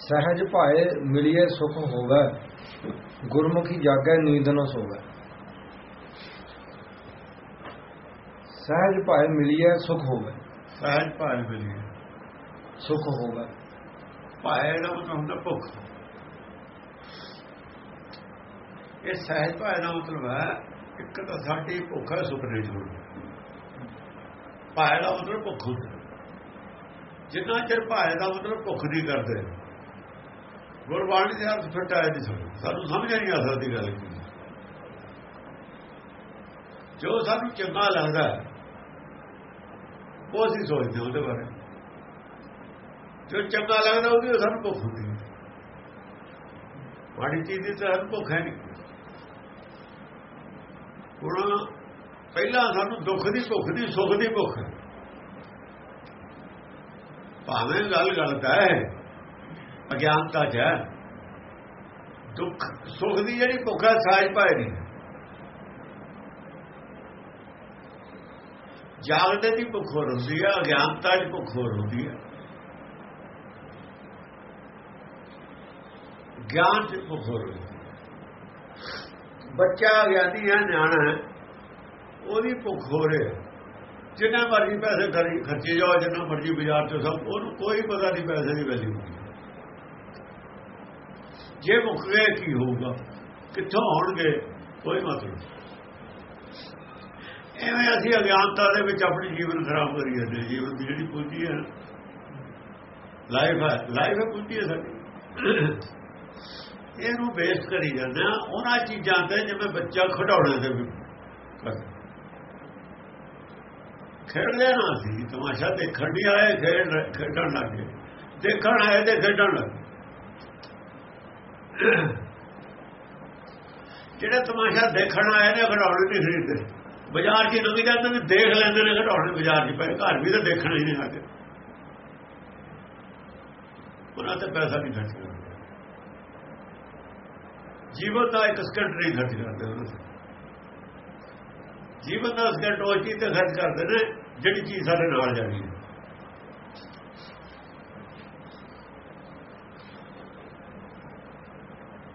ਸਹਿਜ ਭਾਏ ਮਿਲਿਏ ਸੁਖ ਹੋਵੇ ਗੁਰਮੁਖੀ ਜਾਗੈ ਨੀਂਦ ਨ ਸੋਵੇ। ਸਹਿਜ ਭਾਏ ਮਿਲਿਏ ਸੁਖ ਹੋਵੇ। ਸਹਿਜ ਭਾਏ ਮਿਲੀ ਸੁਖ ਹੋਵੇ। ਭਾਏ ਦਾ ਮਤਲਬ ਹੁੰਦਾ ਭੁੱਖ। ਇਹ ਸਹਿਜ ਭਾਏ ਦਾ ਮਤਲਬ ਹੈ ਇੱਕ ਤਾਂ ਸਾਡੀ ਭੁੱਖ ਹੈ ਸੁਪਨੇ ਦੀ ਭਾਏ ਦਾ ਮਤਲਬ ਭੁੱਖ ਹੁੰਦਾ ਜਿੰਨਾ ਚਿਰ ਭਾਏ ਦਾ ਮਤਲਬ ਭੁੱਖ ਨਹੀਂ ਕਰਦੇ ਗੁਰਬਾਣੀ ਦੇ ਅਰਥ ਫਿੱਟ ਆਇਆ ਨਹੀਂ ਸਾਨੂੰ ਸਾਨੂੰ ਸਮਝ ਨਹੀਂ ਆ ਸਕਦੀ ਗੱਲ ਕੀ ਜੋ ਸਾਨੂੰ ਚੰਗਾ ਲੱਗਦਾ ਉਹ ਅਸੀਂ ਸੋਚਦੇ ਹਾਂ ਉਹਦੇ ਬਾਰੇ। ਜੋ ਚੰਗਾ ਲੱਗਦਾ, ਉਹਦੀ ਸਾਨੂੰ ਭੁੱਖ ਹੁੰਦੀ ਹੈ। ਮਾੜੀ ਚੀਜ਼ ਦੀ ਤਾਂ ਸਾਨੂੰ ਭੁੱਖ ਹੈ ਨਹੀਂ। ਹੁਣ ਪਹਿਲਾਂ ਸਾਨੂੰ ਦੁੱਖ ਦੀ ਭੁੱਖ ਦੀ, ਸੁੱਖ ਦੀ ਭੁੱਖ ਭਾਵੇਂ ਗੱਲ ਗਲਤ ਹੈ, ਅਗਿਆਨਤਾ ਚ ਹੈ। ਦੁੱਖ, ਸੁੱਖ ਦੀ ਜਿਹੜੀ ਭੁੱਖ ਹੈ ਸਾਜ ਪਾਏ ਨਹੀਂ। ਜਾਗਦੇ ਦੀ ਭੁੱਖ ਹੋਰ ਹੁੰਦੀ ਹੈ ਅਗਿਆਨਤਾ ਦੀ ਭੁੱਖ ਹੋਰ ਹੁੰਦੀ ਹੈ ਗਿਆਨ ਦੀ ਭੁੱਖ ਹੋਰ ਹੁੰਦੀ ਹੈ ਬੱਚਾ ਗਿਆਨੀ ਹੈ ਨਿਆਣਾ ਹੈ, ਉਹਦੀ ਭੁੱਖ ਹੋ। ਰਹੀ ਜਿੰਨਾ ਮਰਜ਼ੀ ਪੈਸੇ ਖਰਚੇ ਜਾਓ, ਜਿੰਨਾ ਮਰਜ਼ੀ ਬਾਜ਼ਾਰ ਚੋਂ ਸਭ, ਉਹਨੂੰ ਕੋਈ ਪਤਾ ਨਹੀਂ ਪੈਸੇ ਦੀ ਵੈਲਿਊ ਜੇ ਮੁੱਕ ਗਏ ਕੀ ਹੋਊਗਾ, ਕਿੱਥੋਂ ਹੋਣਗੇ ਕੋਈ ਮਤਲਬ ਐਵੇਂ ਅਸੀਂ ਅਗਿਆਨਤਾ ਦੇ ਵਿੱਚ ਆਪਣੀ ਜੀਵਨ ਖਰਾਬ ਕਰੀ ਜਾਂਦੇ ਜੀਵਨ ਦੀ ਜਿਹੜੀ ਪੂੰਜੀ ਹੈ ਲਾਈਫ ਹੈ ਲਾਈਫ ਹੈ ਪੂੰਜੀ ਹੈ ਸਾਡੀ। ਇਹਨੂੰ ਬੇਸ ਕਰੀ ਜਾਂਦੇ ਆ ਉਹਨਾਂ ਚੀਜ਼ਾਂ ਤੇ ਜਿਵੇਂ ਬੱਚਾ ਖਡਾਉਣੇ ਤੇ ਵੀ ਖੇਡ ਲੈਣਾ ਸੀ ਤਮਾਸ਼ਾ ਦੇਖਣ ਨਹੀਂ ਆਏ, ਖੇਡ ਖੇਡਣ ਲੱਗੇ ਦੇਖਣ ਆਏ ਤੇ ਖੇਡਣ ਲੱਗੇ ਜਿਹੜੇ ਤਮਾਸ਼ਾ ਦੇਖਣ ਆਏ ਨੇ ਖਡਾਉਣੇ ਨਹੀਂ ਖਰੀਦਦੇ। ਬਾਜ਼ਾਰ 'ਚ ਲੰਘ ਜਾਂਦੇ ਨੇ, ਦੇਖ ਲੈਂਦੇ ਨੇ ਖਡਾਉਣੇ ਬਾਜ਼ਾਰ 'ਚ ਪਏ ਘਰ ਵੀ ਤਾਂ ਦੇਖਣਾ ਹੀ ਨਹੀਂ ਆਗੇ ਉਹਨਾਂ ਤੇ ਪੈਸਾ ਨਹੀਂ ਖਰਚ ਕਰਦੇ। ਜੀਵਨ ਦਾ ਇੱਕ ਸਕਿੰਟ ਨਹੀਂ ਖਰਚ ਕਰਦੇ ਉਹਨਾਂ ਜੀਵਨ ਦਾ ਸਕਿੰਟ ਉਹ ਚੀਜ਼ ਤੇ ਖਰਚ ਕਰਦੇ ਨੇ, ਜਿਹੜੀ ਚੀਜ਼ ਸਾਡੇ ਨਾਲ ਜਾਣੀ ਹੈ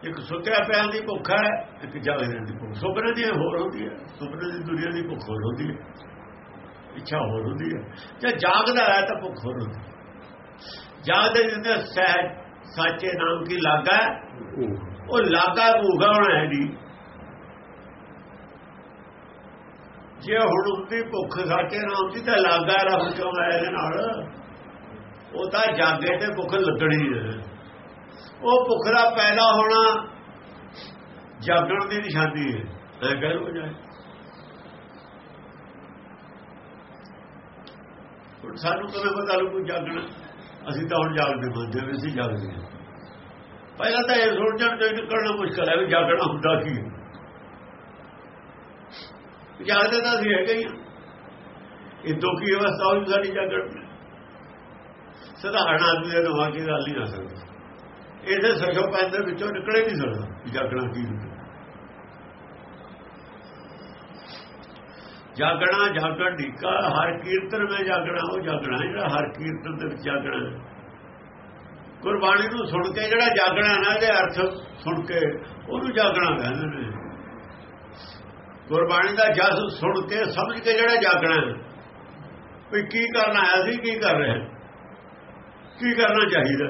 ਇੱਕ ਸੁੱਤਿਆ ਪਿਆ ਦੀ ਭੁੱਖ ਹੈ ਇੱਕ ਜਾਗਦੇ ਦੀ ਭੁੱਖ। ਸੁਪਨੇ ਦੀ ਹੋਰ ਹੁੰਦੀ ਹੈ। ਸੁਪਨੇ ਦੀ ਦੁਨੀਆ ਦੀ ਭੁੱਖ ਹੋਰ ਹੁੰਦੀ ਹੈ। ਇੱਛਾ ਹੋਰ ਹੁੰਦੀ ਹੈ। ਜੇ ਜਾਗਦਾ ਹੈ ਤਾਂ ਭੁੱਖ ਹੋਰ ਹੁੰਦੀ ਜਾਗਦੇ ਜਿੰਦੇ ਸਹਿਜ ਸਾਚੇ ਨਾਮ ਕੀ ਲਾਗਾ ਉਹ ਲਾਗਾ ਭੂਗਾ ਹੋਣਾ ਹੈ ਜੀ ਜੇ ਹੁਣ ਉੱਤੇ ਭੁੱਖ ਸਾਚੇ ਨਾਮ ਦੀ ਤਾਂ ਲਾਗਾ ਰੱਬ ਚੋਂ ਆਇਆ ਦੇ ਨਾਲ? ਉਹ ਤਾਂ ਜਾਗੇ ਤੇ ਭੁੱਖ ਲੱਗਣੀ ਹੈ। ਉਹ ਭੁੱਖ ਦਾ ਪੈਦਾ ਹੋਣਾ ਜਾਗਣ ਦੀ ਨਿਸ਼ਾਨੀ ਹੈ। ਐ ਕਹਿ ਲੋ ਜਾਏ ਹੁਣ ਸਾਨੂੰ ਕਦੇ ਪਤਾ ਲੱਗੂ ਜਾਗਣਾ? ਅਸੀਂ ਤਾਂ ਹੁਣ ਜਾਗਦੇ ਬੰਦੇ ਵੀ ਅਸੀਂ ਜਾਗਦੇ ਹਾਂ। ਪਹਿਲਾਂ ਤਾਂ ਇਹ ਸੁਣ ਜਾਣ ਤੋਂ ਨਿਕਲਣਾ ਮੁਸ਼ਕਲ ਹੈ ਵੀ ਜਾਗਣਾ ਹੁੰਦਾ ਕੀ ਹੈ। ਜਾਗਦੇ ਤਾਂ ਅਸੀਂ ਹੈਗੇ ਹੀ ਇਹ ਦੁਖੀ ਅਵਸਥਾ ਹੋਈ ਸਾਡੀ ਜਾਗਣ ਸਧਾਰਨ ਆਦਮੀ ਦੇ ਨਵਾ ਕੀ ਗੱਲ ਨਹੀਂ ਆ ਸਕਦੀ। ਇਹਦੇ ਸਖੋ ਪੈਂਦੇ ਵਿੱਚੋਂ ਨਿਕਲੇ ਨਹੀਂ ਸਕਦਾ, ਜਾਗਣਾ ਕੀ ਹੁੰਦਾ। ਜਾਗਣਾ, ਜਾਗਣ ਢੀਕਾ ਹਰ ਕੀਰਤਨ ਵਿੱਚ ਜਾਗਣਾ, ਉਹ ਜਾਗਣਾ ਜਿਹੜਾ ਹਰ ਕੀਰਤਨ ਦੇ ਵਿੱਚ ਜਾਗਣਾ ਗੁਰਬਾਣੀ ਨੂੰ ਸੁਣ ਕੇ ਜਿਹੜਾ ਜਾਗਣਾ ਨਾ, ਇਹਦੇ ਅਰਥ ਸੁਣ ਕੇ ਉਹਨੂੰ ਜਾਗਣਾ ਕਹਿੰਦੇ ਨੇ। ਗੁਰਬਾਣੀ ਦਾ ਜਸ ਸੁਣ ਕੇ, ਸਮਝ ਕੇ ਜਿਹੜਾ ਜਾਗਣਾ ਵੀ ਕੀ ਕਰਨਾ ਆਇਆ ਸੀ ਕੀ ਕਰ ਰਹੇ ਕੀ ਕਰਨਾ ਚਾਹੀਦਾ?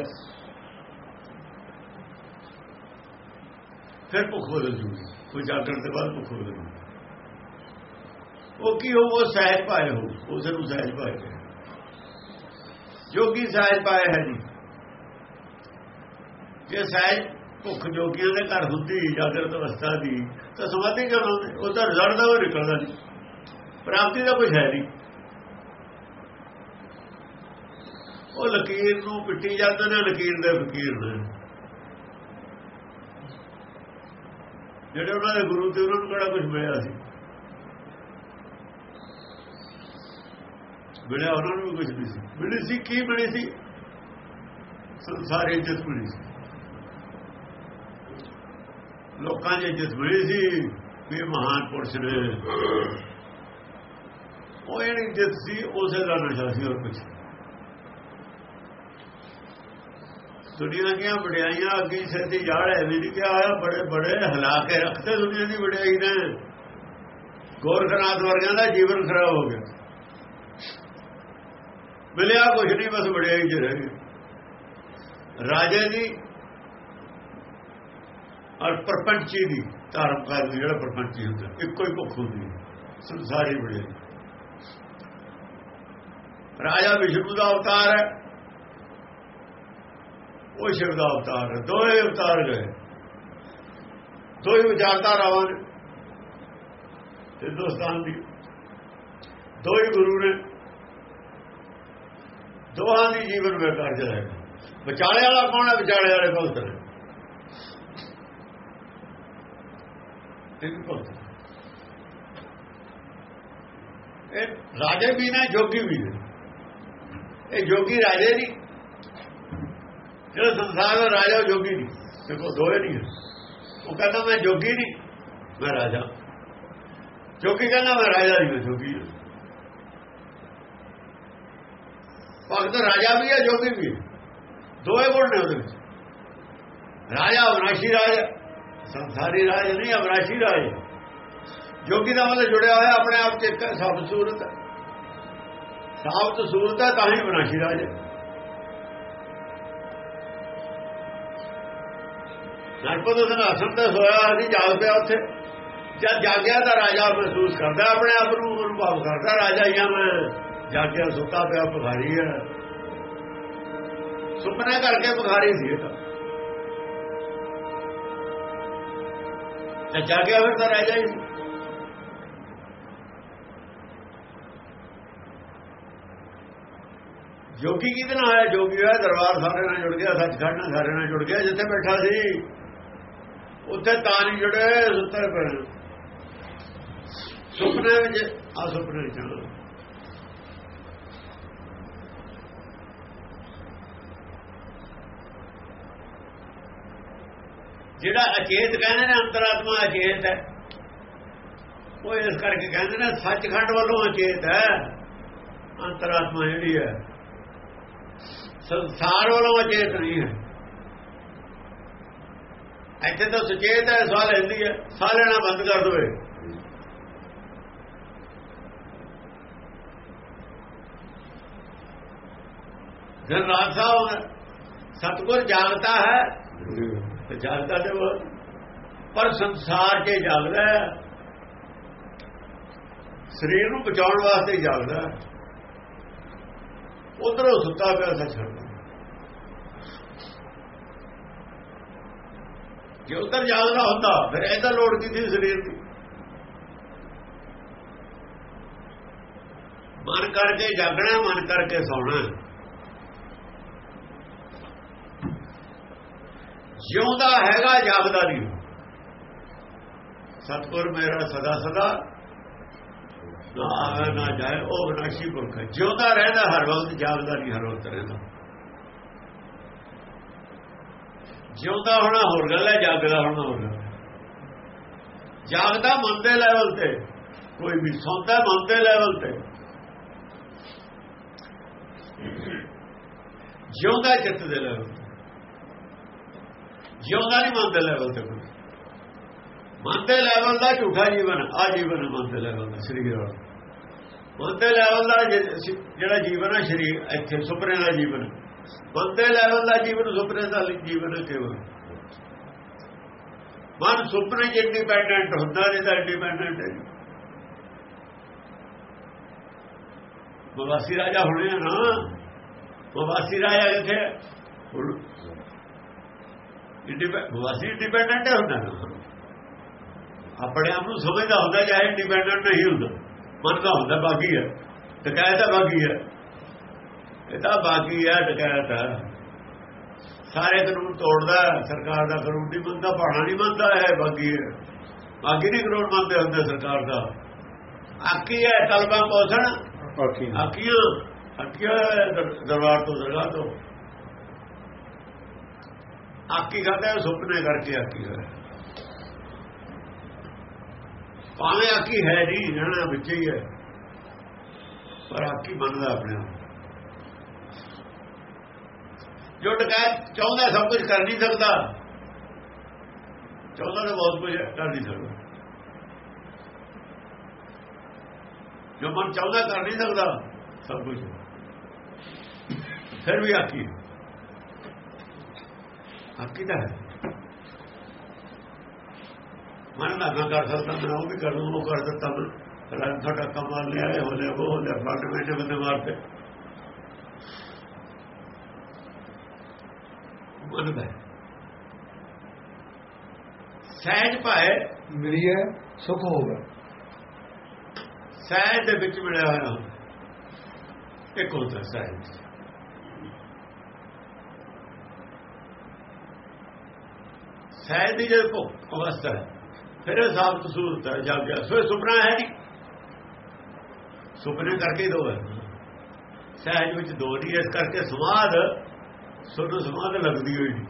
ਫਿਰ ਭੁੱਖ ਬਦਲ ਜੂਗੀ ਕੋਈ ਜਾਗਣ ਦੇ ਬਾਅਦ ਭੁੱਖ ਬਦਲ ਜੂਗੀ ਉਹ ਕੀ ਹੋ ਉਹ ਸਹਿਜ ਪਾਏ ਹੋ ਉਸ ਨੂੰ ਸਹਿਜ ਪਾਏ ਜੋਗੀ ਸਹਿਜ ਪਾਏ ਹੈ ਜੀ ਜੇ ਸਹਿਜ ਭੁੱਖ ਜੋਗੀਆਂ ਦੇ ਘਰ ਹੁੰਦੀ, ਜਾਗਰਤ ਅਵਸਥਾ ਦੀ, ਤਾਂ ਸਮਾਧੀ ਕਿਉਂ ਹੁੰਦੀ ਉਹ ਤਾਂ ਰਿਜ਼ਲਟ ਦਾ ਉਹ ਨਿਕਲਦਾ ਨਹੀਂ। ਪ੍ਰਾਪਤੀ ਦਾ ਕੁਝ ਹੈ ਨਹੀਂ। ਉਹ ਲਕੀਰ ਨੂੰ ਪਿੱਟੀ ਜਾਂਦੇ ਨੇ, ਲਕੀਰ ਦੇ ਫਕੀਰ ਨੇ ਜਿਹੜੇ ਉਹਨਾਂ ਦੇ ਗੁਰੂ ਤੇ ਉਹਨਾਂ ਨੂੰ ਕਿਹੜਾ ਕੁਝ ਮਿਲਿਆ ਸੀ? ਮਿਲਿਆ ਉਹਨਾਂ ਨੂੰ ਕੁਝ ਨਹੀਂ ਸੀ। ਮਿਲੀ ਸੀ, ਕੀ ਮਿਲੀ ਸੀ? ਸੰਸਾਰੀ ਇੱਜ਼ਤ ਮਿਲੀ ਸੀ। ਲੋਕਾਂ ਦੀ ਇੱਜ਼ਤ ਮਿਲੀ ਸੀ ਵੀ ਮਹਾਨ ਪੁਰਸ਼ ਨੇ। ਉਹ ਜਿਹੜੀ ਇੱਜ਼ਤ ਸੀ, ਉਸੇ ਦਾ ਨਸ਼ਾ ਸੀ, ਹੋਰ ਕੁਝ ਦੁਨੀਆ ਦੀਆਂ ਵਡਿਆਈਆਂ ਅੱਗੇ ਸੇਤੀ ਜਾੜ ਹੈ ਵੀ ਨਹੀਂ ਕਿ ਆਇਆ ਬੜੇ ਬੜੇ ਹਿਲਾ ਕੇ ਰੱਖਦੇ ਦੁਨੀਆ ਦੀ ਵਡਿਆਈ ਨੇ। ਗੋਰਖਨਾਥ ਵਰਗਿਆਂ ਦਾ ਜੀਵਨ ਖਰਾਬ ਹੋ ਗਿਆ। ਮਿਲਿਆ ਕੁਝ ਨਹੀਂ, ਬਸ ਵਡਿਆਈ ਚ ਰਹਿ ਗਏ। ਰਾਜੇ ਦੀ ਔਰ ਪਰਪੰਚੀ ਦੀ, ਧਰਮ ਕਰ ਜਿਹੜਾ ਪਰਪੰਚੀ ਹੁੰਦਾ, ਇੱਕੋ ਹੀ ਭੁੱਖ ਹੁੰਦੀ ਹੈ, ਸੰਸਾਰੀ ਵਡਿਆਈ। ਰਾਜਾ ਵਿਸ਼ਨੂੰ ਦਾ ਅਵਤਾਰ ਹੈ। ਉਹ ਸ਼ਿਵ ਦਾ ਅਵਤਾਰ ਹੈ। ਦੋਏ ਅਵਤਾਰ ਗਏ। ਦੋਏ ਵਿਚਾਰਦਾ ਰਾਵਣ ਹਿੰਦੁਸਤਾਨ ਦੀ। ਦੋਏ ਗੁਰੂ ਨੇ। ਦੋਹਾਂ ਦੀ ਜੀਵਨ ਬੇਕਾਰ ਜਾਏਗਾ ਵਿਚਾਲੇ ਵਾਲਾ ਕੌਣ ਹੈ? ਵਿਚਾਲੇ ਵਾਲੇ ਭਗਤ ਨੇ ਤਿੰਨ ਭਗਤ ਇਹ ਰਾਜੇ ਵੀ ਨੇ, ਜੋਗੀ ਵੀ ਨੇ। ਇਹ ਜੋਗੀ ਰਾਜੇ ਨਹੀਂ ਜਿਹੜਾ ਸੰਸਾਰ ਦਾ ਰਾਜਾ ਉਹ ਜੋਗੀ ਨਹੀਂ। ਦੇਖੋ ਦੋਏ ਨਹੀਂ ਉਹ ਕਹਿੰਦਾ, ਮੈਂ ਜੋਗੀ ਨਹੀਂ, ਮੈਂ ਰਾਜਾ। ਜੋਗੀ ਕਹਿੰਦਾ, ਮੈਂ ਰਾਜਾ ਨਹੀਂ, ਮੈਂ ਜੋਗੀ ਭਗਤ ਰਾਜਾ ਵੀ ਹੈ, ਜੋਗੀ ਵੀ ਹੈ। ਦੋਏ ਗੁਣ ਨੇ ਉਹਦੇ ਵਿੱਚ। ਰਾਜਾ ਅਵਨਾਸ਼ੀ ਰਾਜ। ਸੰਸਾਰੀ ਰਾਜ ਨਹੀਂ, ਅਵਨਾਸ਼ੀ ਰਾਜ। ਜੋਗੀ ਦਾ ਮਤਲਬ ਜੁੜਿਆ ਹੋਇਆ ਆਪਣੇ ਆਪ ਚ ਇੱਕ ਸਭ ਸੂਰਤ ਸਾਬਤ ਸੂਰਤ ਹੈ, ਤਾਂ ਹੀ ਅਵਨਾਸ਼ੀ ਰਾਜ ਹੈ। ਨਰਪਤ ਉਹਦਾ ਆਸਣ ਤੇ ਸੋਇਆ ਅਸੀਂ ਜਾਗ ਪਿਆ ਉੱਥੇ। ਜਦ ਜਾਗਿਆ ਤਾਂ ਰਾਜਾ ਮਹਿਸੂਸ ਕਰਦਾ, ਆਪਣੇ ਆਪ ਨੂੰ ਅਨੁਭਵ ਕਰਦਾ, ਰਾਜਾ ਹੀ ਆ ਮੈਂ ਜਾਗਿਆ, ਸੁੱਤਾ ਪਿਆ, ਭਖਾਰੀ ਹੈ। ਸੁਪਨਾ ਕਰਕੇ ਭਖਾਰੀ ਸੀ ਇਹ ਤਾਂ। ਤੇ ਜਾਗਿਆ ਫਿਰ ਤਾਂ ਰਾਜਾ ਹੀ ਜੋਗੀ ਕਿਹਦੇ ਨਾਲ ਆਇਆ? ਜੋਗੀ ਹੋਇਆ ਦਰਬਾਰ ਸਾਰੇ ਨਾਲ ਜੁੜ ਗਿਆ, ਸੱਚਖੰਡ ਨਾਲ ਸਾਰੇ ਨਾਲ ਜੁੜ ਗਿਆ, ਜਿੱਥੇ ਬੈਠਾ ਸੀ। ਉੱਥੇ ਤਾਂ ਨਹੀਂ ਜੁੜੇ ਸੁੱਤੇ ਪਏ ਸੁਪਨੇ ਵਿੱਚ ਆ ਸੁਪਨੇ ਵਿੱਚ ਜਿਹੜਾ ਅਚੇਤ ਕਹਿੰਦੇ ਨੇ, ਅੰਤਰਾਤਮਾ ਅਚੇਤ ਹੈ। ਉਹ ਇਸ ਕਰਕੇ ਕਹਿੰਦੇ ਨੇ, ਸੱਚਖੰਡ ਵੱਲੋਂ ਅਚੇਤ ਹੈ। ਅੰਤਰਾਤਮਾ ਜਿਹੜੀ ਹੈ, ਸੰਸਾਰ ਵੱਲੋਂ ਅਚੇਤ ਨਹੀਂ ਹੈ। ਇੱਥੇ ਤਾਂ ਸੁਚੇਤ ਹੈ ਸਾਹ ਲੈਂਦੀ ਹੈ ਸਾਹ ਲੈਣਾ ਬੰਦ ਕਰ ਦਵੇ। ਜਨ ਰਾਤ ਸਾਹਿਬ ਸਤਗੁਰ ਜਾਗਦਾ ਹੈ, ਤੇ ਜਾਗਦਾ ਤੇ ਉਹ, ਪਰ ਸੰਸਾਰ ਕੇ ਜਾਗਦਾ ਹੈ। ਸਰੀਰ ਨੂੰ ਬਚਾਉਣ ਵਾਸਤੇ ਜਾਗਦਾ ਉਧਰੋਂ ਸੁੱਤਾ ਪਿਆ ਸੱਚਖੰਡ ਜੇ ਉਧਰ ਜਾਗਦਾ ਹੁੰਦਾ, ਫਿਰ ਇਹਦਾ ਲੋੜ ਕੀ ਸਰੀਰ ਦੀ? ਮਨ ਕਰਕੇ ਜਾਗਣਾ, ਮਨ ਕਰਕੇ ਸੌਣਾ। ਜਿਉਂਦਾ ਹੈਗਾ, ਜਾਗਦਾ ਨਹੀਂ। ਸਤਪੁਰ ਮੇਰਾ ਸਦਾ ਸਦਾ। ਨਾ ਆਵੇ, ਨਾ ਜਾਏ, ਉਹ ਵਿਨਾਸ਼ੀ ਪੁਰਖ ਹੈ। ਜਿਉਂਦਾ ਰਹਿੰਦਾ, ਹਰ ਵਕਤ ਜਾਗਦਾ ਨਹੀਂ, ਹਰ ਵਕਤ ਰਹਿੰਦਾ। ਜਿਉਂਦਾ ਹੋਣਾ ਹੋਰ ਗੱਲ ਹੈ, ਜਾਗਦਾ ਹੋਣਾ ਹੋਰ ਗੱਲ ਜਾਗਦਾ ਮਨ ਦੇ ਲੈਵਲ ਤੇ, ਕੋਈ ਵੀ ਸੌਂਦਾ ਮਨ ਦੇ ਲੈਵਲ ਤੇ। ਜਿਉਂਦਾ ਚਿੱਤ ਦੇ ਲੈਵਲ ਜਿਉਂਦਾ ਨਹੀਂ ਮਨ ਦੇ ਲੈਵਲ ਤੇ ਕੋਈ। ਮਨ ਦੇ ਲੈਵਲ ਦਾ ਝੂਠਾ ਜੀਵਨ, ਆ ਜੀਵਨ ਮਨ ਦੇ ਲੈਵਲ ਦਾ, ਸਰੀਰ ਵਾਲਾ। ਮਨ ਦੇ ਲੈਵਲ ਦਾ ਜਿਹੜਾ ਜੀਵਨ ਹੈ, ਸਰੀਰ, ਇੱਥੇ ਸੁਪਨੇ ਦਾ ਜੀਵਨ ਬੰਦੇ ਲੈਵਲ ਦਾ ਜੀਵਨ ਸੁਪਨੇ ਦਾ ਜੀਵਨ ਕੇਵਲ ਮਨ ਸੁਪਨੇ ਚ ਇੰਡੀਪੈਂਡੈਂਟ ਹੁੰਦਾ ਨਹੀਂ ਤਾਂ ਇੰਡੀਪੈਂਡੈਂਟ ਹੈ ਬਵਾਸੀ ਰਾਜਾ ਹੋਣੇ ਆ ਨਾ। ਮਵਾਸੀ ਰਾਜਾ ਕਿੱਥੇ ਮਵਾਸੀ ਇੰਡੀਪੈਂਡੈਂਟ ਹੁੰਦਾ ਨਾ। ਆਪਣੇ ਆਪ ਨੂੰ ਸਮਝਦਾ ਹੁੰਦਾ ਚਾਹੇ ਇੰਡੀਪੈਂਡੈਂਟ ਨਹੀਂ ਹੁੰਦਾ। ਮਨ ਦਾ ਹੁੰਦਾ ਬਾਕੀ ਹੈ। ਤੇ ਤਾਂ ਬਾਕੀ ਹੈ। ਇਹ ਤਾਂ ਬਾਕੀ ਹੈ ਡਕੈਤ ਸਾਰੇ ਕਾਨੂੰਨ ਤੋੜਦਾ ਸਰਕਾਰ ਦਾ ਕਾਨੂੰਨ ਨਹੀਂ ਮੰਨਦਾ ਪਹਾੜਾ ਨਹੀਂ ਮੰਨਦਾ ਹੈ ਬਾਕੀ। ਹੈ ਬਾਕੀ ਨਹੀਂ ਕਾਨੂੰਨ ਮੰਨਦੇ ਹੁੰਦੇ ਸਰਕਾਰ ਦਾ। ਆਕੀ ਹੈ ਤਲਬਾਂ ਪੋਸਣ ਆਕੀਆਂ ਆਕੀਆਂ ਦਰਬਾਰ ਤੋਂ ਦਰਗਾਹ ਤੋਂ। ਆਕੀ ਕਰਦਾ ਸੁਪਨੇ ਕਰਕੇ ਆਕੀ ਹੋਇਆ ਭਾਵੇਂ ਆਕੀ ਹੈ ਨਹੀਂ ਜਣਾ ਵਿੱਚ ਹੀ ਹੈ। ਪਰ ਆਕੀ ਮੰਨਦਾ ਆਪਣੇ ਆਪ। ਜੋ ਡਕੈਤ ਚਾਹੁੰਦਾ ਸਭ ਕੁਝ ਕਰ ਨਹੀਂ ਸਕਦਾ। ਚਾਹੁੰਦਾ ਤਾਂ ਬਹੁਤ ਕੁਝ ਕਰ ਨਹੀਂ ਸਕਦਾ। ਜੋ ਮਨ ਚਾਹੁੰਦਾ ਕਰ ਨਹੀਂ ਸਕਦਾ, ਸਭ ਕੁਝ ਫਿਰ ਵੀ ਆਕੀ ਆਕੀ ਦਾ ਹੈ ਮਨ ਦਾ ਨਾ ਕਰ ਸਕਦਾ, ਮੈਂ ਉਹ ਵੀ ਕਰ ਲੂੰ, ਉਹ ਕਰ ਦਿੱਤਾ ਮੈਂ। ਤੁਹਾਡਾ ਕਮਾਲ ਲਿਆ ਹੈ ਹੋਲੇ ਉਹ ਹੋਲੇ ਫਲਟ ਵਿੱਚ ਬੰਦੇ ਮਾਰਦੇ ਮਨ ਦਾ ਸਹਿਜ ਭਾਏ ਮਿਲਿਏ ਸੁਖ ਹੋਵੇ ਸਹਿਜ ਦੇ ਵਿੱਚ ਮਿਲਿਆ ਹੋਇਆ ਇੱਕ ਹੁੰਦਾ ਸਹਿਜ। ਸਹਿਜ ਦੀ ਜਦ ਭੁੱਖ ਅਵਸਥਾ ਹੈ ਫਿਰ ਇਹ ਸਾਬਤ ਸੂਰਤ ਹੈ ਜਗ ਗਿਆ। ਸੋ ਇਹ ਸੁਪਨਾ ਹੈ ਨਹੀਂ। ਸੁਪਨੇ ਕਰਕੇ ਦੋ ਹੈ। ਸਹਿਜ ਵਿੱਚ ਦੋ ਨਹੀਂ ਇਸ ਕਰਕੇ ਸਮਾਦ ਸੁਣ ਸਮਾਧ ਲੱਗਦੀ ਹੋਈ ਨਹੀਂ।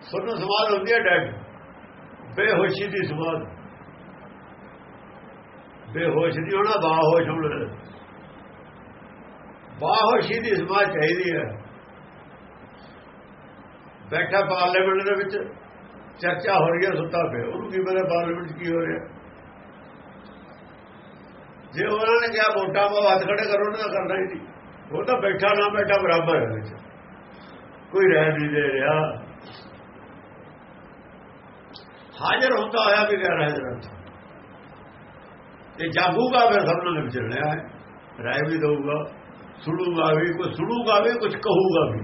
ਸਮਾਧ ਸਮਾਦ ਹੁੰਦੀ ਹੈ ਡੈਡ ਬੇਹੋਸ਼ੀ ਦੀ ਸਮਾਧ ਬੇਹੋਸ਼ ਨਹੀਂ ਹੋਣਾ ਬਾਹੋਸ਼ ਹੋਣਾ ਬਾਹੋਸ਼ੀ ਦੀ ਸਮਾਧ ਚਾਹੀਦੀ ਹੈ। ਬੈਠਾ ਪਾਰਲੀਮੈਂਟ ਦੇ ਵਿੱਚ ਚਰਚਾ ਹੋ ਰਹੀ ਹੈ, ਸੁੱਤਾ ਪਿਆ। ਉਹਨੂੰ ਕੀ ਪਤਾ ਪਾਰਲੀਮੈਂਟ ਕੀ ਹੋ ਰਿਹਾ। ਜੇ ਉਹਨਾਂ ਨੇ ਕਿਹਾ ਵੋਟਾਂ ਪਾ ਹੱਥ ਖੜੇ ਕਰੋ ਨਾ ਕਰਨਾ ਹੀ ਨਹੀਂ। ਉਹ ਤਾਂ ਬੈਠਾ ਨਾ ਬੈਠਾ ਬਰਾਬਰ ਹੈ ਵਿੱਚ। ਕੋਈ ਰਹਿ ਨਹੀਂ ਦੇ ਰਿਹਾ। ਹਾਜ਼ਰ ਹੁੰਦਾ ਹੋਇਆ ਵੀ ਗੈਰ ਹਾਜ਼ਰ ਹੁੰਦਾ ਤੇ ਜਾਗੂਗਾ ਫਿਰ ਸਭ ਨੂੰ ਵਿਚਰਨਾ ਹੈ। ਰਾਏ ਵੀ ਦਊਗਾ, ਸੁਣੂਗਾ ਵੀ, ਕੋਈ ਸੁਣੂਗਾ ਵੀ ਕੁਝ ਕਹੂਗਾ ਵੀ।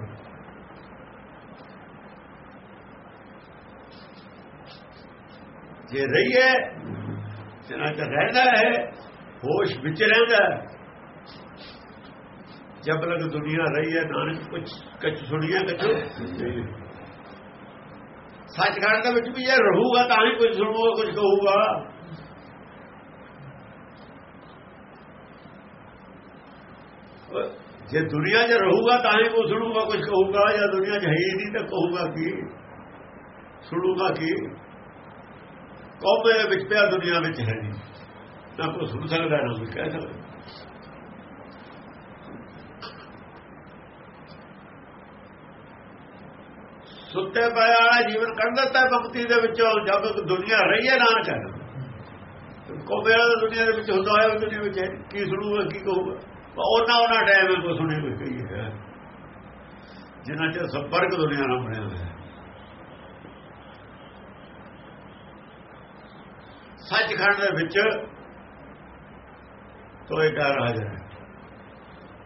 ਜੇ ਰਹੀਏ, ਜਿਨਾ ਚ ਰਹਿੰਦਾ ਹੈ ਹੋਸ਼ ਵਿੱਚ ਰਹਿੰਦਾ ਜਬ ਲਗ ਦੁਨੀਆ ਰਹੀ ਹੈ ਨਾਨਕ ਕੁਝ ਕੱਚ ਸੁਣੀਆਂ ਕੱਚ ਸੱਚਖੰਡ ਦੇ ਵਿੱਚ ਵੀ ਜੇ ਰਹੂਗਾ ਤਾਂ ਹੀ ਕੁਝ ਸੁਣੂਗਾ ਕੁਝ ਕਹੂਗਾ ਜੇ ਦੁਨੀਆ 'ਚ ਰਹੂਗਾ ਤਾਂ ਹੀ ਕੁਝ ਸੁਣੂਗਾ ਕੁਝ ਕਹੂਗਾ ਜਾਂ ਦੁਨੀਆ 'ਚ ਹੈ ਹੀ ਨਹੀਂ ਤਾਂ ਕਹੂਗਾ ਕੀ ਸੁਣੂਗਾ ਕੀ ਕੌਮ ਦੇ ਵਿੱਚ ਪਿਆ ਦੁਨੀਆ ਵਿੱਚ ਹੈ ਨਹੀਂ ਨਾ ਕੋਈ ਸੁਣ ਸਕਦਾ ਨਾ ਕੋਈ ਕਹਿ ਸਕਦਾ ਸੁੱਤੇ ਪਿਆ ਵਾਲਾ ਜੀਵਨ ਕੱਢ ਦਿੱਤਾ ਭਗਤੀ ਦੇ ਵਿੱਚੋਂ, ਜਦ ਤੱਕ ਦੁਨੀਆ ਰਹੀ ਹੈ ਨਾਨਕ। ਹੈ ਕੋਬੇ ਵਾਲਾ ਦੁਨੀਆ ਦੇ ਵਿੱਚ ਹੁੰਦਾ ਹੋਇਆ ਦੁਨੀਆ ਵਿੱਚ ਕੀ ਸੁਣੂਗਾ, ਕੀ ਕਹੂਗਾ। ਉਹਨਾਂ ਉਹਨਾਂ ਟਾਈਮ ਕੋ ਸੁਣੇ, ਕੋਈ ਕਹੀ ਹੈ ਜਿਨ੍ਹਾਂ ਚ ਸੰਪਰਕ ਦੁਨੀਆ ਨਾਲ ਬਣਿਆ ਹੋਇਆ। ਸੱਚਖੰਡ ਦੇ ਵਿੱਚ ਤੋਏ ਘਰ ਹਾਜ਼ਰ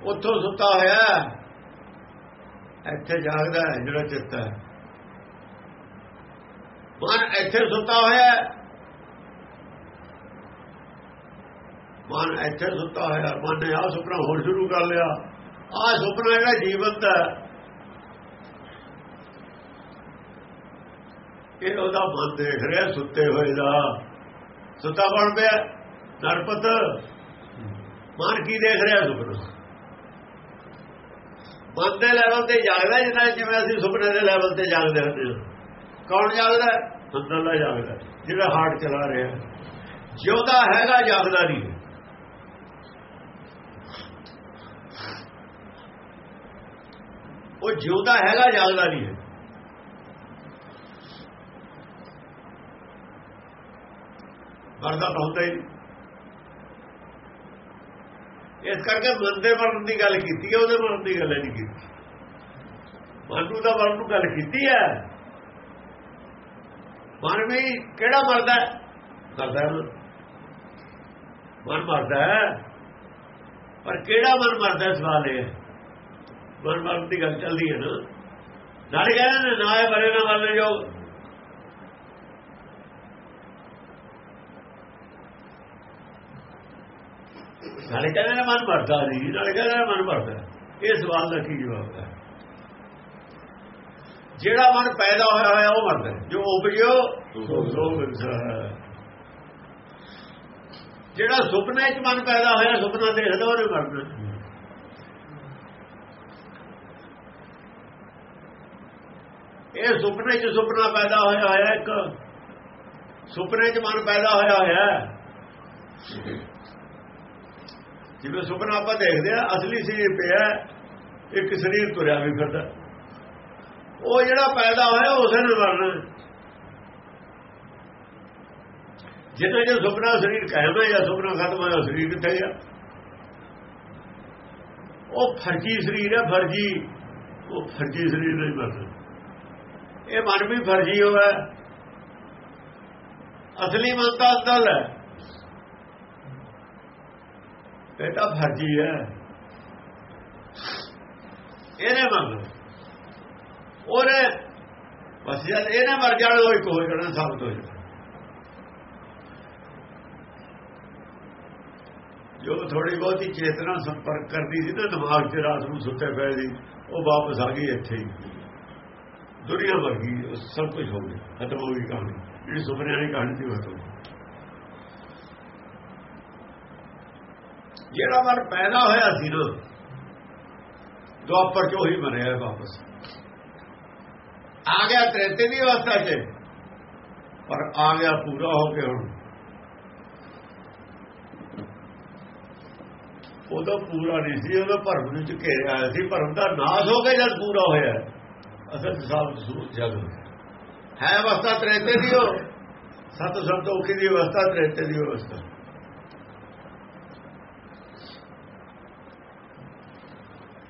ਉੱਥੋਂ ਸੁੱਤਾ ਹੋਇਆ, ਇੱਥੇ ਜਾਗਦਾ ਹੈ, ਜਿਹੜਾ ਚਿੱਤ ਹੈ। ਮਨ ਇੱਥੇ ਸੁੱਤਾ ਹੋਇਆ ਮਨ ਇੱਥੇ ਸੁੱਤਾ ਹੋਇਆ। ਮਨ ਨੇ ਆ ਸੁਪਨਾ ਹੋਰ ਸ਼ੁਰੂ ਕਰ ਲਿਆ। ਆ ਸੁਪਨਾ ਜਿਹੜਾ ਜੀਵਨ ਦਾ ਇਹ ਉਹਦਾ ਮਨ ਦੇਖ ਰਿਹਾ, ਸੁੱਤੇ ਹੋਏ ਦਾ। ਸੁੱਤਾ ਬਣ ਪਿਆ? ਨਰਪਤ। ਮਨ ਕੀ ਦੇਖ ਰਿਹਾ ਸੁਪਨਾ? ਮਨ ਦੇ ਲੈਵਲ ਤੇ ਜਾਗਦਾ ਜਿੰਨਾ ਜਿਵੇਂ ਅਸੀਂ ਸੁਪਨੇ ਦੇ ਲੈਵਲ ਤੇ ਜਾਗਦੇ ਹੁੰਦੇ ਹਾਂ। ਕੌਣ ਜਾਗਦਾ? ਅੰਦਰਲਾ ਜਾਗਦਾ, ਜਿਹੜਾ ਹਾਰਟ ਚਲਾ ਰਿਹਾ। ਜਿਉਂਦਾ ਹੈਗਾ, ਜਾਗਦਾ ਨਹੀਂ। ਉਹ ਜਿਉਂਦਾ ਹੈਗਾ, ਜਾਗਦਾ ਨਹੀਂ ਹੈ। ਵਰਦਾ ਤਾਂ ਹੁੰਦਾ ਹੀ ਨਹੀਂ। ਇਸ ਕਰਕੇ ਮਨ ਮਰਨ ਦੀ ਗੱਲ ਕੀਤੀ ਹੈ, ਉਹਦੇ ਮਰਨ ਦੀ ਗੱਲ ਨਹੀਂ ਕੀਤੀ। ਮਨ ਨੂੰ ਤਾਂ ਮਰਨ ਨੂੰ ਗੱਲ ਕੀਤੀ ਹੈ। ਮਨ ਵੀ ਕਿਹੜਾ ਮਰਦਾ ਮਰਦਾ ਮਨ ਮਰਦਾ ਪਰ ਕਿਹੜਾ ਮਨ ਮਰਦਾ ਸਵਾਲ ਇਹ ਮਨ ਮਰਨ ਦੀ ਗੱਲ ਚੱਲਦੀ ਹੈ ਨਾ। ਨਾਲੇ ਕਹਿੰਦੇ ਨੇ, ਨਾ ਇਹ ਮਰੇ, ਨਾ ਮਰਨੇ ਜੋ ਨਾਲੇ ਕਹਿੰਦੇ ਨੇ ਮਨ ਮਰਦਾ ਨਹੀਂ। ਨਾਲੇ ਕਹਿੰਦੇ ਨੇ ਮਨ ਮਰਦਾ ਇਹ ਸਵਾਲ ਦਾ ਕੀ ਜਵਾਬ ਹੈ? ਜਿਹੜਾ ਮਨ ਪੈਦਾ ਹੋਇਆ ਹੋਇਆ ਉਹ ਮਰਦਾ ਜੋ ਉਪਜਿਓ ਸੋ ਮਿਲਦਾ ਜਿਹੜਾ ਸੁਪਨੇ 'ਚ ਮਨ ਪੈਦਾ ਹੋਇਆ, ਸੁਪਨਾ ਦੇਖਦਾ, ਉਹਨੇ ਮਰਨਾ ਇਹ ਸੁਪਨੇ 'ਚ ਸੁਪਨਾ ਪੈਦਾ ਹੋਇਆ ਹੋਇਆ ਇੱਕ। ਸੁਪਨੇ 'ਚ ਮਨ ਪੈਦਾ ਹੋਇਆ ਹੋਇਆ। ਜਿਵੇਂ ਸੁਪਨਾ ਆਪਾਂ ਦੇਖਦੇ ਆ ਅਸਲੀ ਸਰੀਰ ਪਿਆ, ਇੱਕ ਸਰੀਰ ਤੁਰਿਆ ਵੀ ਫਿਰਦਾ। ਉਹ ਜਿਹੜਾ ਪੈਦਾ ਹੋਇਆ ਉਸੇ ਨੇ ਮਰਨਾ ਜਿੰਨਾ ਜੇ ਸੁਪਨਾ ਸਰੀਰ ਕਾਇਮ ਹੈ ਜਾਂ ਸੁਪਨਾ ਖਤਮ ਹੋਇਆ ਸਰੀਰ ਕਿੱਥੇ ਗਿਆ? ਉਹ ਫਰਜੀ ਸਰੀਰ ਹੈ, ਫਰਜੀ। ਉਹ ਫਰਜੀ ਸਰੀਰ ਨਹੀਂ ਮਰਦਾ ਇਹ ਮਨ ਵੀ ਫਰਜੀ ਹੋਇਆ। ਅਸਲੀ ਮਨ ਤਾਂ ਅਸਲ ਹੈ। ਇਹ ਤਾਂ ਫਰਜੀ ਹੈ। ਇਹਨੇ ਮੰਨ ਉਹਨੇ ਬਸ ਜਦ ਇਹਨੇ ਮਰ ਜਾਣਾ ਉਹ ਇੱਕ ਹੋ ਜਾਣਾ ਸਾਬਤ ਹੋ। ਜਾਣਾ ਜੋ ਥੋੜੀ ਬਹੁਤੀ ਚੇਤਨਾ ਸੰਪਰਕ ਕਰਦੀ ਸੀ ਨਾ ਦਿਮਾਗ 'ਚ ਰਾਤ ਨੂੰ ਸੁੱਤੇ ਪਏ ਸੀ, ਉਹ ਵਾਪਸ ਆ ਗਈ ਇੱਥੇ ਹੀ। ਦੁਨੀਆ ਵਰਗੀ ਸਭ ਕੁਝ ਹੋ ਗਿਆ, ਖਤਮ ਹੋ ਗਈ ਕਹਾਣੀ। ਜਿਹੜੀ ਸੁਪਨੇ ਵਾਲੀ ਕਹਾਣੀ ਸੀ, ਉਹ ਖਤਮ ਜਿਹੜਾ ਮਨ ਪੈਦਾ ਹੋਇਆ ਸੀ ਨਾ ਦੁਆਪਰ ਚ ਉਹੀ ਬਣਿਆ ਵਾਪਸ। ਆ ਗਿਆ ਤ੍ਰੇਤੇ ਦੀ ਅਵਸਥਾ 'ਚ। ਪਰ ਆ ਗਿਆ ਪੂਰਾ ਹੋ ਕੇ ਹੁਣ। ਉਦੋਂ ਪੂਰਾ ਨਹੀਂ ਸੀ ਉਹਦਾ ਭਰਮ ਵਿੱਚ ਘੇਰਿਆ ਆਇਆ ਸੀ। ਭਰਮ ਦਾ ਨਾਸ਼ ਹੋ ਕੇ ਜਦ ਪੂਰਾ ਹੋਇਆ ਅਸਲ ਸਾਬ ਸੂਰ ਜਗ ਹੈ ਅਵਸਥਾ ਤ੍ਰੇਤੇ ਦੀ ਉਹ ਸਤ ਸੰਤੋਖੀ ਦੀ ਅਵਸਥਾ, ਤ੍ਰੇਤੇ ਦੀ ਅਵਸਥਾ।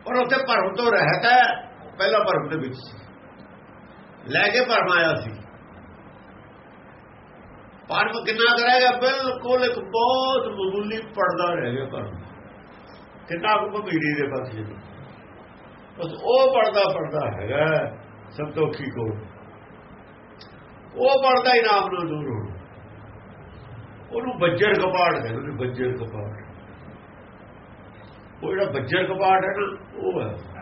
ਔਰ ਉੱਥੇ ਭਰਮ ਤੋਂ ਰਹਿਤ ਹੈ। ਪਹਿਲਾ ਭਰਮ ਦੇ ਵਿੱਚ ਸੀ। ਲੈ ਕੇ ਭਰਮ ਆਇਆ ਸੀ। ਭਰਮ ਕਿੰਨਾ ਕਰੇਗਾ? ਬਿਲਕੁਲ ਇੱਕ ਬਹੁਤ ਮਾਮੂਲੀ ਪੜਦਾ ਰਹਿ ਗਿਆ ਭਰਮ ਕਿੰਨਾ ਕੁ ਭੀੜੀ ਦੇ ਪਾਸੇ ਬਸ ਉਹ ਪਰਦਾ ਪਰਦਾ ਹੈਗਾ ਸੰਤੋਖੀ ਕੋ ਉਹ ਪਰਦਾ ਹੀ ਨਾਮ ਨੂੰ ਦੂਰ ਹੋ ਉਹਨੂੰ ਬੱਜਰ ਕਪਾੜ ਕਹਿੰਦੇ ਨੇ, ਬੱਜਰ ਕਪਾੜ ਉਹ ਜਿਹੜਾ ਬੱਜਰ ਕਪਾੜ ਹੈ ਨਾ, ਉਹ ਹੈ।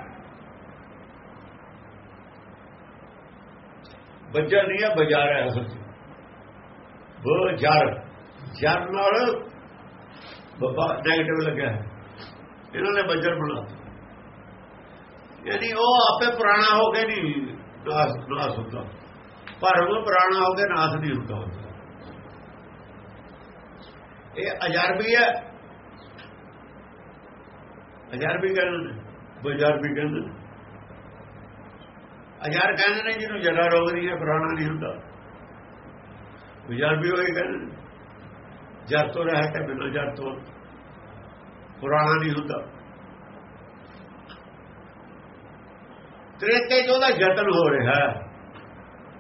ਬੱਜਰ ਨਹੀਂ ਹੈ ਬਜ਼ਾਰ ਹੈ ਅਸਲ ਚ ਬਜ਼ਾਰ। ਜਰ ਨਾਲ ਬੱਬਾ ਨੈਗੇਟਿਵ ਲੱਗਿਆ ਹੈ। ਇਹਨਾਂ ਨੇ ਬੱਜਰ ਬਣਾਤਾ ਯਾਨੀ ਉਹ ਆਪੇ ਪੁਰਾਣਾ ਹੋ ਕੇ ਨਹੀਂ ਨਾਸ ਨਾਸ ਹੁੰਦਾ। ਪਰ ਉਹ ਪੁਰਾਣਾ ਹੋ ਕੇ ਨਾਸ ਨਹੀਂ ਹੁੰਦਾ ਇਹ ਅਜਰਬੀ ਹੈ। ਅਜਰਬੀ ਕਹਿੰਦੇ ਨੇ। ਬਜਰਬੀ ਕਹਿੰਦੇ ਨੇ। ਅਜਰ ਕਹਿੰਦੇ ਨੇ ਜਿਹਨੂੰ ਜਰਾ ਰੋਗ ਨਹੀਂ ਹੈ ਪੁਰਾਣਾ ਨਹੀਂ ਹੁੰਦਾ। ਬਜਰਬੀ ਹੋਏ ਕਹਿੰਦੇ ਨੇ ਜਰ ਤੋਂ ਰਹਿ ਕੇ ਬਿਨਾਂ ਜਰ ਤੋਂ ਪੁਰਾਣਾ ਨਹੀਂ ਹੁੰਦਾ। ਤ੍ਰੇਤੇ ਚ ਉਹਦਾ ਯਤਨ ਹੋ ਰਿਹਾ ਹੈ।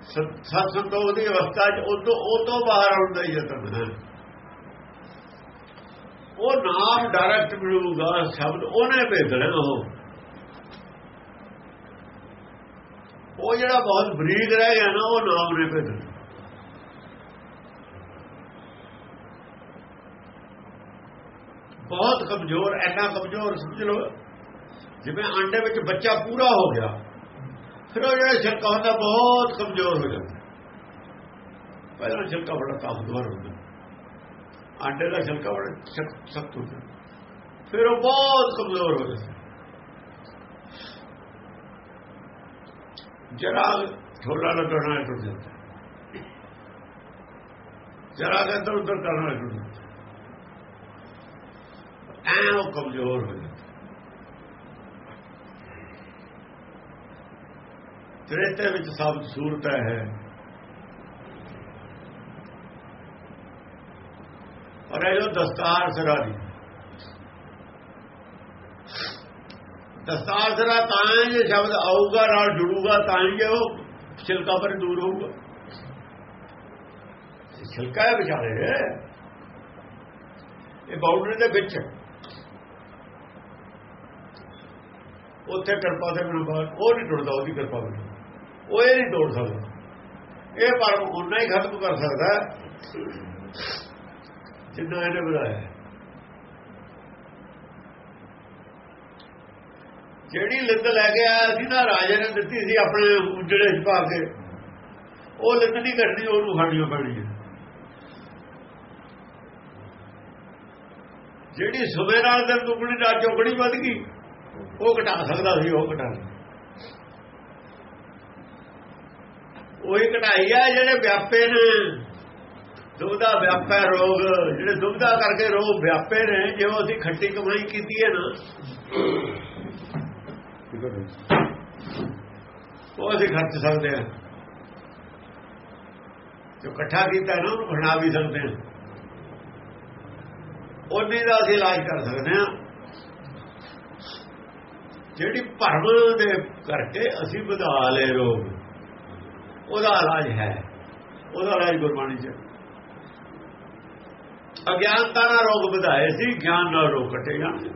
ਸਤ ਸੰਤੋਖ ਦੀ ਅਵਸਥਾ ਚ ਉਹ ਤੋਂ ਉਹ ਤੋਂ ਬਾਹਰ ਆਉਣ ਦਾ ਯਤਨ ਹੈ। ਉਹ ਨਾਮ ਡਾਇਰੈਕਟ ਮਿਲੂਗਾ, ਸ਼ਬਦ ਉਹਨੇ ਭੇਜਣਾ ਉਹ। ਉਹ ਜਿਹੜਾ ਬਹੁਤ ਬਰੀਕ ਰਹਿ ਗਿਆ ਨਾ, ਉਹ ਨਾਮ ਨੇ ਭੇਜਣਾ ਬਹੁਤ ਕਮਜ਼ੋਰ, ਐਨਾ ਕਮਜ਼ੋਰ, ਸਮਝ ਲਓ। ਜਿਵੇਂ ਆਂਡੇ ਵਿੱਚ ਬੱਚਾ ਪੂਰਾ ਹੋ ਗਿਆ, ਫਿਰ ਉਹ ਜਿਹੜਾ ਛਿਲਕਾ ਹੁੰਦਾ, ਬਹੁਤ ਕਮਜ਼ੋਰ ਹੋ ਜਾਂਦਾ। ਪਹਿਲਾਂ ਛਿਲਕਾ ਬੜਾ ਤਾਕਤਵਰ ਹੁੰਦਾ। ਆਂਡੇ ਦਾ ਛਿਲਕਾ ਬੜਾ ਸਖਤ ਹੁੰਦਾ। ਫਿਰ ਉਹ ਬਹੁਤ ਕਮਜ਼ੋਰ ਹੋ ਜਾਂਦਾ। ਜਰਾ ਥੋੜਾ ਲੱਗਣਾ ਟੁੱਟ ਜਾਂਦਾ। ਜਰਾ ਦੇ ਅੰਦਰ ਉੱਧਰ ਕਰਨਾ ਟੁੱਟ ਜਾਂਦਾ। ਐਂ ਉਹ ਕਮਜ਼ੋਰ ਹੋ ਜਾਂਦਾ। ਤ੍ਰੇਤੇ ਵਿੱਚ ਸਭ ਸੂਰਤ ਹੈ। ਔਰ ਇਹ ਜੋ ਦਸਤਾਰ ਸਰਾ ਦੀ। ਦਸਤਾਰ ਸਿਰਾ ਤਾਂ ਜੇ ਸ਼ਬਦ ਆਊਗਾ ਨਾਲ ਜੁੜੂਗਾ, ਤਾਂ ਹੀ ਉਹ ਛਿਲਕਾ ਪਰ ਦੂਰ ਹੋਊਗਾ। ਛਿਲਕਾ ਹੈ ਵਿਚਾਰੇ ਇਹ ਬਾਉਂਡਰੀ ਦੇ ਵਿੱਚ। ਉੱਥੇ ਕਿਰਪਾ ਦੇ ਬਿਨਾਂ ਉਹ ਨਹੀਂ ਟੁੱਟਦਾ, ਉਹਦੀ ਕਿਰਪਾ ਬਿਨਾਂ। ਉਹ ਇਹ ਨਹੀਂ ਤੋੜ ਸਕਦਾ। ਇਹ ਪਰਮ ਉਹਨਾਂ ਹੀ ਖਤਮ ਕਰ ਸਕਦਾ। ਜਿੰਨਾ ਇਹਨੇ ਬਣਾਇਆ। ਜਿਹੜੀ ਲਿੱਦ ਲੈ ਕੇ ਆਇਆ ਸੀ ਨਾ, ਰਾਜੇ ਨੇ ਦਿੱਤੀ ਸੀ ਆਪਣੇ ਉਜੜੇ ਚ ਪਾ ਕੇ। ਉਹ ਲਿੱਦ ਨਹੀਂ ਘਟਣੀ ਉਹਨੂੰ ਹੱਡੀਆਂ ਪੈਣੀ ਹੈ। ਜਿਹੜੀ ਸੁਬੇ ਨਾਲ ਦੇ ਦੁਗਣੀ ਨਾਲ ਚੌਗਣੀ ਵੱਧ ਗਈ, ਉਹ ਘਟਾ ਸਕਦਾ ਸੀ, ਉਹ ਘਟਾ ਉਹੀ ਘਟਾਈ ਆ ਜਿਹੜੇ ਵਿਆਪੇ ਨੇ। ਦੁਬਦਾ ਵਿਆਪਾ ਰੋਗ, ਜਿਹੜੇ ਦੁਬਦਾ ਕਰਕੇ ਰੋਗ ਵਿਆਪੇ ਨੇ ਜੇ ਉਹ ਅਸੀਂ ਖੱਟੀ ਕਮਾਈ ਕੀਤੀ ਹੈ ਨਾ ਉਹ ਅਸੀਂ ਖਰਚ ਸਕਦੇ ਹਾਂ। ਜੋ ਇਕੱਠਾ ਕੀਤਾ ਨਾ, ਉਹਨੂੰ ਬਣਾ ਵੀ ਸਕਦੇ ਹਾਂ। ਉਹਨੇ ਦਾ ਅਸੀਂ ਇਲਾਜ ਕਰ ਸਕਦੇ ਹਾਂ। ਜਿਹੜੀ ਭਰਮ ਦੇ ਕਰਕੇ ਅਸੀਂ ਵਧਾ ਲਏ ਰੋਗ, ਉਹਦਾ ਇਲਾਜ ਹੈ। ਉਹਦਾ ਇਲਾਜ ਗੁਰਬਾਣੀ ਚ। ਅਗਿਆਨਤਾ ਨਾਲ ਰੋਗ ਵਧਾਏ ਸੀ, ਗਿਆਨ ਨਾਲ ਰੋਗ ਕੱਟੇ ਜਾਣਗੇ।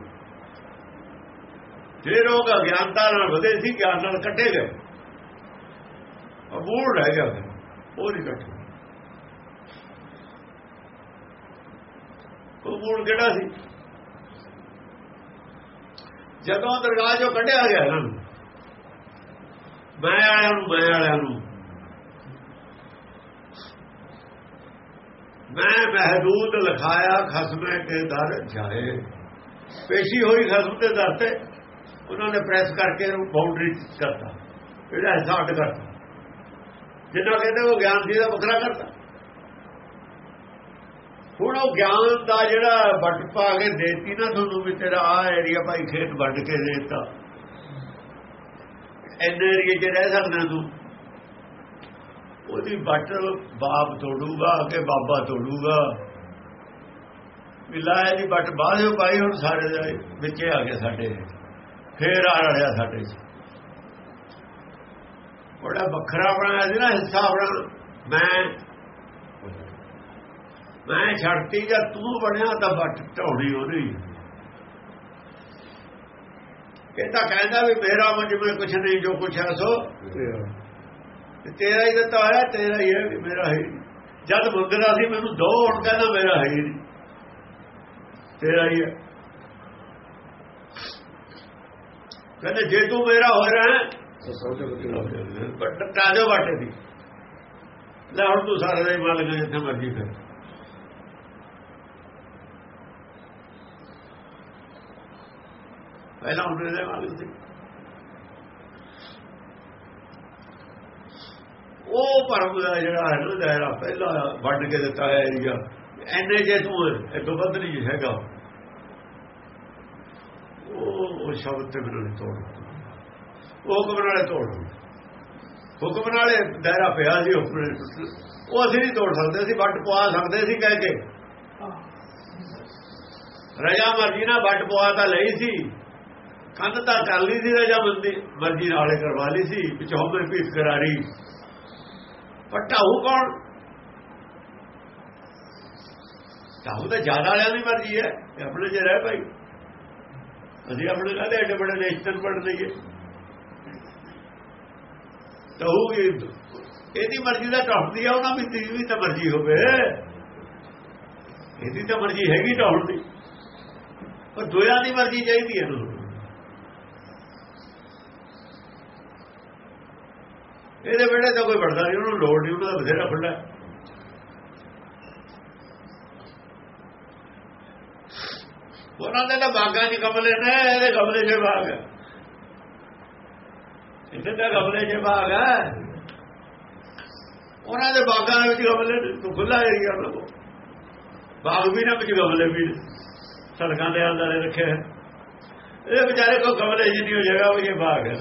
ਜੇ ਲੋਕ ਅਗਿਆਨਤਾ ਨਾਲ ਵਧੇ ਸੀ ਗਿਆਨ ਨਾਲ ਕੱਟੇ ਗਏ ਅਬੂੜ ਰਹਿ ਗਿਆ ਉਹ ਨਹੀਂ ਕੱਟੇ ਉਹ ਮੂਲ ਕਿਹੜਾ ਸੀ? ਜਦੋਂ ਦਰਗਾਹ ਚੋਂ ਕੱਢਿਆ ਗਿਆ ਇਹਨਾਂ ਨੂੰ, ਮੈਂ ਆਇਆ ਨੂੰ, ਮੈਂ ਆਇਆ ਨੂੰ। ਮੈਂ ਮਹਦੂਦ ਲਖਾਇਆ, ਖਸਮੇ ਕੇ ਦਰ ਜਾਏ। ਪੇਸ਼ੀ ਹੋਈ ਖਸਮ ਦੇ ਦਰ ਤੇ। ਉਹਨਾਂ ਨੇ ਪ੍ਰੈਸ ਕਰਕੇ ਇਹਨੂੰ ਬਾਉਂਡਰੀ ਕਰਤਾ। ਇਹਦਾ ਹਿਸਾਬ ਕਰਤਾ। ਜਿੰਨਾ ਕਹਿੰਦੇ ਉਹ ਗਿਆਨ ਸੀ ਦਾ ਵੱਖਰਾ ਕਰਤਾ। ਹੁਣ ਉਹ ਗਿਆਨ ਦਾ ਜਿਹੜਾ ਵੱਟ ਪਾ ਕੇ ਦੇਤੀ ਨਾ ਤੁਹਾਨੂੰ ਵੀ ਤੇਰਾ ਆ ਏਰੀਆ ਭਾਈ ਖੇਤ ਵੱਢ ਕੇ ਦੇਤਾ। ਇੰਨੇ ਏਰੀਏ 'ਚ ਰਹਿ ਸਕਦਾ ਤੂੰ। ਉਹਦੀ ਵੱਟ ਬਾਪ ਤੋੜੂਗਾ ਕਿ ਬਾਬਾ ਤੋੜੂਗਾ। ਵਿਲਾਇਆ ਦੀ ਵੱਟ ਬਾਹਰੋਂ ਪਾਈ, ਹੁਣ ਸਾਰੇ ਵਿੱਚ ਆ ਗਏ ਸਾਡੇ। ਫੇਰ ਆ ਰਿਹਾ ਸਾਡੇ 'ਚ। ਬੜਾ ਵੱਖਰਾ ਬਣਾਇਆ ਸੀ ਨਾ ਹਿੱਸਾ ਆਪਣਾ। ਮੈਂ ਮੈਂ ਛੱਡਤੀ ਜਾਂ ਤੂੰ ਬਣਿਆ ਤਾਂ ਵੱਟ ਢਾਉਣੀ ਉਹਦੀ। ਇਹ ਤਾਂ ਕਹਿੰਦਾ ਵੀ ਮੇਰਾ ਮੁਝ ਵਿੱਚ ਕੁਛ ਨਹੀਂ ਜੋ ਕੁਛ ਹੈ ਸੋ। ਤੇਰਾ ਹੀ ਦਿੱਤਾ ਹੋਇਆ ਤੇਰਾ ਹੀ ਹੈ ਵੀ ਮੇਰਾ ਹੈ। ਜਦ ਮੰਗਦਾ ਸੀ ਮੈਨੂੰ ਦੋ ਹੁਣ ਕਹਿੰਦਾ ਮੇਰਾ ਹੈ ਨਹੀਂ। ਤੇਰਾ ਹੀ ਹੈ। ਕਹਿੰਦੇ ਜੇ ਤੂੰ ਮੇਰਾ ਹੋ ਰਿਹਾ ਹੈ ਬਟ ਟਾਜੋ ਬਾਟੇ ਦੀ। ਲੈ ਹੁਣ ਤੂੰ ਸਾਰੇ ਦਾ ਹੀ ਮਾਲਕ ਜਿੱਥੇ ਮਰਜ਼ੀ ਕਰ ਪਹਿਲਾਂ ਉਹਨੇ ਦੇ ਮਾਲਕ ਸੀ। ਉਹ ਪਰਮ ਦਾ ਜਿਹੜਾ ਹੈ ਨਾ ਦਾਇਰਾ ਪਹਿਲਾਂ ਵੱਢ ਕੇ ਦਿੱਤਾ ਹੈ ਏਰੀਆ ਐਨੇ ਜੇ ਤੂੰ ਇਹ ਤੋਂ ਵੱਧ ਨਹੀਂ ਹੈਗਾ। ਉਹ ਸ਼ਬਦ ਤੇ ਬਿਨਾਂ ਤੋੜ ਉਹ ਹੁਕਮ ਨਾਲੇ ਤੋੜ ਹੁਕਮ ਨਾਲੇ ਦਾਇਰਾ ਪਿਆ ਸੀ ਉਹ ਅਸੀਂ ਨਹੀਂ ਤੋੜ ਸਕਦੇ ਸੀ ਵੱਟ ਪਵਾ ਸਕਦੇ ਸੀ ਕਹਿ ਕੇ। ਰਜਾ ਮਰਜ਼ੀ ਨਾਲ ਵੱਟ ਪਵਾ ਤਾਂ ਲਈ ਸੀ। ਕੰਧ ਤਾਂ ਕਰ ਲਈ ਸੀ ਰਜਾ ਮੰਦੀ ਮਰਜ਼ੀ ਨਾਲੇ ਕਰਵਾ ਲਈ ਸੀ, ਪਿਛੋਂ ਮੈਂ ਪੀਤ ਕਰਾਰੀ। ਪਰ ਢਾਹੂ ਕੌਣ? ਢਾਹੂ ਤਾਂ ਜ਼ਿਆਦਾ ਵਾਲਿਆਂ ਦੀ ਮਰਜ਼ੀ ਹੈ ਆਪਣੇ ਜੇ ਰਹਿ ਭਾਈ। ਅਸੀਂ ਆਪਣੇ ਕਹਦੇ ਐਡੇ ਬੜੇ ਨੇਸ਼ਨ ਪੜ ਲਈਏ। ਕਹੂਗੀ ਇਹਦੀ ਮਰਜ਼ੀ ਦਾ ਢਾਉਂਦੀ ਆ, ਉਹਨਾਂ ਦੀ ਵੀ ਤਾਂ ਮਰਜ਼ੀ ਹੋਵੇ। ਇਹਦੀ ਤਾਂ ਮਰਜ਼ੀ ਹੈਗੀ ਢਾਉਣ ਦੀ ਪਰ ਦੋਆਂ ਦੀ ਮਰਜ਼ੀ ਚਾਹੀਦੀ ਹੈ ਨੂੰ। ਇਹਦੇ ਵੇਲੇ ਤਾਂ ਕੋਈ ਵੜਦਾ ਨਹੀਂ, ਉਹਨੂੰ ਲੋੜ ਨਹੀਂ, ਉਹਦਾ ਬਥੇਰਾ ਖੁੱਲਾ ਉਹਨਾਂ ਦੇ ਤਾਂ ਬਾਗਾਂ 'ਚ ਗਮਲੇ ਨੇ, ਇਹਦੇ ਗਮਲੇ 'ਚ ਬਾਗ। ਹੈ ਇਹਦੇ ਤਾਂ ਗਮਲੇ 'ਚ ਬਾਗ ਹੈ। ਉਹਨਾਂ ਦੇ ਬਾਗਾਂ ਵਿੱਚ ਗਮਲੇ ਤੋਂ ਖੁੱਲਾ ਏਰੀਆ ਉਹਨਾਂ ਕੋਲ ਬਾਗ ਵੀ ਨਾ ਵਿੱਚ ਗਮਲੇ ਵੀ ਸੜਕਾਂ ਦੇ ਅੰਦਰ ਰੱਖੇ ਇਹ ਵਿਚਾਰੇ ਕੋ ਗਮਲੇ ਜਿੰਨੀ ਹੋ ਜਗ੍ਹਾ ਉਹ ਇਹ ਬਾਗ ਹੈ।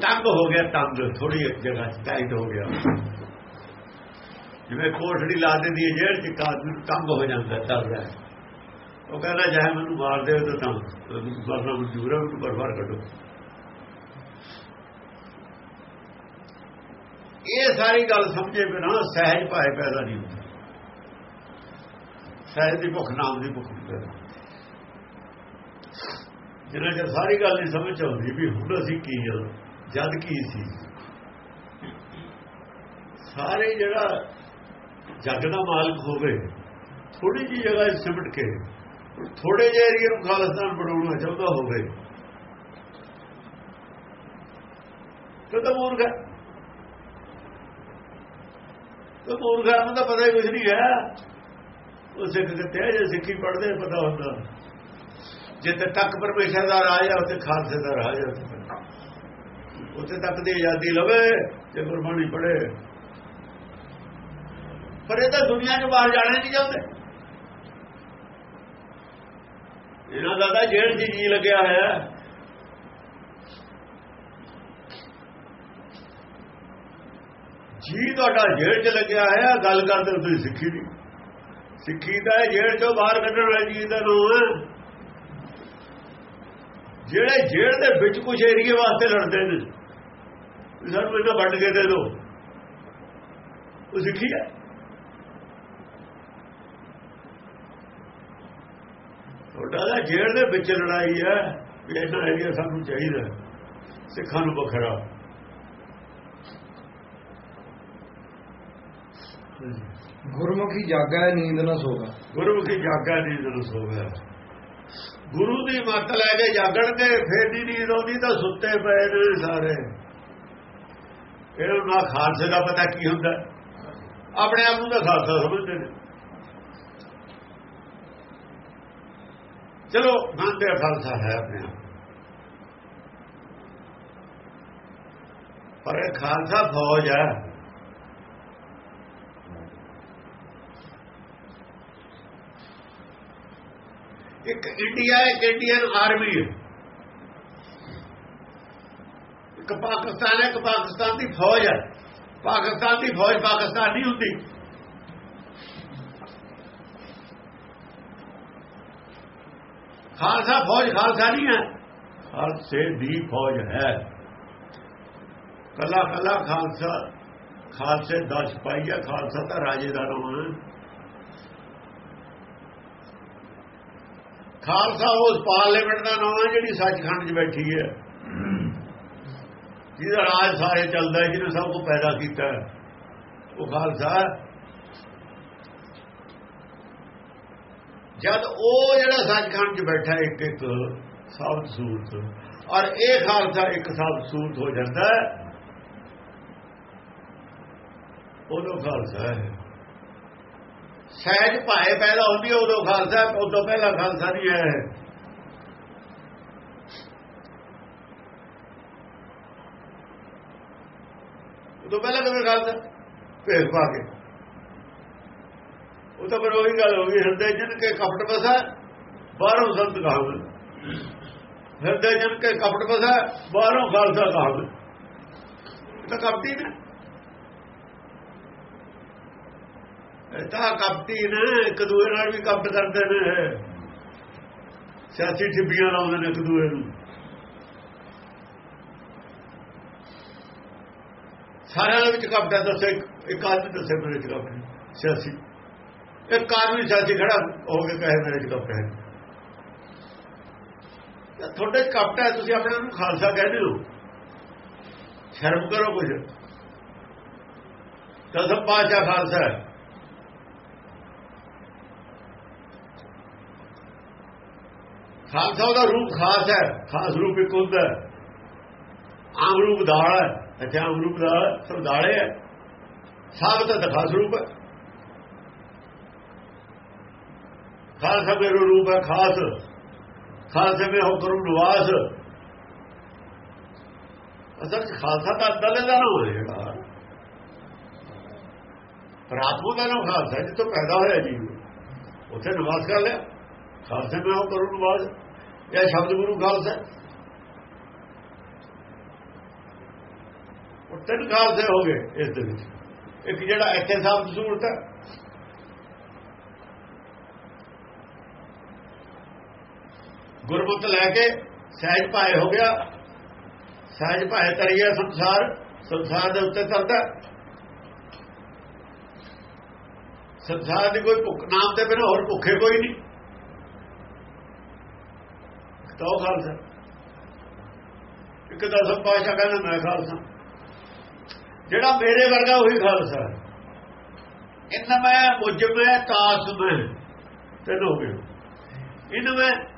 ਤੰਗ ਹੋ ਗਿਆ, ਤੰਗ ਥੋੜੀ ਜਗ੍ਹਾ ਟਾਈਟ ਹੋ ਗਿਆ। ਜਿਵੇਂ ਕੋਠੜੀ ਲਾ ਦਿੰਦੀ ਹੈ, ਜੇਲ੍ਹ ਚ ਕਾਦਮੀ ਤੰਗ ਹੋ ਜਾਂਦਾ, ਚੱਲਦਾ ਉਹ ਕਹਿੰਦਾ ਜਾਇ ਮੈਨੂੰ ਮਾਰ ਦੇ ਤਾਂ ਤਾਂ ਮਰਨਾ ਮਨਜ਼ੂਰ ਹੈ ਮੈਨੂੰ ਬਰਬਾਰ ਕੱਢੋ। ਇਹ ਸਾਰੀ ਗੱਲ ਸਮਝੇ ਬਿਨਾ ਸਹਿਜ ਭਾਏ ਪੈਦਾ ਨਹੀਂ ਹੁੰਦਾ। ਸਹਿਜ ਦੀ ਭੁੱਖ, ਨਾਮ ਦੀ ਭੁੱਖ ਪੈਦਾ। ਜਿਹਨਾਂ ਚ ਸਾਰੀ ਗੱਲ ਨਹੀਂ ਸਮਝ ਆਉਂਦੀ ਵੀ ਹੁਣ ਅਸੀਂ ਕੀ ਹਾਂ ਜਦ ਕੀ ਸੀ। ਸਾਰੇ ਜਿਹੜਾ ਜੱਗ ਦਾ ਮਾਲਕ ਹੋਵੇ ਥੋੜੀ ਜੀ ਜਗ੍ਹਾ ਸਿਮਟ ਕੇ ਥੋੜੇ ਜਿਹੇ ਏਰੀਏ ਨੂੰ ਖਾਲਸਤਾਨ ਬਣਾਉਣਾ ਚਾਹੁੰਦਾ ਹੋਵੇ ਤਾਂ ਮੂਰਖ ਹੈ। ਤਾਂ ਮੂਰਖਾਂ ਨੂੰ ਤਾਂ ਪਤਾ ਹੀ ਕੁਝ ਨਹੀਂ ਹੈ। ਉਹ ਸਿੱਖ ਕਿਤੇ ਜੇ ਸਿੱਖੀ ਪੜਦੇ ਪਤਾ ਹੁੰਦਾ। ਜਿੱਥੇ ਤੱਕ ਪਰਮੇਸ਼ਰ ਦਾ ਰਾਜ ਹੈ, ਉੱਥੇ ਖਾਲਸੇ ਦਾ ਰਾਜ ਹੈ। ਉੱਥੇ ਤੱਕ ਦੀ ਆਜ਼ਾਦੀ ਲਵੇ, ਜੇ ਗੁਰਬਾਣੀ ਪੜੇ ਪਰ ਇਹ ਤਾਂ ਦੁਨੀਆ 'ਚ ਬਾਹਰ ਜਾਣਾ ਨਹੀਂ ਚਾਹੁੰਦੇ। ਇਹਨਾਂ ਦਾ ਤਾਂ ਜੇਲ੍ਹ 'ਚ ਜੀ ਲੱਗਿਆ ਹੋਇਆ ਜੀ ਤੁਹਾਡਾ ਜੇਲ੍ਹ 'ਚ ਲੱਗਿਆ ਹੋਇਆ, ਗੱਲ ਕਰਦੇ ਤੁਸੀਂ ਸਿੱਖੀ ਦੀ। ਸਿੱਖੀ ਦਾ ਜੇਲ੍ਹ 'ਚੋਂ ਬਾਹਰ ਕੱਢਣ ਵਾਲੀ ਜੀ ਦਾ ਨਾਮ ਜਿਹੜੇ ਜੇਲ੍ਹ ਦੇ ਵਿੱਚ ਕੁਝ ਏਰੀਏ ਵਾਸਤੇ ਲੜਦੇ ਨੇ ਸਰ ਮੈਨੂੰ ਵੱਢ ਕੇ ਦੇ ਦੋ ਉਹ ਸਿੱਖੀ ਹੈ? ਤੁਹਾਡਾ ਦਾ ਜੇਲ੍ਹ ਦੇ ਵਿੱਚ ਲੜਾਈ ਹੈ ਵੀ ਇਹਨਾਂ ਏਰੀਆ ਸਾਨੂੰ ਚਾਹੀਦਾ ਸਿੱਖਾਂ ਨੂੰ ਬਖਰਾ ਗੁਰਮੁਖੀ ਜਾਗਾ ਨੀਂਦ ਨਾ ਸੋਗਾ ਗੁਰਮੁਖੀ ਜਾਗਾ ਨਹੀਂ ਜਦੋਂ ਸੋਵੇ ਗੁਰੂ ਦੀ ਮੱਤ ਲੈ ਕੇ ਜਾਗਣਗੇ ਫੇਰ ਨਹੀਂ ਨੀਂਦ ਆਉਂਦੀ ਤਾਂ ਸੁੱਤੇ ਪਏ ਨੇ ਸਾਰੇ। ਇਹਨਾਂ ਨੂੰ ਖਾਲਸੇ ਦਾ ਪਤਾ ਕੀ ਹੁੰਦਾ। ਆਪਣੇ ਆਪ ਨੂੰ ਤਾਂ ਖਾਲਸਾ ਸਮਝਦੇ ਨੇ। ਚਲੋ ਮੰਨਦੇ ਖਾਲਸਾ ਹੈ ਆਪਣੇ ਆਪ। ਪਰ ਇਹ ਖਾਲਸਾ ਫੌਜ ਹੈ। ਇੱਕ ਇੰਡੀਆ, ਇੱਕ ਇੰਡੀਅਨ ਆਰਮੀ ਹੈ। ਇੱਕ ਪਾਕਿਸਤਾਨ ਹੈ, ਇੱਕ ਪਾਕਿਸਤਾਨ ਦੀ ਫੌਜ ਹੈ। ਪਾਕਿਸਤਾਨ ਦੀ ਫੌਜ ਪਾਕਿਸਤਾਨ ਨਹੀਂ ਹੁੰਦੀ। ਖਾਲਸਾ ਫੌਜ ਖਾਲਸਾ ਨਹੀਂ ਹੈ। ਖਾਲਸੇ ਦੀ ਫੌਜ ਹੈ। ਕੱਲਾ ਕੱਲਾ ਖਾਲਸਾ, ਖਾਲਸੇ ਦਾ ਹੈ, ਖਾਲਸਾ ਤਾਂ ਰਾਜੇ ਦਾ ਨਾਮ ਹੈ। ਖਾਲਸਾ ਉਸ ਪਾਰਲੀਮੈਂਟ ਦਾ ਨਾਮ ਹੈ ਜਿਹੜੀ ਸੱਚਖੰਡ 'ਚ ਬੈਠੀ ਹੈ। ਜਿਹਦਾ ਰਾਜ ਸਾਰੇ ਚੱਲਦਾ ਜਿਹਨੇ ਸਭ ਕੁਝ ਪੈਦਾ ਕੀਤਾ ਉਹ ਖਾਲਸਾ ਜਦ ਉਹ ਜਿਹੜਾ ਸੱਚਖੰਡ 'ਚ ਬੈਠਾ ਇੱਕ ਇੱਕ ਸਭ ਸੂਰਤ ਔਰ ਇਹ ਖਾਲਸਾ ਇੱਕ ਸਭ ਸੂਰਤ ਹੋ ਜਾਂਦਾ ਉਦੋਂ ਖਾਲਸਾ ਹੈ। ਸਹਿਜ ਭਾਏ ਪੈਦਾ ਹੁੰਦੀ ਉਦੋਂ ਖਾਲਸਾ ਉਦੋਂ ਪਹਿਲਾਂ ਖਾਲਸਾ ਨਹੀਂ ਹੈ। ਉਦੋਂ ਪਹਿਲਾਂ ਕਿਵੇਂ ਖਾਲਸਾ? ਭੇਦ ਪਾ ਕੇ। ਉਹ ਤਾਂ ਪਰ ਉਹੀ ਗੱਲ ਹੋ ਗਈ, ਹਿਰਦੇ ਜਨ ਕੇ ਕਪਟ ਬਸਾ, ਬਾਹਰੋਂ ਸੰਤ ਕਹਾਵਤ ਹਿਰਦੇ ਜਨ ਕੇ ਕਪਟ ਬਸਾ, ਬਾਹਰੋਂ ਖਾਲਸਾ ਕਹਾਵਤ ਇਹ ਤਾਂ ਕਪਟੀ ਨੇ। ਇਹ ਤਾਂ ਕਪਟੀ ਨੇ, ਇੱਕ ਦੂਏ ਨਾਲ ਵੀ ਕਪਟ ਕਰਦੇ ਨੇ ਸਿਆਸੀ ਠਿੱਬੀਆਂ ਲਾਉਂਦੇ ਨੇ ਇੱਕ ਦੂਏ ਨੂੰ। ਸਾਰਿਆਂ ਦੇ ਵਿੱਚ ਕਪਟ ਹੈ, ਦੱਸੇ ਇੱਕ ਆਦਮੀ ਦੱਸੇ ਮੇਰੇ ਵਿੱਚ ਕਪਟ ਸਿਆਸੀ। ਇੱਕ ਆਦਮੀ ਸਾਥੀ ਖੜਾ ਹੋ ਕੇ ਕਹੇ ਮੇਰੇ ਚ ਕਪਟ ਹੈ। ਤੁਹਾਡੇ ਕਪਟ ਹੈ, ਤੁਸੀਂ ਆਪਣੇ ਨੂੰ ਖਾਲਸਾ ਕਹਿੰਦੇ ਹੋ। ਸ਼ਰਮ ਕਰੋ ਕੁਝ। ਦਸਮ ਪਾਸ਼ਾ ਖਾਲਸਾ ਖਾਲਸਾ ਉਹਦਾ ਰੂਪ ਖਾਸ ਹੈ, ਖਾਸ ਰੂਪ ਇੱਕ ਹੁੰਦਾ ਆਮ ਰੂਪ ਦਾਲ ਹੈ, ਅੱਛਾ, ਆਮ ਰੂਪ ਦਾ ਸਭ ਦਾਲੇ ਹੈ। ਸਾਬਤ ਦਾ ਖਾਸ ਰੂਪ ਹੈ। ਖਾਲਸਾ ਮੇਰਾ ਰੂਪ ਹੈ ਖਾਸ। ਖਾਲਸੇ ਮੇ ਹੋ ਕਰੂ ਨਿਵਾਸ। ਅਸਲ ਚ ਖਾਲਸਾ ਤਾਂ ਦਲੇ ਦਾ ਨਾਮ ਹੈ ਜਿਹੜਾ। ਪ੍ਰਾਤਮਾ ਦਾ ਨਾਮ ਖਾਲਸਾ ਜਿੱਥੋਂ ਪੈਦਾ ਹੋਇਆ ਜੀ। ਉੱਥੇ ਨਿਵਾਸ ਕਰ ਲਿਆ। ਖਾਲਸੇ ਮੈਂ ਉਹ ਕਰੂ ਨਿਵਾਸ। ਇਹ ਸ਼ਬਦ ਗੁਰੂ ਖਾਲਸਾ। ਉਹ ਤਿੰਨ ਖਾਲਸੇ ਹੋ ਗਏ ਇਸ ਦੇ ਵਿੱਚ। ਇੱਕ ਜਿਹੜਾ ਇੱਥੇ ਸ਼ਬਦ ਸੂਰਤ ਹੈ। ਗੁਰਮੁਖ ਲੈ ਕੇ ਸਹਿਜ ਭਾਏ ਹੋ ਗਿਆ। ਸਹਿਜ ਭਾਏ ਤਰੀਏ ਸੰਸਾਰ ਸੰਸਾਰ ਦੇ ਉੱਤੇ ਤਰਦਾ। ਸੰਸਾਰ ਦੀ ਕੋਈ ਭੁੱਖ, ਨਾਮ ਤੇ ਬਿਨਾਂ ਹੋਰ ਭੁੱਖੇ ਕੋਈ ਨਹੀਂ। ਤੋ ਖਾਲਸਾ। ਇੱਕ ਦਸਮ ਪਾਸ਼ਾ ਕਹਿੰਦਾ, ਮੈਂ ਖਾਲਸਾ। ਜਿਹੜਾ ਮੇਰੇ ਵਰਗਾ ਉਹੀ ਖਾਲਸਾ ਇਨ ਮੈਂ ਮੁਝ ਮੈਂ, ਤਾਸ ਮੈਂ, ਤੈਨੂੰ ਹੋ ਗਏ। ਇਨ ਮੈਂ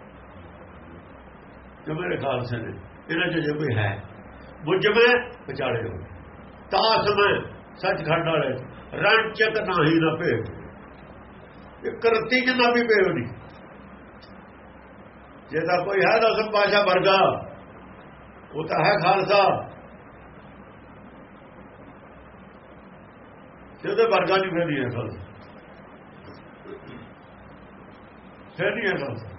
ਜੋ ਮੇਰੇ ਖਾਲਸੇ ਨੇ ਇਹਨਾਂ ਚ ਜੇ ਕੋਈ ਹੈ। ਮੁਝ ਮੈਂ ਵਿਚਾਲੇ ਹੋ ਤਾਸ ਮੈਂ ਸੱਚਖੰਡ ਵਾਲੇ ਰਣਚਕ ਨਹੀਂ ਨਾ ਭੇ ਇਹ ਕਰਤੀ ਜਨਾ ਵੀ ਭੇ ਨਹੀਂ। ਜੇ ਤਾਂ ਕੋਈ ਹੈ ਦਸਮ ਪਾਸ਼ਾ ਵਰਗਾ। ਉਹ ਤਾਂ ਹੈ ਖਾਲਸਾ। ਜਿਹਦੇ ਵਰਗਾ ਨਹੀਂ, ਫੇਰ ਨਹੀਂ ਹੈ ਖਾਲਸਾ। ਫੇਰ ਨਹੀਂ ਹੈ ਖਾਲਸਾ।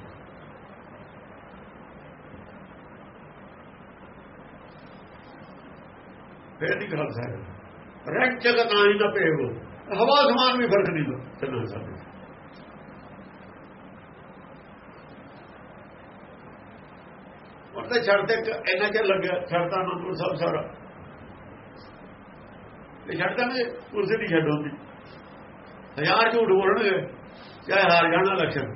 ਫੇਰ ਨਹੀਂ ਗੱਲ ਸਰ ਰੈਕ ਜਗਤ ਆਈ ਨਾ ਪੇਵ ਹਵਾ ਸਮਾਨ ਵੀ ਫ਼ਰਕ ਨਹੀਂ ਚੱਲਣਾ ਸਾਡੇ ਉਹ ਛੱਡ ਤੇ ਇੰਨਾ ਚਿਰ ਲੱਗਿਆ ਛੱਡਦਾ ਅਨੰਦਪੁਰ ਸਭ ਸਾਰਾ। ਤੇ ਛੱਡਦਾ ਨਾ ਉਸੇ ਦੀ ਛੱਡ ਹੁੰਦੀ। ਹਜ਼ਾਰ ਝੂਠ ਬੋਲਣਗੇ, ਚਾਹੇ ਹਾਰ ਜਾਣਾ ਲੱਛਣ।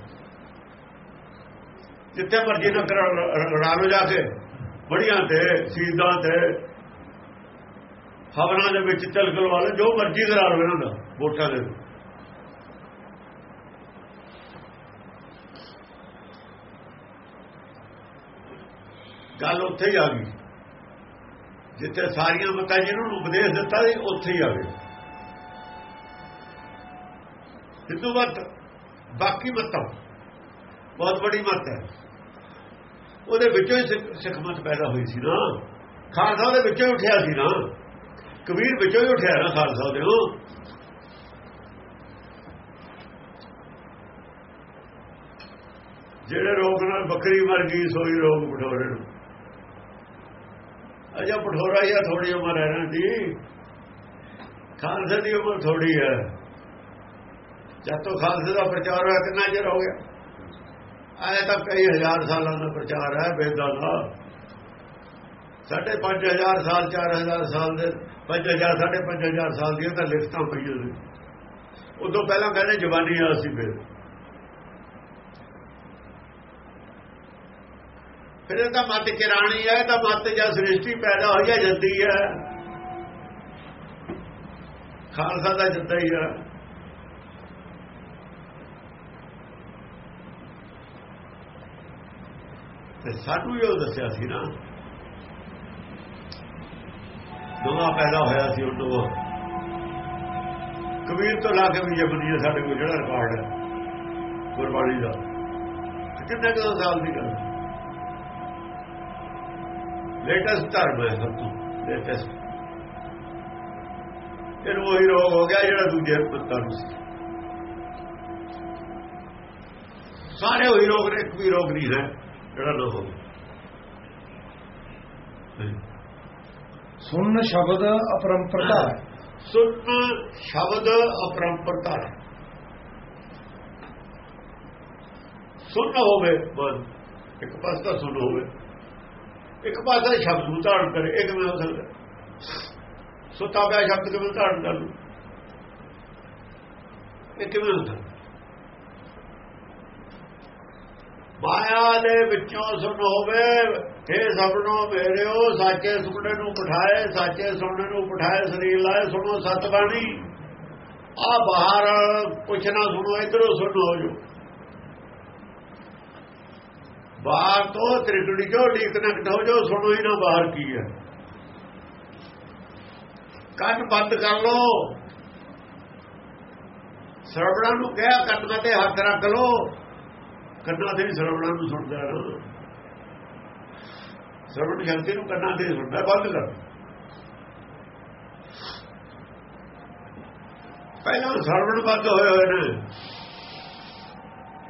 ਜਿੱਥੇ ਮਰਜ਼ੀ ਨਾ ਰੜਾ ਲੋ ਜਾ ਕੇ, ਬੜੀਆਂ ਤੇ ਸੀਦਾਂ ਤੇ ਖਬਰਾਂ ਦੇ ਵਿੱਚ ਤਿਲਕਲ ਵਾਲੇ ਜੋ ਮਰਜ਼ੀ ਕਰਾ ਲੋ ਇਹਨਾਂ ਦਾ, ਵੋਟਾਂ ਦੇ ਗੱਲ ਉੱਥੇ ਹੀ ਆ ਗਈ। ਜਿੱਥੇ ਸਾਰੀਆਂ ਮਤਾਂ ਜਿਹਨਾਂ ਨੂੰ ਉਪਦੇਸ਼ ਦਿੱਤਾ ਸੀ, ਉੱਥੇ ਹੀ ਆ ਗਏ। ਹਿੰਦੂ ਮਤ, ਬਾਕੀ ਮਤਾਂ। ਬਹੁਤ ਵੱਡੀ ਮਤ ਹੈ। ਉਹਦੇ ਵਿੱਚੋਂ ਹੀ ਸਿੱਖ ਮਤ ਪੈਦਾ ਹੋਈ ਸੀ ਨਾ। ਖਾਲਸਾ ਉਹਦੇ ਵਿੱਚੋਂ ਹੀ ਉੱਠਿਆ ਸੀ ਨਾ। ਕਬੀਰ ਵਿੱਚੋਂ ਹੀ ਉੱਠਿਆ ਨਾ ਖਾਲਸਾ ਦੇ ਉਹ। ਜਿਹੜੇ ਰੋਗ ਨਾਲ ਬੱਕਰੀ ਮਰ ਗਈ, ਸੋਈ ਰੋਗ ਬਠੋਰੇ ਨੂੰ। ਅਜਾ ਪਠੋਰਾ ਹੀ ਆ ਥੋੜੀ ਉਮਰ ਹੈ ਨਾ ਜੀ। ਖਾਲਸੇ ਦੀ ਉਮਰ ਥੋੜੀ ਹੈ। ਜਦ ਤੋਂ ਖਾਲਸੇ ਦਾ ਪ੍ਰਚਾਰ ਹੋਇਆ, ਕਿੰਨਾ ਚਿਰ ਹੋ ਗਿਆ? ਆਇਆ ਤਾਂ ਕਈ ਹਜ਼ਾਰ ਸਾਲਾਂ ਦਾ ਪ੍ਰਚਾਰ ਹੈ ਬੇਦਾਂ ਦਾ। ਸਾਡੇ 5000 ਸਾਲ 4000 ਸਾਲ ਦੇ 5000 ਸਾਡੇ 5000 ਸਾਲ ਦੀਆਂ ਤਾਂ ਲਿਖਤਾਂ ਪਈਆਂ ਨੇ। ਉਦੋਂ ਪਹਿਲਾਂ ਕਹਿੰਦੇ ਜਵਾਨੀ ਆ ਸੀ ਫਿਰ ਫਿਰ ਇਹਦਾ ਮਤ ਕਿਰਾਣੀ ਹੈ ਤਾਂ ਮਤ ਜਾਂ ਸ੍ਰਿਸ਼ਟੀ ਪੈਦਾ ਹੋਈ ਹੈ ਜੱਦੀ ਹੈ। ਖਾਲਸਾ ਦਾ ਜੱਦਾ ਹੀ ਹੈ ਤੇ ਸਾਨੂੰ ਇਹ ਦੱਸਿਆ ਸੀ ਨਾ। ਦੋਵਾ ਪੈਦਾ ਹੋਇਆ ਸੀ ਉਹ ਦੋਵਾ ਕਬੀਰ ਤੋਂ ਲਾ ਕੇ ਵੀ ਜਪਦੀ ਹੈ, ਸਾਡੇ ਕੋਲ ਜਿਹੜਾ ਰਿਕਾਰਡ ਹੈ, ਗੁਰਬਾਣੀ ਦਾ। ਕਿੰਨੇ ਕੁ ਸਾਲ ਦੀ ਗੱਲ? ਲੇਟੈਸਟ ਧਰਮ ਹੈ ਸਭ ਤੋਂ ਲੇਟੈਸਟ ਇਹਨੂੰ ਉਹੀ ਰੋਗ ਹੋ ਗਿਆ ਜਿਹੜਾ ਦੂਜੇ ਪੱਤਾਂ ਨੂੰ ਸੀ। ਸਾਰੇ ਉਹੀ ਰੋਗ ਨੇ, ਇੱਕ ਵੀ ਰੋਗ ਨਹੀਂ ਹੈ, ਜਿਹੜਾ ਲੋਕ ਹੋ ਗਿਆ। ਸੁਣ ਸ਼ਬਦ ਅਪਰੰਪਰਤਾ ਹੈ। ਸੁਣ ਸ਼ਬਦ ਅਪਰੰਪਰਤਾ ਹੈ। ਸੁਣ ਹੋਵੇ ਬਸ, ਇੱਕ ਪਾਸਾ ਸੁਣ ਹੋਵੇ। ਇੱਕ ਪਾਸੇ ਸ਼ਬਦ ਨੂੰ ਧਾਰਨ ਕਰੇ, ਇਹ ਕਿਵੇਂ ਹੋ ਸਕਦਾ? ਸੁੱਤਾ ਪਿਆ ਸ਼ਬਦ ਕਿਵੇਂ ਧਾਰਨ ਕਰ ਲੂ ਇਹ ਕਿਵੇਂ ਹੁੰਦਾ ਮਾਇਆ ਦੇ ਵਿੱਚੋਂ ਸੁਣ ਹੋਵੇ ਇਹ ਸਭਨੋ ਮੇਰਿਓ ਸਾਚੇ ਸੁਣਨੇ ਨੂੰ ਬਿਠਾਏ, ਸਾਚੇ ਸੁਣਨੇ ਨੂੰ ਬਿਠਾਏ, ਸਰੀਰ ਲਾਏ, ਸੁਣੋ ਸਤ ਬਾਣੀ। ਆ ਬਾਹਰ, ਕੁਛ ਨਾ ਸੁਣੋ, ਇਧਰੋਂ ਸੁਣੋ ਜੋ। ਬਾਹਰ ਤੋਂ ਤ੍ਰਿਕੜੀ ਚੋਂ ਡੀਕਨੈਕਟ ਹੋ ਜੋ ਸੁਣੋ ਹੀ ਨਾ ਬਾਹਰ ਕੀ ਹੈ। ਕੰਨ ਬੰਦ ਕਰ ਲੋ ਸਰਵਣਾ ਨੂੰ ਕਿਹਾ ਕੰਨਾਂ ਤੇ ਹੱਥ ਰੱਖ ਲੋ ਕੰਨਾਂ ਤੇ ਸਰਵਣਾ ਨੂੰ ਸੁਣਦਾ ਰਹੋ। ਸਰਵਣ ਸ਼ਕਤੀ ਨੂੰ ਕੰਨਾਂ ਤੇ ਸੁਣਦਾ, ਬੰਦ ਕਰ। ਪਹਿਲਾਂ ਸਰਵਣ ਬੰਦ ਹੋਏ ਹੋਏ ਨੇ।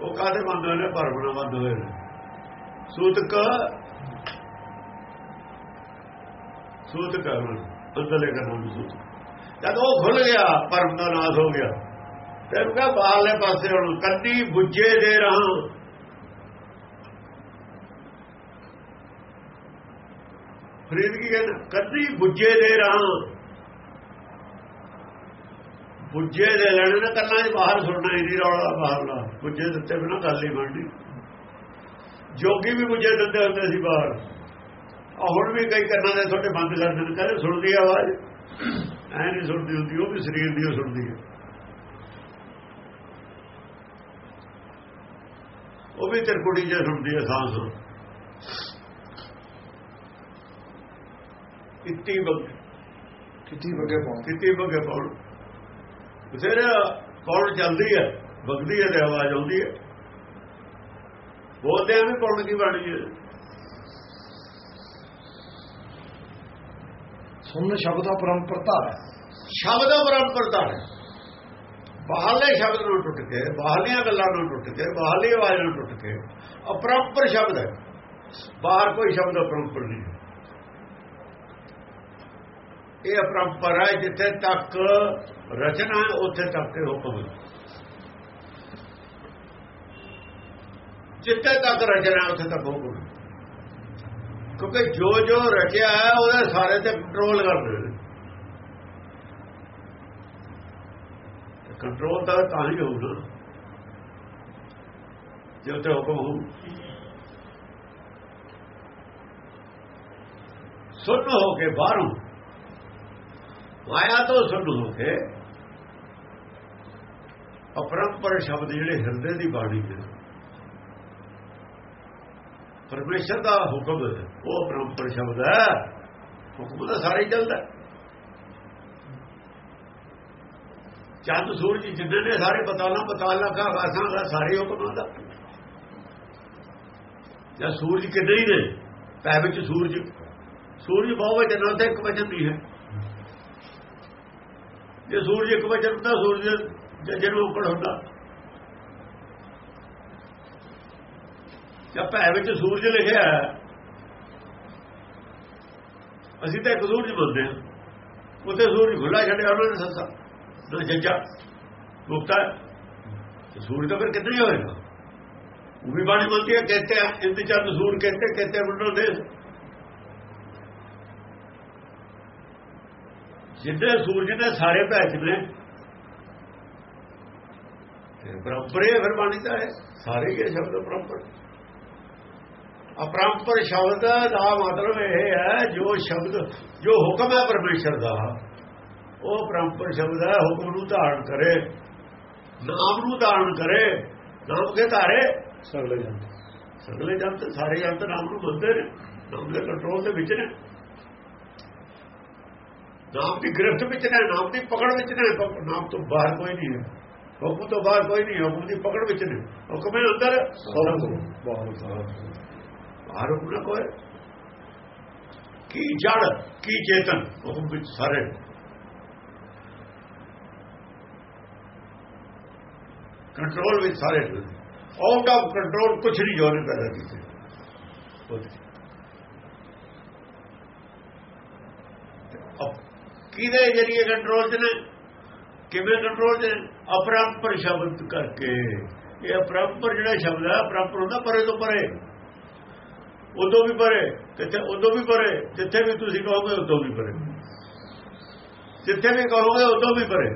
ਉਹ ਕਾਦੇ ਬੰਦ ਹੋਏ ਨੇ? ਭਰਮਣਾ ਬੰਦ ਹੋਏ ਨੇ। ਸੂਤਕ ਸੂਤਕ ਅੰਦਰਲੇ ਕੰਨਾਂ ਨੂੰ ਸੂਤਕ। ਜਦ ਉਹ ਖੁੱਲ ਗਿਆ, ਭਰਮ ਦਾ ਨਾਸ ਹੋ ਗਿਆ। ਫਿਰ ਉਹ ਬਾਹਰਲੇ ਪਾਸੇ ਹੁਣ ਕੰਨੀ ਬੁੱਝੇ ਦੇ ਰਹਾ। ਫਰੀਦ ਕੀ ਕਹਿੰਦਾ? ਕੰਨੀ ਬੁੱਝੇ ਦੇ ਰਹਾ। ਬੁੱਝੇ ਦੇ ਲੈਣੇ ਨਾ, ਕੰਨਾਂ 'ਚ ਬਾਹਰ ਸੁਣਨਾ ਹੀ ਨਹੀਂ ਰੌਲਾ ਬਾਹਰਲਾ ਬੁੱਝੇ ਦਿੱਤੇ ਬਿਨਾ ਗੱਲ ਹੀ ਬਣਦੀ। ਜੋਗੀ ਵੀ ਬੁੱਝੇ ਦਿੰਦੇ ਹੁੰਦੇ ਸੀ ਬਾਹਰ। ਆ ਹੁਣ ਵੀ ਕਈ ਕੰਨਾਂ ਦੇ ਤੁਹਾਡੇ ਬੰਦ ਕਰ ਦਿੰਦੇ ਕਹਿੰਦੇ ਸੁਣਦੀ ਆਵਾਜ਼। ਐ ਨਹੀਂ ਸੁਣਦੀ ਹੁੰਦੀ, ਉਹ ਵੀ ਸਰੀਰ ਦੀ ਸੁਣਦੀ ਹੈ ਉਹ ਵੀ ਤਿਰਕੁੜੀ ਜੇ ਸੁਣਦੀ ਹੈ ਸਾਹ ਕਿੱਤੀ ਬਗ ਕਿਤੀ ਬਗੇ ਪਾਉਂ ਕਿੱਤੀ ਬਗੇ ਪੌੜ ਬਥੇਰਾ ਪੌੜ ਚੱਲਦੀ ਹੈ ਵਗਦੀ ਹੈ ਤੇ ਆਵਾਜ਼ ਆਉਂਦੀ ਹੈ ਬੋਲਦੇ ਐਵੇਂ ਪੌੜ ਕੀ ਬਣੀ ਹੈ ਸੁਣ ਸ਼ਬਦ ਅਪਰੰਪਰਤਾ ਹੈ। ਸ਼ਬਦ ਪਰੰਪਰਤਾ ਹੈ। ਬਾਹਰਲੇ ਸ਼ਬਦ ਨੂੰ ਟੁੱਟ ਕੇ ਬਾਹਰਲੀਆਂ ਗੱਲਾਂ ਨੂੰ ਟੁੱਟ ਕੇ ਬਾਹਰਲੀ ਆਵਾਜ਼ ਨੂੰ ਟੁੱਟ ਕੇ ਅਪਰੰਪਰ ਸ਼ਬਦ ਹੈ। ਬਾਹਰ ਕੋਈ ਸ਼ਬਦ ਅਪਰੰਪਰ ਨਹੀਂ ਹੈ। ਇਹ ਅਪਰੰਪਰਾ ਹੈ ਜਿੱਥੇ ਤੱਕ ਰਚਨਾ ਉੱਥੇ ਤੱਕ ਹੁਕਮ ਹੈ। ਜਿੱਥੇ ਤੱਕ ਰਚਨਾ ਉੱਥੇ ਤੱਕ ਹੁਕਮ ਕਿਉਂਕਿ ਜੋ ਜੋ ਰਚਿਆ ਹੈ, ਉਹਦੇ ਸਾਰੇ ਤੇ ਕੰਟਰੋਲ ਕਰਦੇ ਨੇ। ਕੰਟਰੋਲ ਤਾਂ ਤਾਂ ਹੀ ਹੋਊਗਾ ਜੇ ਤੇ ਹੁਕਮ ਹੋਊ। ਸੁਣ ਹੋ ਕੇ ਬਾਹਰੋਂ। ਮਾਇਆ ਤੋਂ ਸੁਣ ਹੋ ਕੇ ਅਪਰੰਪਰ ਸ਼ਬਦ ਜਿਹੜੇ ਹਿਰਦੇ ਦੀ ਬਾਣੀ ਦੇ। ਪਰਮੇਸ਼ਰ ਦਾ ਹੁਕਮ ਉਹ ਅਪਰੰਪਰ ਸ਼ਬਦ ਹੈ। ਹੁਕਮ ਦਾ ਸਾਰੇ ਚੱਲਦਾ। ਚੰਦ ਸੂਰਜ ਜਿੰਨੇ ਨੇ ਸਾਰੇ ਬਤਾਲਾ ਬਤਾਲਾ ਕਾ ਆਸਾਂ ਦਾ ਸਾਰੇ ਹੁਕਮ ਦਾ। ਜਾਂ ਸੂਰਜ ਕਿੱਦਾਂ ਹੀ ਨੇ, ਪੈ ਵਿੱਚ ਸੂਰਜ। ਸੂਰਜ ਬਹੁ ਵਚਨ ਦਾ ਇੱਕ ਵਚਨ ਨਹੀਂ ਹੈ। ਜੇ ਸੂਰਜ ਇੱਕ ਵਜੇ ਜਨਮਦਾ ਸੂਰਜ ਜਨਮ ਉੱਪਰ ਹੁੰਦਾ। ਜਦ ਭੈ ਵਿੱਚ ਸੂਰਜ ਲਿਖਿਆ ਅਸੀਂ ਤਾਂ ਇੱਕ ਸੂਰਜ ਬੋਲਦੇ ਹਾਂ। ਉਥੇ ਸੂਰਜ ਖੁੱਲਾ ਛੱਡਿਆ, ਉਹਨਾਂ ਨੇ ਸੱਸਾ ਦੋ ਜੱਜਾ ਮੁਕਤਾ ਸੂਰਜ ਤਾਂ ਫਿਰ ਕਿੱਥੇ ਹੋਏਗਾ? ਉਹ ਵੀ ਬਾਣੀ ਬੋਲਦੀ ਹੈ ਕਹਿੰਦੇ ਇੰਤਜ਼ਾਰ ਸੂਰ ਕਹਿੰਦੇ ਕਹਿੰਦੇ ਬੁੱਢੋ ਦੇ ਜਿੱਦੇ ਸੂਰਜ ਨੇ ਸਾਰੇ ਭੈਚ ਨੇ ਬਰਾਬਰ ਹੈ ਫਿਰ ਬਾਣੀ ਦਾ ਹੈ ਸਾਰੇ ਇਹ ਸ਼ਬਦ ਬਰਾਬਰ। ਅਪਰੰਪਰ ਸ਼ਬਦ ਦਾ ਮਤਲਬ ਇਹ ਹੈ ਜੋ ਸ਼ਬਦ ਜੋ ਹੁਕਮ ਹੈ ਪਰਮੇਸ਼ਰ ਦਾ ਉਹ ਪਰੰਪਰ ਸ਼ਬਦ ਹੈ ਹੁਕਮ ਨੂੰ ਧਾਰਨ ਕਰੇ ਨਾਮ ਨੂੰ ਧਾਰਨ ਕਰੇ ਨਾਮ ਕੇ ਧਾਰੇ ਸਗਲੇ ਜੰਤ। ਸਗਲੇ ਜੰਤ ਸਾਰੇ ਜੰਤ ਨਾਮ ਨੂੰ ਮੰਨਦੇ ਨੇ ਨਾਮ ਦੇ ਕੰਟਰੋਲ ਦੇ ਵਿੱਚ ਨੇ। ਨਾਮ ਦੀ ਗ੍ਰਿਫਤ ਵਿੱਚ ਨੇ ਨਾਮ ਦੀ ਪਕੜ ਵਿੱਚ ਨੇ। ਨਾਮ ਤੋਂ ਬਾਹਰ ਕੋਈ ਨਹੀਂ ਹੈ। ਹੁਕਮ ਤੋਂ ਬਾਹਰ ਕੋਈ ਨਹੀਂ ਹੁਕਮ ਦੀ ਪਕੜ ਵਿੱਚ ਨੇ। ਹੁਕਮ ਦੇ ਅੰਦਰ। ਬਹੁਤ ਬਾਹਰ ਹੁਕਮ ਨਾ ਕੋਈ। ਕੀ ਜੜ ਕੀ ਚੇਤਨ ਹੁਕਮ ਵਿੱਚ ਸਾਰੇ। ਕੰਟਰੋਲ ਵਿੱਚ ਸਾਰੇ ਆਊਟ ਆਫ ਕੰਟਰੋਲ ਕੁਝ ਨਹੀਂ ਜੋਨੇ ਪੈਦਾ ਕੀਤੇ। ਕਿਹਦੇ ਜਰੀਏ ਕੰਟਰੋਲ ਚ ਨੇ? ਕਿਵੇਂ ਕੰਟਰੋਲ ਚ ਅਪਰੰਪਰ ਸ਼ਬਦ ਕਰਕੇ। ਇਹ ਅਪਰੰਪਰ ਜਿਹੜਾ ਸ਼ਬਦ ਹੈ ਅਪਰੰਪਰ ਹੁੰਦਾ ਪਰੇ ਤੋਂ ਪਰੇ। ਉਦੋਂ ਵੀ ਪਰੇ ਜਿੱਥੇ ਉਦੋਂ ਵੀ ਪਰੇ ਜਿੱਥੇ ਵੀ ਤੁਸੀਂ ਕਹੋਗੇ ਉਦੋਂ ਵੀ ਪਰੇ। ਜਿੱਥੇ ਵੀ ਕਹੋਗੇ ਉਦੋਂ ਵੀ ਪਰੇ।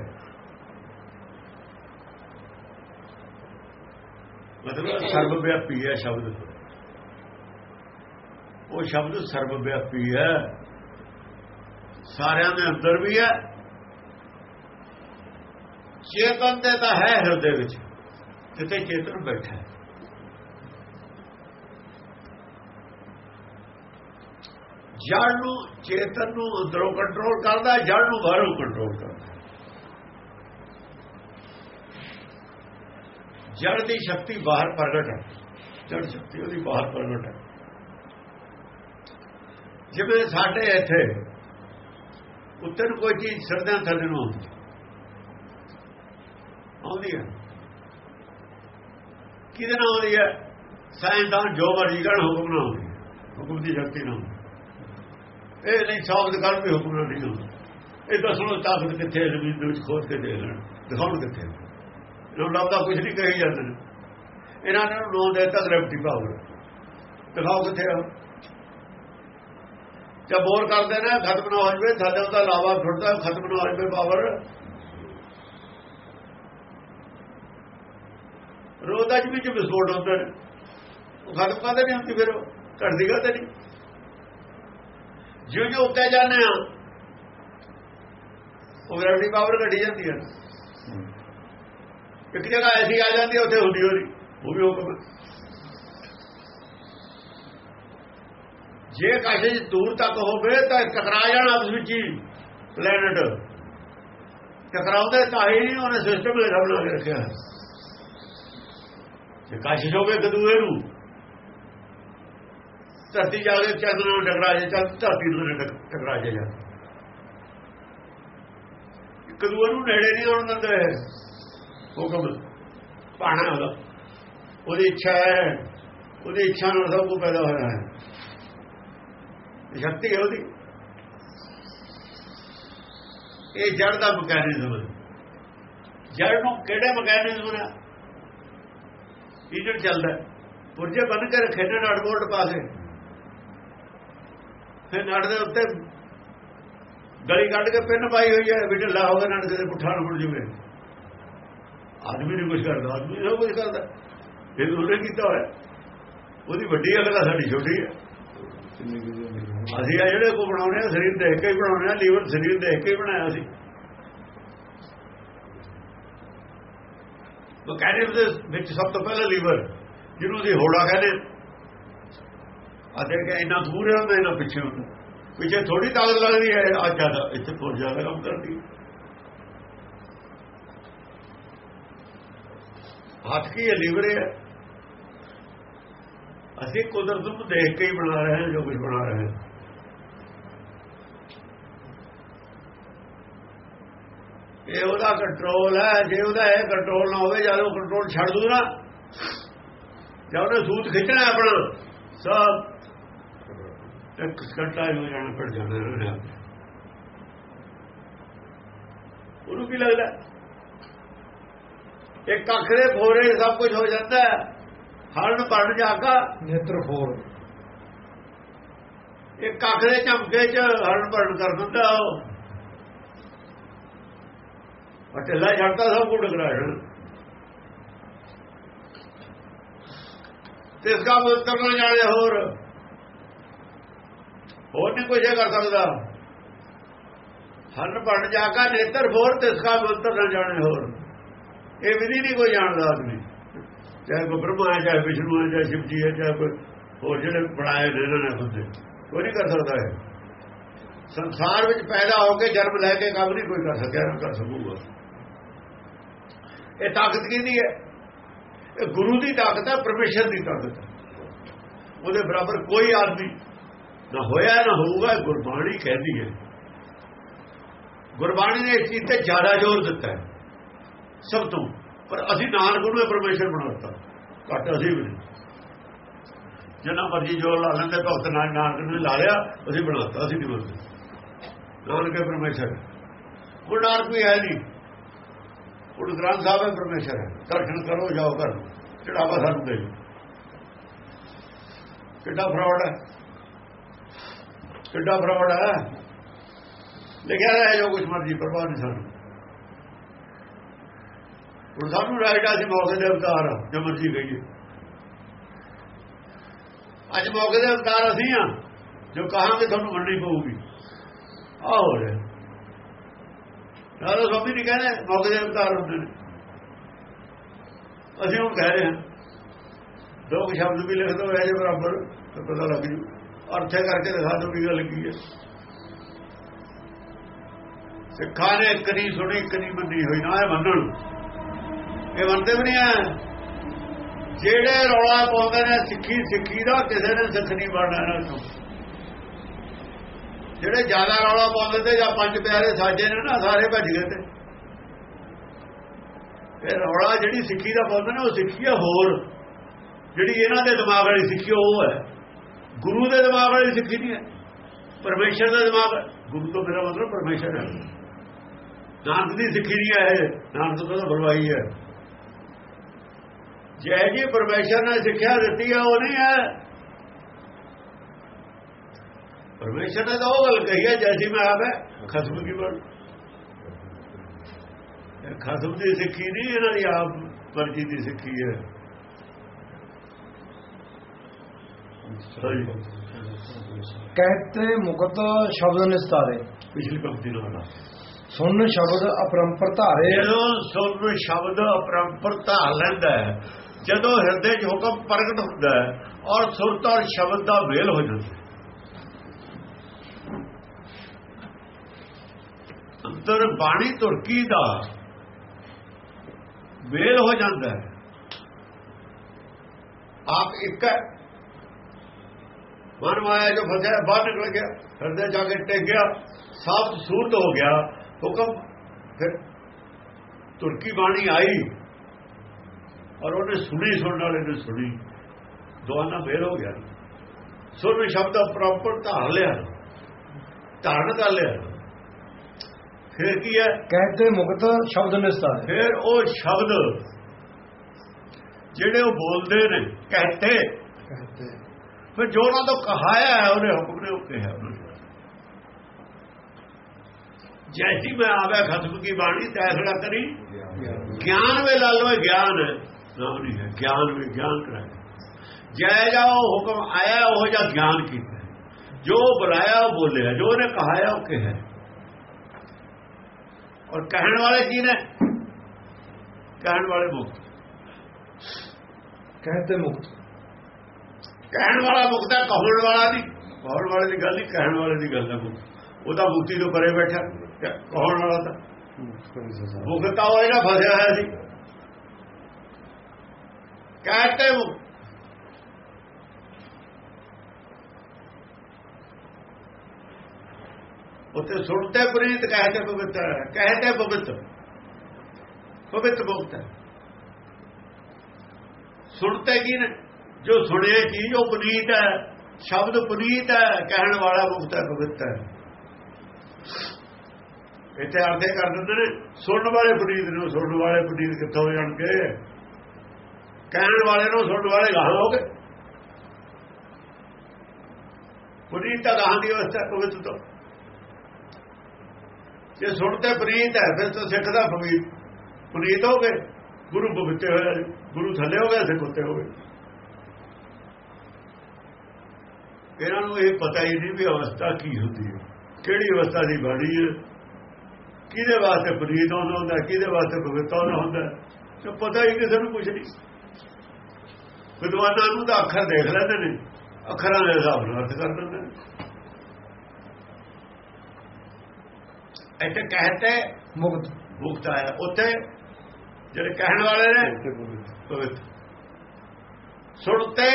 ਮਤਲਬ ਸਰਵ ਵਿਆਪੀ ਹੈ ਸ਼ਬਦ ਉਹ ਸ਼ਬਦ ਸਰਵ ਵਿਆਪੀ ਹੈ। ਸਾਰਿਆਂ ਦੇ ਅੰਦਰ ਵੀ ਹੈ। ਚੇਤਨ ਤੇ ਤਾਂ ਹੈ ਹਿਰਦੇ ਵਿੱਚ, ਜਿੱਥੇ ਚੇਤਨ ਬੈਠਾ ਹੈ। ਜੜ ਨੂੰ, ਚੇਤਨ ਨੂੰ ਅੰਦਰੋਂ ਕੰਟਰੋਲ ਕਰਦਾ ਜੜ ਨੂੰ ਬਾਹਰੋਂ ਕੰਟਰੋਲ ਕਰਦਾ ਜੜ ਦੀ ਸ਼ਕਤੀ ਬਾਹਰ ਪ੍ਰਗਟ ਹੈ। ਜੜ ਸ਼ਕਤੀ ਉਹਦੀ ਬਾਹਰ ਪ੍ਰਗਟ ਹੈ। ਜਿਵੇਂ ਸਾਡੇ ਇੱਥੇ ਉੱਤੇ ਨੂੰ ਕੋਈ ਚੀਜ਼ ਸਰਦਾਂ ਥੱਲੇ ਨੂੰ ਆਉਂਦੀ। ਆਉਂਦੀ ਹੈ। ਕਿਹਦੇ ਨਾਲ ਆਉਂਦੀ ਹੈ? ਸਾਇੰਸਦਾਨ ਜੋ ਮਰਜ਼ੀ ਕਰਨ ਹੁਕਮ ਨਾਲ ਆਉਂਦੀ ਹੈ। ਹੁਕਮ ਦੀ ਸ਼ਕਤੀ ਨਾਲ ਇਹ ਨਹੀਂ ਸਾਬਤ ਕਰਨ ਵੀ ਹੁਕਮ ਨਾਲ ਨਹੀਂ ਆਉਂਦਾ। ਇਹ ਦੱਸਣੋ ਤਾਕਤ ਕਿੱਥੇ ਹੈ? ਜ਼ਮੀਨ ਦੇ ਵਿੱਚ ਖੋਦ ਕੇ ਦੇਖ ਲੈਣ। ਦਿਖਾਉਣ ਕਿੱਥੇ ਇਹਨਾਂ ਨੂੰ ਲੱਭਦਾ ਕੁਝ ਨਹੀਂ, ਕਹੀ ਜਾਂਦੇ ਨੇ। ਇਹਨਾਂ ਨੇ ਨੋ ਦੇਤਾ ਗ੍ਰੈਵਿਟੀ ਪਾਵਰ। ਦਿਖਾਓ ਕਿੱਥੇ ਆ। ਜਦ ਬੋਰ ਕਰਦੇ ਨੇ ਖਤਮ ਨਾ ਹੋ ਜਵੇ ਥੱਲੇ ਉਹਦਾ ਲਾਵਾ ਫੁੱਟਦਾ ਖਤਮ ਨਾ ਹੋ ਜਵੇ ਪਾਵਰ ਰੋਦਾ ਚ ਵਿੱਚ ਵਿਸਫੋਟ ਹੁੰਦਾ ਨੇ। ਉਹ ਖਤਮ ਕਾਦੇ ਨਹੀਂ ਹੁੰਦੀ ਫਿਰ ਘਟਦੀ ਗਾ ਤੇ ਨਹੀਂ। ਜਿਉਂ ਜਿਉਂ ਉੱਤੇ ਜਾਂਦੇ ਆ ਉਹ ਗ੍ਰੈਵਿਟੀ ਪਾਵਰ ਘਟੀ ਜਾਂਦੀ ਹੈ। ਇੱਕ ਜਗ੍ਹਾ ਐਸੀ ਆ ਜਾਂਦੀ ਹੈ ਉੱਥੇ ਹੁੰਦੀ ਹੋਣੀ। ਉਹ ਵੀ ਹੁਕਮ ਜੇ ਕਾਸ਼ੇ ਦੂਰ ਤੱਕ ਹੋਵੇ ਤਾਂ ਟਕਰਾ ਜਾਣਾ ਆਪਸ ਵਿੱਚ ਹੀ ਪਲੈਨਟ ਟਕਰਾਉਂਦੇ ਤਾਂ ਹੀ ਉਹਨੇ ਸਿਸਟਮ ਦੇ ਬਣਾ ਕੇ ਰੱਖਿਆ। ਜੇ ਕਾਸ਼ੇ ਹੋਵੇ ਕਦੂਏ ਨੂੰ, ਧਰਤੀ ਜਾ ਕੇ ਚੰਦ ਨਾਲ ਟਕਰਾ ਜੇ ਚੱਲ ਧਰਤੀ ਨੂੰ ਟਕਰਾ ਜੇ। ਜਾ ਕਦੂਏ ਨੂੰ ਨੇੜੇ ਨਹੀਂ ਆਉਣ ਦਿੰਦੇ। ਹੁਕਮ ਪਾਣਾ ਉਹਦਾ। ਉਹਦੀ ਇੱਛਾ ਹੈ, ਉਹਦੀ ਇੱਛਾ ਨਾਲ ਸਭ ਕੁਝ ਪੈਦਾ ਹੋਇਆ ਹੈ। ਸ਼ਕਤੀ ਹੈ ਉਹਦੀ। ਇਹ ਜੜ ਦਾ ਮਕੈਨਿਜ਼ਮ ਹੈ। ਜੜ ਨੂੰ ਕਿਹੜੇ ਮਕੈਨਿਜ਼ਮ ਨਾਲ ਇੰਜਣ ਚੱਲਦਾ ਪੁਰਜੇ ਬੰਨ ਕੇ ਰੱਖੇ ਨੇ ਨਟ ਬੋਲਟ ਪਾ ਫਿਰ ਨਟ ਦੇ ਉੱਤੇ ਗਲੀ ਕੱਢ ਕੇ ਪਿੰਨ ਪਾਈ ਹੋਈ ਹੈ, ਵੀ ਢਿੱਲਾ ਹੋ ਗਿਆ ਨਟ ਕਿਤੇ ਪੁੱਠਾ ਨੂੰ ਮੁੜ ਜੂਵੇ। ਆਦਮੀ ਨਹੀਂ ਕੁਝ ਕਰਦਾ, ਆਦਮੀ ਸਭ ਕੁਝ ਕਰਦਾ। ਫਿਰ ਉਹਨੇ ਕੀਤਾ ਹੋਇਆ। ਉਹਦੀ ਵੱਡੀ ਅਕਲ ਆ ਸਾਡੀ ਛੋਟੀ ਹੈ। ਅਸੀਂ ਆ ਜਿਹੜੇ ਕੋ ਬਣਾਉਣੇ ਆ, ਸਰੀਰ ਦੇਖ ਕੇ ਹੀ ਬਣਾਉਣੇ ਆ, ਲੀਵਰ ਸਰੀਰ ਦੇਖ ਕੇ ਹੀ ਬਣਾਇਆ ਸੀ। ਮਕੈਨਿਜ਼ਮ ਦੇ ਵਿੱਚ ਸਭ ਤੋਂ ਪਹਿਲਾਂ ਲੀਵਰ, ਜਿਹਨੂੰ ਅਸੀਂ ਹੋੜਾ ਕਹਿੰਦੇ। ਆ ਦੇਖ ਕੇ ਇੰਨਾ ਦੂਰ ਹੁੰਦਾ ਇਹਨਾਂ ਪਿੱਛੇ ਹੁੰਦਾ ਪਿੱਛੇ ਥੋੜੀ ਤਾਕਤ ਲੱਗਦੀ ਹੈ ਆ ਜ਼ਿਆਦਾ, ਇੱਥੇ ਬਹੁਤ ਜ਼ਿਆਦਾ ਕੰਮ ਕਰਦੀ। ਹੱਥ ਕੀ ਹੈ, ਲੀਵਰ ਹੈ। ਅਸੀਂ ਕੁਦਰਤ ਨੂੰ ਦੇਖ ਕੇ ਹੀ ਬਣਾ ਰਹੇ ਹਾਂ, ਜੋ ਕੁਝ ਬਣਾ ਰਹੇ ਹਾਂ। ਇਹ ਉਹਦਾ ਕੰਟਰੋਲ ਹੈ ਜੇ ਉਹਦਾ ਇਹ ਕੰਟਰੋਲ ਨਾ ਹੋਵੇ ਜਦ ਕੰਟਰੋਲ ਛੱਡ ਦੂ ਨਾ ਜਦ ਉਹਨੇ ਸੂਤ ਖਿੱਚਣਾ ਆਪਣਾ ਸਭ ਇੱਕ ਘੰਟਾ ਹੀ ਹੋ ਜਾਣਾ ਪੜ ਜਾਣਾ ਉਹਨੇ ਉਹਨੂੰ ਕੀ ਲੱਗਦਾ? ਇੱਕ ਅੱਖਰੇ ਫੋਰੇ ਸਭ ਕੁਝ ਹੋ ਜਾਂਦਾ ਹਰਨ ਪੜ ਜਾਗਾ ਨੇਤਰ ਫੋਰ। ਇੱਕ ਅੱਖਰੇ ਝਮਕੇ ਚ ਹਰਨ ਪੜ ਕਰ ਦਿੰਦਾ ਉਹ। ਪਰ ਢਿੱਲਾ ਛੱਡਦਾ ਸਭ ਕੁਝ ਟਕਰਾਇਆ ਤੇ ਇਸ ਦਾ ਮੰਤਰ ਨਾ ਜਾਣੇ ਹੋਰ ਹੋਰ ਨਹੀਂ ਕੁਝ ਕਰ ਸਕਦਾ। ਹਰਨ ਪੜ ਜਾਗਾ ਨੇਤਰ ਹੋਰ ਤੇ ਇਸ ਦਾ ਮੰਤਰ ਨਾ ਜਾਣੇ ਹੋਰ। ਇਹ ਵਿਧੀ ਨਹੀਂ ਕੋਈ ਜਾਣਦਾ ਆਦਮੀ। ਚਾਹੇ ਕੋ ਬ੍ਰਹਮਾ ਹੈ, ਚਾਹੇ ਵਿਸ਼ਨੂੰ ਹੈ, ਚਾਹੇ ਸ਼ਿਵ ਜੀ ਹੈ, ਚਾਹੇ ਕੋਈ ਹੋਰ ਜਿਹੜੇ ਬਣਾਏ ਨੇ ਇਹਨਾਂ ਨੇ ਬੰਦੇ ਕੋਈ ਨਹੀਂ ਕਰ ਸਕਦਾ ਹੈ ਸੰਸਾਰ ਵਿੱਚ ਪੈਦਾ ਹੋ ਕੇ ਜਨਮ ਲੈ ਕੇ ਕੰਮ ਨਹੀਂ ਕੋਈ ਕਰ ਸਕਿਆ ਨਾ ਕਰ ਸਕੂਗਾ। ਇਹ ਤਾਕਤ ਕਿਹਦੀ ਹੈ? ਇਹ ਗੁਰੂ ਦੀ ਤਾਕਤ ਹੈ, ਪਰਮੇਸ਼ਰ ਦੀ ਤਾਕਤ ਹੈ। ਉਹਦੇ ਬਰਾਬਰ ਕੋਈ ਆਦਮੀ ਨਾ ਹੋਇਆ, ਨਾ ਹੋਊਗਾ, ਗੁਰਬਾਣੀ ਕਹਿੰਦੀ ਹੈ। ਗੁਰਬਾਣੀ ਨੇ ਇਸ ਚੀਜ਼ ਤੇ ਜ਼ਿਆਦਾ ਜ਼ੋਰ ਦਿੱਤਾ ਹੈ, ਸਭ ਤੋਂ। ਪਰ ਅਸੀਂ ਨਾਨਕ ਨੂੰ ਪਰਮੇਸ਼ਰ ਬਣਾਤਾ ਘੱਟ ਅਸੀਂ ਵੀ ਜਿੰਨਾ ਮਰਜ਼ੀ ਜੋਰ ਲਾ ਲੈਂਦੇ, ਭਗਤ ਨਾਨਕ ਨੂੰ ਲਾ ਲਿਆ, ਅਸੀਂ ਬਣਾਤਾ, ਅਸੀਂ ਨਹੀਂ ਬਣਦੇ ਨਾਨਕ ਹੈ ਪਰਮੇਸ਼ਰ। ਉਹ ਨਾਨਕ ਵੀ ਹੈ ਨਹੀਂ। ਗੁਰੂ ਗ੍ਰੰਥ ਸਾਹਿਬ ਹੈ ਪਰਮੇਸ਼ਰ ਹੈ। ਦਰਸ਼ਨ ਕਰੋ, ਜਾਓ ਕਰ ਚੜਾਵਾ ਸਾਨੂੰ ਦੇ ਕਿੱਡਾ ਫਰਾਡ ਹੈ? ਕਿੱਡਾ ਫਰਾਡ ਹੈ? ਲਿਖਿਆ ਹੈ ਜੋ ਕੁਝ ਮਰਜ਼ੀ, ਪਰਵਾਹ ਨਹੀਂ ਸਾਨੂੰ। ਹੁਣ ਸਾਨੂੰ ਰਾਈਟ ਆ ਸੀ ਮੌਕੇ ਦੇ ਅਵਤਾਰ ਜੋ ਮਰਜ਼ੀ ਕਹੀਏ। ਅੱਜ ਮੌਕੇ ਦੇ ਅਵਤਾਰ ਅਸੀਂ ਆ, ਜੋ ਕਹਾਂਗੇ ਤੁਹਾਨੂੰ ਮੰਨਣੀ ਪਊਗੀ। ਆ ਹੋ ਰਿਹਾ। ਨਾਲੋਂ ਸਭ ਨਹੀਂ ਕਹਿੰਦੇ ਮੌਕੇ ਦੇ ਅਵਤਾਰ ਹੁੰਦੇ ਨੇ। ਅਸੀਂ ਹੁਣ ਕਹਿ ਰਹੇ ਹਾਂ, ਦੋ ਸ਼ਬਦ ਵੀ ਲਿਖ ਦੋ, ਇਹ ਜੇ ਬਰਾਬਰ, ਤਾਂ ਪਤਾ ਲੱਗ ਜੂ। ਅਰਥੇ ਕਰਕੇ ਦਿਖਾ ਦੋ ਕੀ ਗੱਲ ਕੀ ਹੈ। ਸਿੱਖਾਂ ਨੇ ਇੱਕ ਨਹੀਂ ਸੁਣੀ, ਇੱਕ ਨਹੀਂ ਮੰਨੀ ਹੋਈ, ਨਾ ਇਹ ਮੰਨਣ। ਇਹ ਮੰਨਦੇ ਵੀ ਨਹੀਂ ਆ ਜਿਹੜੇ ਰੌਲਾ ਪਾਉਂਦੇ ਨੇ ਸਿੱਖੀ ਸਿੱਖੀ ਦਾ ਕਿਸੇ ਨੇ ਸਿੱਖ ਨਹੀਂ ਬਣਨਾ ਇਹਨਾਂ ਤੋਂ। ਜਿਹੜੇ ਜ਼ਿਆਦਾ ਰੌਲਾ ਪਾਉਂਦੇ ਤੇ ਜਾਂ ਪੰਜ ਪਿਆਰੇ ਸਾਜੇ ਨੇ ਨਾ, ਸਾਰੇ ਭੱਜ ਗਏ ਤੇ। ਇਹ ਰੌਲਾ ਜਿਹੜੀ ਸਿੱਖੀ ਦਾ ਪਾਉਂਦੇ ਨੇ, ਉਹ ਸਿੱਖੀ ਹੈ ਹੋਰ। ਜਿਹੜੀ ਇਹਨਾਂ ਦੇ ਦਿਮਾਗ ਵਾਲੀ ਸਿੱਖੀ ਉਹ ਹੈ। ਗੁਰੂ ਦੇ ਦਿਮਾਗ ਵਾਲੀ ਸਿੱਖੀ ਨਹੀਂ ਹੈ। ਪਰਮੇਸ਼ਰ ਦਾ ਦਿਮਾਗ ਗੁਰੂ ਤੋਂ ਮੇਰਾ ਮਤਲਬ ਪਰਮੇਸ਼ਰ ਹੈ। ਨਾਨਕ ਦੀ ਸਿੱਖੀ ਨਹੀਂ ਹੈ ਇਹ। ਨਾਨਕ ਤੋਂ ਤਾਂ ਬਲਵਾਈ ਹੈ। ਜੈ ਜੀ ਪਰਮੇਸ਼ਰ ਨੇ ਸਿੱਖਿਆ ਦਿੱਤੀ ਹੈ ਉਹ ਨਹੀਂ ਹੈ। ਪਰਮੇਸ਼ਰ ਨੇ ਤਾਂ ਉਹ ਗੱਲ ਕਹੀ ਹੈ ਜੈਸੀ ਮੈਂ ਆਪ ਹੈ ਖਸਮ ਕੀ ਬਣ ਖਸਮ ਦੀ ਸਿੱਖੀ ਨਹੀਂ ਇਹਨਾਂ ਦੀ ਆਪ ਮਰਜ਼ੀ ਦੀ ਸਿੱਖੀ ਹੈ। ਕਹਤੇ ਮੁਕਤ ਸ਼ਬਦ ਨਿਸਤਾਰੇ। ਪਿਛਲੀ ਪੰਕਤੀ ਨਾਲ ਸੁਣ ਸ਼ਬਦ ਅਪਰੰਪਰ ਧਾਰੇ। ਜਦੋਂ ਸੁਣ ਸ਼ਬਦ ਅਪਰੰਪਰ ਧਾਰ ਲੈਂਦਾ ਹੈ ਜਦੋਂ ਹਿਰਦੇ 'ਚ ਹੁਕਮ ਪ੍ਰਗਟ ਹੁੰਦਾ ਹੈ ਔਰ ਸੁਰਤ ਔਰ ਸ਼ਬਦ ਦਾ ਵੇਲ ਹੋ ਜਾਂਦਾ ਹੈ ਅੰਦਰ ਬਾਣੀ ਤੁਰਕੀ ਦਾ ਮੇਲ ਹੋ ਜਾਂਦਾ ਹੈ। ਆਪ ਇੱਕ ਹੈ। ਮਨ ਮਾਇਆ ਜੋ ਫਸਿਆ ਬਾਹਰ ਨਿਕਲ ਗਿਆ, ਹਿਰਦੇ ਜਾ ਕੇ ਟਿਕ ਗਿਆ ਸਾਫ਼ ਸੂਰਤ ਹੋ ਗਿਆ, ਹੁਕਮ। ਫਿਰ ਤੁਰਕੀ ਬਾਣੀ ਆਈ ਔਰ ਉਹਨੇ ਸੁਣੀ, ਸੁਣਨ ਵਾਲੇ ਨੇ ਸੁਣੀ। ਦੋਨਾਂ ਮੇਲ ਹੋ ਗਿਆ। ਸੁਰ ਵੀ ਸ਼ਬਦ ਪ੍ਰੋਪਰ ਧਾਰ ਲਿਆ। ਧਾਰਨ ਕਰ ਲਿਆ। ਫਿਰ ਕੀ ਹੈ? ਕਹਤੇ ਮੁਕਤ ਸ਼ਬਦ ਨਿਸਤਾਰ ਫਿਰ ਉਹ ਸ਼ਬਦ ਜਿਹੜੇ ਉਹ ਬੋਲਦੇ ਨੇ ਕਹਤੇ। ਕਹਤੇ। ਫਿਰ ਜੋ ਉਹਨਾਂ ਤੋਂ ਕਹਾਇਆ ਹੈ ਉਹਨੇ ਹੁਕਮ ਨੇ ਉਹ ਕਿਹਾ। ਜੈਸੀ ਮੈਂ ਆਵੇ ਖਸਮ ਕੀ ਬਾਣੀ ਤੈਸੜਾ ਕਰੀ। ਗਿਆਨ ਵੇ ਲਾਲੋ ਗਿਆਨ। ਹੈ ਨਾਮ ਨਹੀਂ ਹੈ ਗਿਆਨ ਵੇ ਗਿਆਨ ਕਰਾਇਆ। ਜੈ ਜਾਓ ਹੁਕਮ ਆਇਆ ਉਹ ਜਾਂ ਗਿਆਨ ਕੀਤਾ। ਜੋ ਬੁਲਾਇਆ ਉਹ ਬੋਲਿਆ। ਜੋ ਉਹਨੇ ਕਹਾਇਆ ਉਹ ਕਿਹਾ। ਔਰ ਕਹਿਣ ਵਾਲੇ ਕੀ ਨੇ? ਕਹਿਣ ਵਾਲੇ ਮੁਕਤ। ਕਹਤੇ ਮੁਕਤ। ਕਹਿਣ ਵਾਲਾ ਮੁਕਤ ਹੈ ਕਹਣ ਵਾਲਾ ਨਹੀਂ। ਕਹਣ ਵਾਲੇ ਦੀ ਗੱਲ ਨਹੀਂ ਕਹਿਣ ਵਾਲੇ ਦੀ ਗੱਲ ਹੈ ਮੁਕਤ। ਉਹ ਤਾਂ ਮੁਕਤੀ ਤੋਂ ਪਰੇ ਬੈਠਾ। ਕਹਣ ਵਾਲਾ ਤਾਂ। ਮੁਕਤ ਤਾਂ ਉਹ ਜਿਹੜਾ ਫਸਿਆ ਹੋਇਆ ਸੀ। ਕਹਤੇ ਮੁਕਤ। ਉੱਤੇ ਸੁਣਤੇ ਪ੍ਰੀਤ ਕੇ ਪਵਿੱਤਰ ਹੈ ਕਹਤੇ ਪਵਿੱਤਰ। ਪਵਿੱਤਰ ਮੁਕਤ ਹੈ। ਸੁਣਤੇ ਕੀ ਨੇ? ਜੋ ਸੁਣੇ ਚੀਜ਼ ਉਹ ਪੁਨੀਤ ਹੈ। ਸ਼ਬਦ ਪੁਨੀਤ ਹੈ, ਕਹਿਣ ਵਾਲਾ ਮੁਕਤ ਹੈ, ਪਵਿੱਤਰ ਹੈ। ਇੱਥੇ ਅਰਥੇ ਕਰ ਦਿੰਦੇ ਨੇ, ਸੁਣਨ ਵਾਲੇ ਪੁਨੀਤ ਨੂੰ, ਸੁਣਨ ਵਾਲੇ ਪੁਨੀਤ ਕਿੱਥੋਂ ਹੋ ਜਾਣਗੇ ਕਹਿਣ ਵਾਲੇ ਨੂੰ, ਸੁਣਨ ਵਾਲੇ ਗਾਹ ਹੋ ਗਏ। ਪੁਨੀਤ ਤਾਂ ਗਾਹਾਂ ਦੀ ਅਵਸਥਾ ਪਵਿੱਤਰ ਤੋਂ। ਜੇ ਸੁਣ ਤੇ ਪ੍ਰੀਤ ਹੈ, ਫਿਰ ਤਾਂ ਸਿੱਖ ਦਾ ਪਵਿੱਤ ਪੁਨੀਤ ਹੋ ਗਏ। ਗੁਰੂ ਪਵਿੱਤੇ ਹੋਇਆ ਗੁਰੂ ਥੱਲੇ ਹੋ ਗਿਆ ਸਿੱਖ ਉੱਤੇ ਹੋ ਗਏ। ਇਹਨਾਂ ਨੂੰ ਇਹ ਪਤਾ ਹੀ ਨਹੀਂ ਵੀ ਅਵਸਥਾ ਕੀ ਹੁੰਦੀ ਹੈ। ਕਿਹੜੀ ਅਵਸਥਾ ਦੀ ਬਾਣੀ ਹੈ? ਕਿਹਦੇ ਵਾਸਤੇ ਪ੍ਰੀਤ ਆਉਂਦਾ ਹੁੰਦਾ, ਕਿਹਦੇ ਵਾਸਤੇ ਪਵਿੱਤ ਆਉਂਦਾ ਹੁੰਦਾ? ਤੇ ਪਤਾ ਹੀ ਕਿਸੇ ਨੂੰ ਕੁਝ ਨਹੀਂ। ਵਿਦਵਾਨਾਂ ਨੂੰ ਤਾਂ ਅੱਖਰ ਦੇਖ ਲੈਂਦੇ ਨੇ। ਅੱਖਰਾਂ ਦੇ ਹਿਸਾਬ ਨਾਲ ਅਰਥ ਕਰ ਲੈਂਦੇ ਨੇ। ਇੱਥੇ ਕਹਤੇ ਮੁਕਤ। ਮੁਕਤ ਆਇਆ ਉੱਥੇ ਜਿਹੜੇ ਕਹਿਣ ਵਾਲੇ ਨੇ ਪਵਿੱਤ ਸੁਣਤੇ।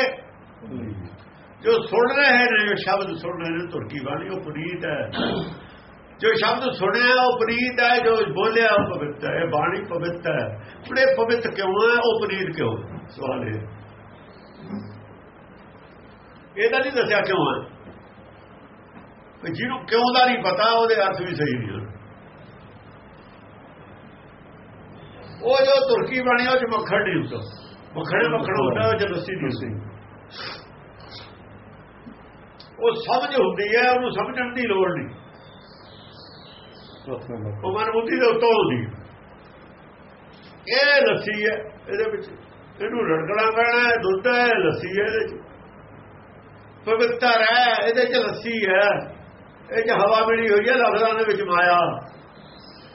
ਜੋ ਸੁਣ ਰਹੇ ਨੇ ਜੋ ਸ਼ਬਦ ਸੁਣ ਰਹੇ ਨੇ ਤੁਰਕੀ ਬਾਣੀ ਉਹ ਪ੍ਰੀਤ ਹੈ। ਜੋ ਸ਼ਬਦ ਸੁਣਿਆ ਉਹ ਪ੍ਰੀਤ ਹੈ। ਜੋ ਬੋਲਿਆ ਉਹ ਪਵਿੱਤ ਹੈ। ਬਾਣੀ ਪਵਿੱਤ ਹੈ। ਬੜੇ ਪਵਿੱਤ ਕਿਉਂ ਹੈ? ਉਹ ਪ੍ਰੀਤ ਕਿਉਂ ਸਵਾਲ ਹੈ ਇਹਦਾ ਨਹੀਂ ਦੱਸਿਆ ਕਿਉਂ ਹੈ? ਕਿ ਜਿਹਨੂੰ ਕਿਉਂ ਦਾ ਨਹੀਂ ਪਤਾ ਉਹਦੇ ਅਰਥ ਵੀ ਸਹੀ ਨਹੀਂ ਹਨ ਉਹ ਜੋ ਤੁਰਕੀ ਬਣੀ, ਉਹ ਚ ਮੱਖਣ ਨਹੀਂ ਹੁੰਦਾ। ਮੱਖਣੇ ਮੱਖਣ ਹੁੰਦਾ, ਉਹ ਚ ਲੱਸੀ ਨਹੀਂ ਹੁੰਦੀ। ਉਹ ਸਮਝ ਹੁੰਦੀ ਹੈ, ਉਹਨੂੰ ਸਮਝਣ ਦੀ ਲੋੜ ਨਹੀਂ। ਉਹ ਮਨ ਦੇ ਉੱਤੋਂ ਹੁੰਦੀ ਇਹ ਲੱਸੀ ਹੈ, ਇਹਦੇ ਵਿੱਚ ਇਹਨੂੰ ਰੜਕਣਾ ਪੈਣਾ ਹੈ, ਦੁੱਧ ਹੈ, ਲੱਸੀ ਹੈ ਇਹਦੇ ਚ। ਪਵਿੱਤਰ ਹੈ, ਇਹਦੇ ਚ ਲੱਸੀ ਹੈ। ਇਹ ਚ ਹਵਾ ਮਿਲੀ ਹੋਈ ਹੈ, ਲਫ਼ਜ਼ਾਂ ਦੇ ਵਿੱਚ ਮਾਇਆ।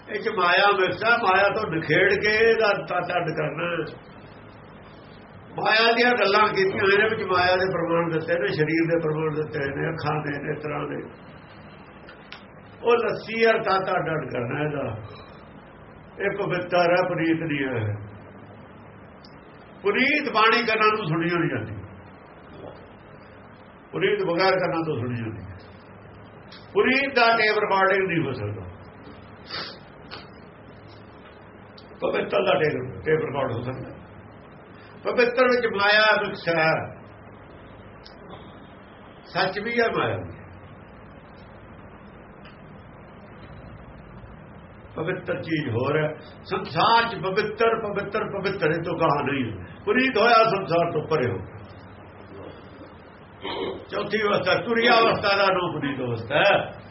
ਇਹ ਚ ਮਾਇਆ ਮਿਰਸਾ ਮਾਇਆ ਤੋਂ ਨਿਖੇੜ ਕੇ ਇਹਦਾ ਟੱਡ ਕਰਨਾ। ਮਾਇਆ ਦੀਆਂ ਗੱਲਾਂ ਕੀਤੀਆਂ ਇਹਦੇ ਵਿੱਚ ਮਾਇਆ ਦੇ ਪ੍ਰਮਾਣ ਦਿੱਤੇ ਨੇ, ਸਰੀਰ ਦੇ ਪ੍ਰਮਾਣ ਦਿੱਤੇ ਨੇ, ਅੱਖਾਂ ਦੇ ਨੇਤਰਾਂ ਦੇ। ਉਹ ਲੱਸੀ ਅਰ ਤਾਤਾ ਡੱਡ ਕਰਨਾ ਇਹਦਾ। ਇਹ ਪਵਿੱਤਰ ਹੈ, ਪ੍ਰੀਤ ਨਹੀਂ ਹੈ। ਪ੍ਰੀਤ ਬਾਣੀ ਕਰਨਾ ਨੂੰ ਸੁਣੀ ਨਹੀਂ ਜਾਂਦੀ ਪ੍ਰੀਤ ਬਗੈਰ ਕਰਨਾ ਤੋਂ ਸੁਣੀ ਜਾਂਦੀ ਪ੍ਰੀਤ ਦਾ ਟੇਬਰ ਬਾਰਡਿੰਗ ਨਹੀਂ ਹੋ ਸਕਦਾ। ਪਵਿੱਤਰ ਦਾ ਟੇਪ ਰਿਕਾਰਡ ਹੋ ਸਕਦਾ ਪਵਿੱਤਰ ਵਿੱਚ ਮਾਇਆ ਮਿਕਸ ਹੈ ਸੱਚ ਵੀ ਹੈ ਮਾਇਆ ਵੀ ਪਵਿੱਤਰ ਚੀਜ਼ ਹੋਰ ਹੈ ਸੰਸਾਰ ਚ ਪਵਿੱਤਰ ਪਵਿੱਤਰ ਪਵਿੱਤਰ ਇਹ ਤੋਂ ਕਹਾ ਨਹੀਂ ਪੁਰੀਤ ਹੋਇਆ ਸੰਸਾਰ ਤੋਂ ਪਰੇ ਹੋ ਚੌਥੀ ਅਵਸਥਾ ਤੁਰਿਆ ਅਵਸਥਾ ਦਾ ਨਾਮ ਪੁਰੀਤ ਅਵਸਥਾ ਹੈ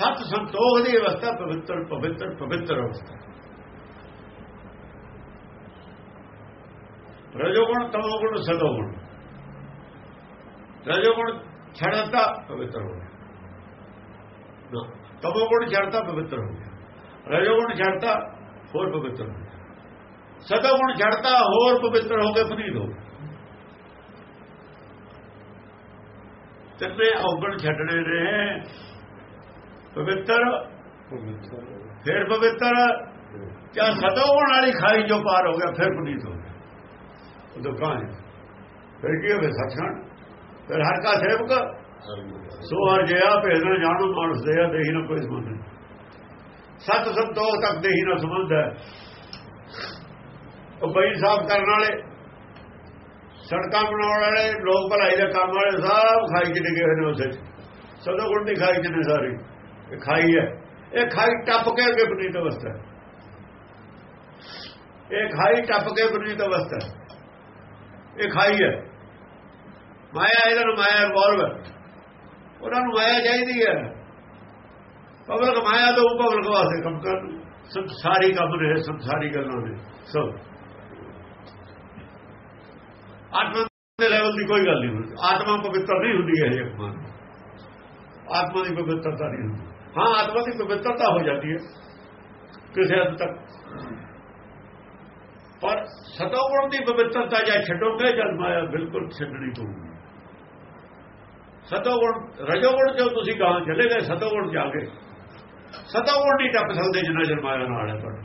ਸਤ ਸੰਤੋਖ ਦੀ ਅਵਸਥਾ, ਪਵਿੱਤਰ ਪਵਿੱਤਰ ਪਵਿੱਤਰ ਅਵਸਥਾ। ਰਜੋਗੁਣ, ਤਮੋਗੁਣ, ਸਦੋਗੁਣ। ਰਜੋਗੁਣ ਛੜਤਾ, ਪਵਿੱਤਰ ਹੋ ਗਿਆ। ਤਮੋਗੁਣ ਛੜਤਾ, ਪਵਿੱਤਰ ਹੋ ਗਿਆ। ਰਜੋਗੁਣ ਛੜਤਾ, ਹੋਰ ਪਵਿੱਤਰ ਹੋ ਗਿਆ। ਸਤੋਗੁਣ ਛੜਤਾ, ਹੋਰ ਪਵਿੱਤਰ ਹੋ ਕੇ ਪੁਨੀਤ ਹੋ ਤਿੰਨੇ ਔਗਣ ਛੱਡਣੇ ਨੇ। ਪਵਿੱਤਰ ਫਿਰ ਪਵਿੱਤਰ ਜਾਂ ਸਤੋਗੁਣ ਵਾਲੀ ਖਾਈ ਜੋ ਪਾਰ ਹੋ ਗਿਆ ਫਿਰ ਪੁਨੀਤ ਹੋ ਗਿਆ। ਉਹ ਦੁਕਾਨ ਫਿਰ ਕੀ ਹੋਵੇ ਸੱਚਖੰਡ ਫਿਰ ਹਰ ਕਾ ਸੇਵਕ ਸੋ ਹਰ ਜਿਆ ਭੇਜਣਾ ਜਾਣੋ ਮਾਨਸ ਦੇ ਦੇਹੀ ਨਾ ਕੋਈ ਸੰਬੰਧ ਸਤ ਸੰਤੋਖ ਤੱਕ ਦੇਹੀ ਨਾ ਸੰਬੰਧ ਹੈ। ਉਹ ਬਈ ਸਾਫ਼ ਕਰਨ ਵਾਲੇ ਸੜਕਾਂ ਬਣਾਉਣ ਵਾਲੇ ਲੋਕ ਭਲਾਈ ਦਾ ਕੰਮ ਵਾਲੇ ਸਭ ਖਾਈ ਚ ਡਿੱਗੇ ਹੋਏ ਨੇ ਉਸੇ ਸਦਾ ਗੁਣ ਦੀ ਖਾਈ ਜਿਹਨੇ ਸਾਰੀ। ਇਹ ਖਾਈ ਹੈ। ਇਹ ਖਾਈ ਟੱਪ ਕੇ ਅੱਗੇ ਬਨੀਤ ਅਵਸਥਾ। ਇਹ ਖਾਈ ਟੱਪ ਕੇ ਬਨੀਤ ਅਵਸਥਾ। ਇਹ ਖਾਈ ਹੈ। ਮਾਇਆ, ਇਹਨਾਂ ਨੂੰ ਮਾਇਆ ਰਿਵਾਲਵਰ ਉਹਨਾਂ ਨੂੰ ਮਾਇਆ ਚਾਹੀਦੀ ਹੈ। ਪਬਲਿਕ ਮਾਇਆ ਤੋਂ ਪਬਲਿਕ ਵਾਸਤੇ ਕੰਮ ਕਰਨ। ਸੰਸਾਰੀ ਕੰਮ ਨੇ, ਸੰਸਾਰੀ ਗੱਲਾਂ ਨੇ। ਸਭ ਆਤਮਾ ਦੇ ਲੈਵਲ ਦੀ ਕੋਈ ਗੱਲ ਨਹੀਂ ਹੁੰਦੀ। ਆਤਮਾ ਪਵਿੱਤਰ ਨਹੀਂ ਹੁੰਦੀ ਹੈ ਇਹ ਆਤਮਾ ਦੀ ਪਵਿੱਤਰਤਾ ਨਹੀਂ ਹੁੰਦੀ। ਹਾਂ, ਆਤਮਾ ਦੀ ਪਵਿੱਤਰਤਾ ਹੋ ਜਾਂਦੀ ਹੈ। ਕਿਸੇ ਹੱਦ ਤੱਕ। ਪਰ ਸਤੋਗੁਣ ਦੀ ਪਵਿੱਤਰਤਾ ਜਾਂ ਛੱਡੋਗੇ ਜਦ ਮਾਇਆ ਬਿਲਕੁਲ ਛੱਡਣੀ ਪਊਗੀ। ਸਤੋਗੁਣ ਰਜੋਗੁਣ ਜੋ ਤੁਸੀਂ ਗਾਂ ਚਲੇ ਗਏ ਸਤੋਗੁਣ ਜਾ ਕੇ ਸਤੋਗੁਣ ਨਹੀਂ ਟੱਪ ਸਕਦੇ ਜਿੰਨਾ ਚਿਰ ਮਾਇਆ ਨਾਲ ਹੈ ਤੁਹਾਡਾ।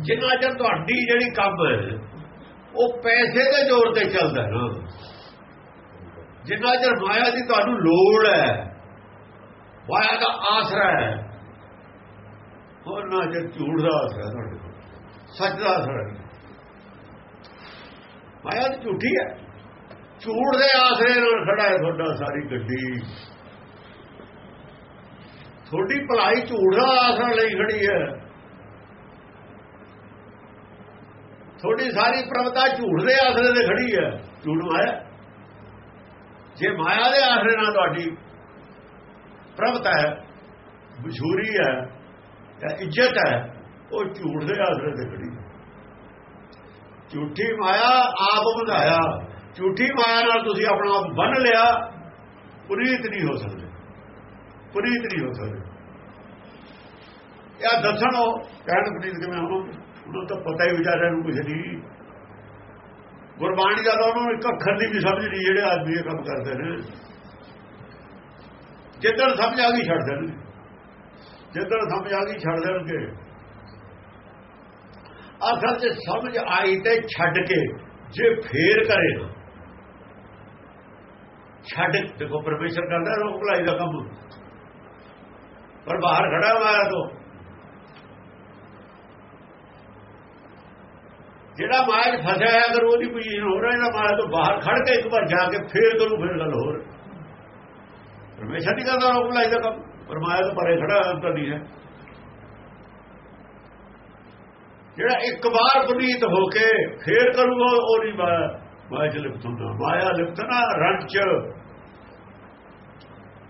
ਜਿੰਨਾ ਚਿਰ ਤੁਹਾਡੀ ਜਿਹੜੀ ਕੰਮ ਹੈ, ਉਹ ਪੈਸੇ ਦੇ ਜ਼ੋਰ ਤੇ ਚੱਲਦਾ ਨਾ। ਜਿੰਨਾ ਚਿਰ ਮਾਇਆ ਦੀ ਤੁਹਾਨੂੰ ਲੋੜ ਹੈ ਮਾਇਆ ਦਾ ਆਸਰਾ ਹੈ। ਹੋਰ ਨਾ ਜੇ ਝੂਠ ਦਾ ਆਸਰਾ ਤੁਹਾਡੇ ਕੋਲ। ਸੱਚ ਦਾ ਆਸਰਾ ਨਹੀਂ ਮਾਇਆ ਦੀ ਝੂਠੀ ਹੈ। ਝੂਠ ਦੇ ਆਸਰੇ ਨਾਲ ਖੜਾ ਹੈ ਤੁਹਾਡਾ ਸਾਰੀ ਗੱਡੀ। ਤੁਹਾਡੀ ਭਲਾਈ ਝੂਠ ਦਾ ਆਸਰਾ ਲਈ ਖੜੀ ਹੈ। ਤੁਹਾਡੀ ਸਾਰੀ ਪ੍ਰਵਤਾ ਝੂਠ ਦੇ ਆਸਰੇ ਤੇ ਖੜੀ ਹੈ। ਝੂਠ ਮਾਇਆ। ਜੇ ਮਾਇਆ ਦੇ ਆਸਰੇ ਨਾਲ ਤੁਹਾਡੀ ਪ੍ਰਭਤਾ ਹੈ, ਮਸ਼ਹੂਰੀ ਹੈ, ਜਾਂ ਇੱਜ਼ਤ ਹੈ, ਉਹ ਝੂਠ ਦੇ ਆਸਰੇ ਤੇ ਖੜੀ ਝੂਠੀ ਮਾਇਆ ਆਪ ਵਧਾਇਆ। ਝੂਠੀ ਮਾਇਆ ਨਾਲ ਤੁਸੀਂ ਆਪਣਾ ਆਪ ਬੰਨ ਲਿਆ, ਪੁਨੀਤ ਨਹੀਂ ਹੋ ਸਕਦੇ। ਪੁਨੀਤ ਨਹੀਂ ਹੋ ਸਕਦੇ। ਇਹ ਦੱਸਣੋ ਕਹਿਣ ਪੁਨੀਤ ਕਿਵੇਂ ਹੋਣਗੇ ਉਹਨੂੰ ਤਾਂ ਪਤਾ ਹੀ ਵਿਚਾਰਿਆਂ ਨੂੰ ਕੁਝ ਨਹੀਂ। ਗੁਰਬਾਣੀ ਦਾ ਤਾਂ ਉਹਨੂੰ ਇੱਕ ਅੱਖਰ ਦੀ ਵੀ ਸਮਝ ਨਹੀਂ, ਜਿਹੜੇ ਆਦਮੀ ਇਹ ਕੰਮ ਕਰਦੇ ਨੇ। ਜਿੱਦਣ ਸਮਝ ਆ ਗਈ ਛੱਡ ਦੇਣਗੇ ਜਿੱਦਣ ਸਮਝ ਆ ਗਈ ਛੱਡ ਦੇਣਗੇ। ਅਸਲ 'ਚ ਸਮਝ ਆਈ ਤੇ ਛੱਡ ਕੇ ਜੇ ਫੇਰ ਕਰੇ ਨਾ ਛੱਡ, ਦੇਖੋ ਪਰਮੇਸ਼ਰ ਕਰਦਾ, ਰੋਕ ਭਲਾਈ ਦਾ ਕੰਮ। ਪਰ ਬਾਹਰ ਖੜਾ ਹੋਇਆ ਤੋਂ। ਜਿਹੜਾ ਮਾਇਆ 'ਚ ਫਸਿਆ ਹੈ ਅਗਰ ਉਹਦੀ ਪੋਜੀਸ਼ਨ ਹੋ ਰਿਹਾ ਜਿਹੜਾ ਮਾਇਆ ਤੋਂ ਬਾਹਰ ਖੜ ਕੇ ਇੱਕ ਵਾਰ ਜਾ ਕੇ ਫੇਰ ਕਰੂ, ਫੇਰ ਗੱਲ ਹੋਰ। ਪਰਮੇਸ਼ਰ ਨਹੀਂ ਕਰਦਾ ਰੋਕ ਭਲਾਈ ਦਾ ਕੰਮ। ਪਰ ਮਾਇਆ ਤੋਂ ਪਰੇ ਖੜਾ ਅੰਤਰ ਨਹੀਂ ਹੈ। ਜਿਹੜਾ ਇੱਕ ਵਾਰ ਪੁਨੀਤ ਹੋ ਕੇ ਫੇਰ ਕਰੂਗਾ, ਉਹ ਨਹੀਂ ਮਾਇਆ। ਮਾਇਆ ਚ ਲਿਪਤ ਹੁੰਦਾ। ਮਾਇਆ ਲਿਪਤ ਨਾ ਰੰਚ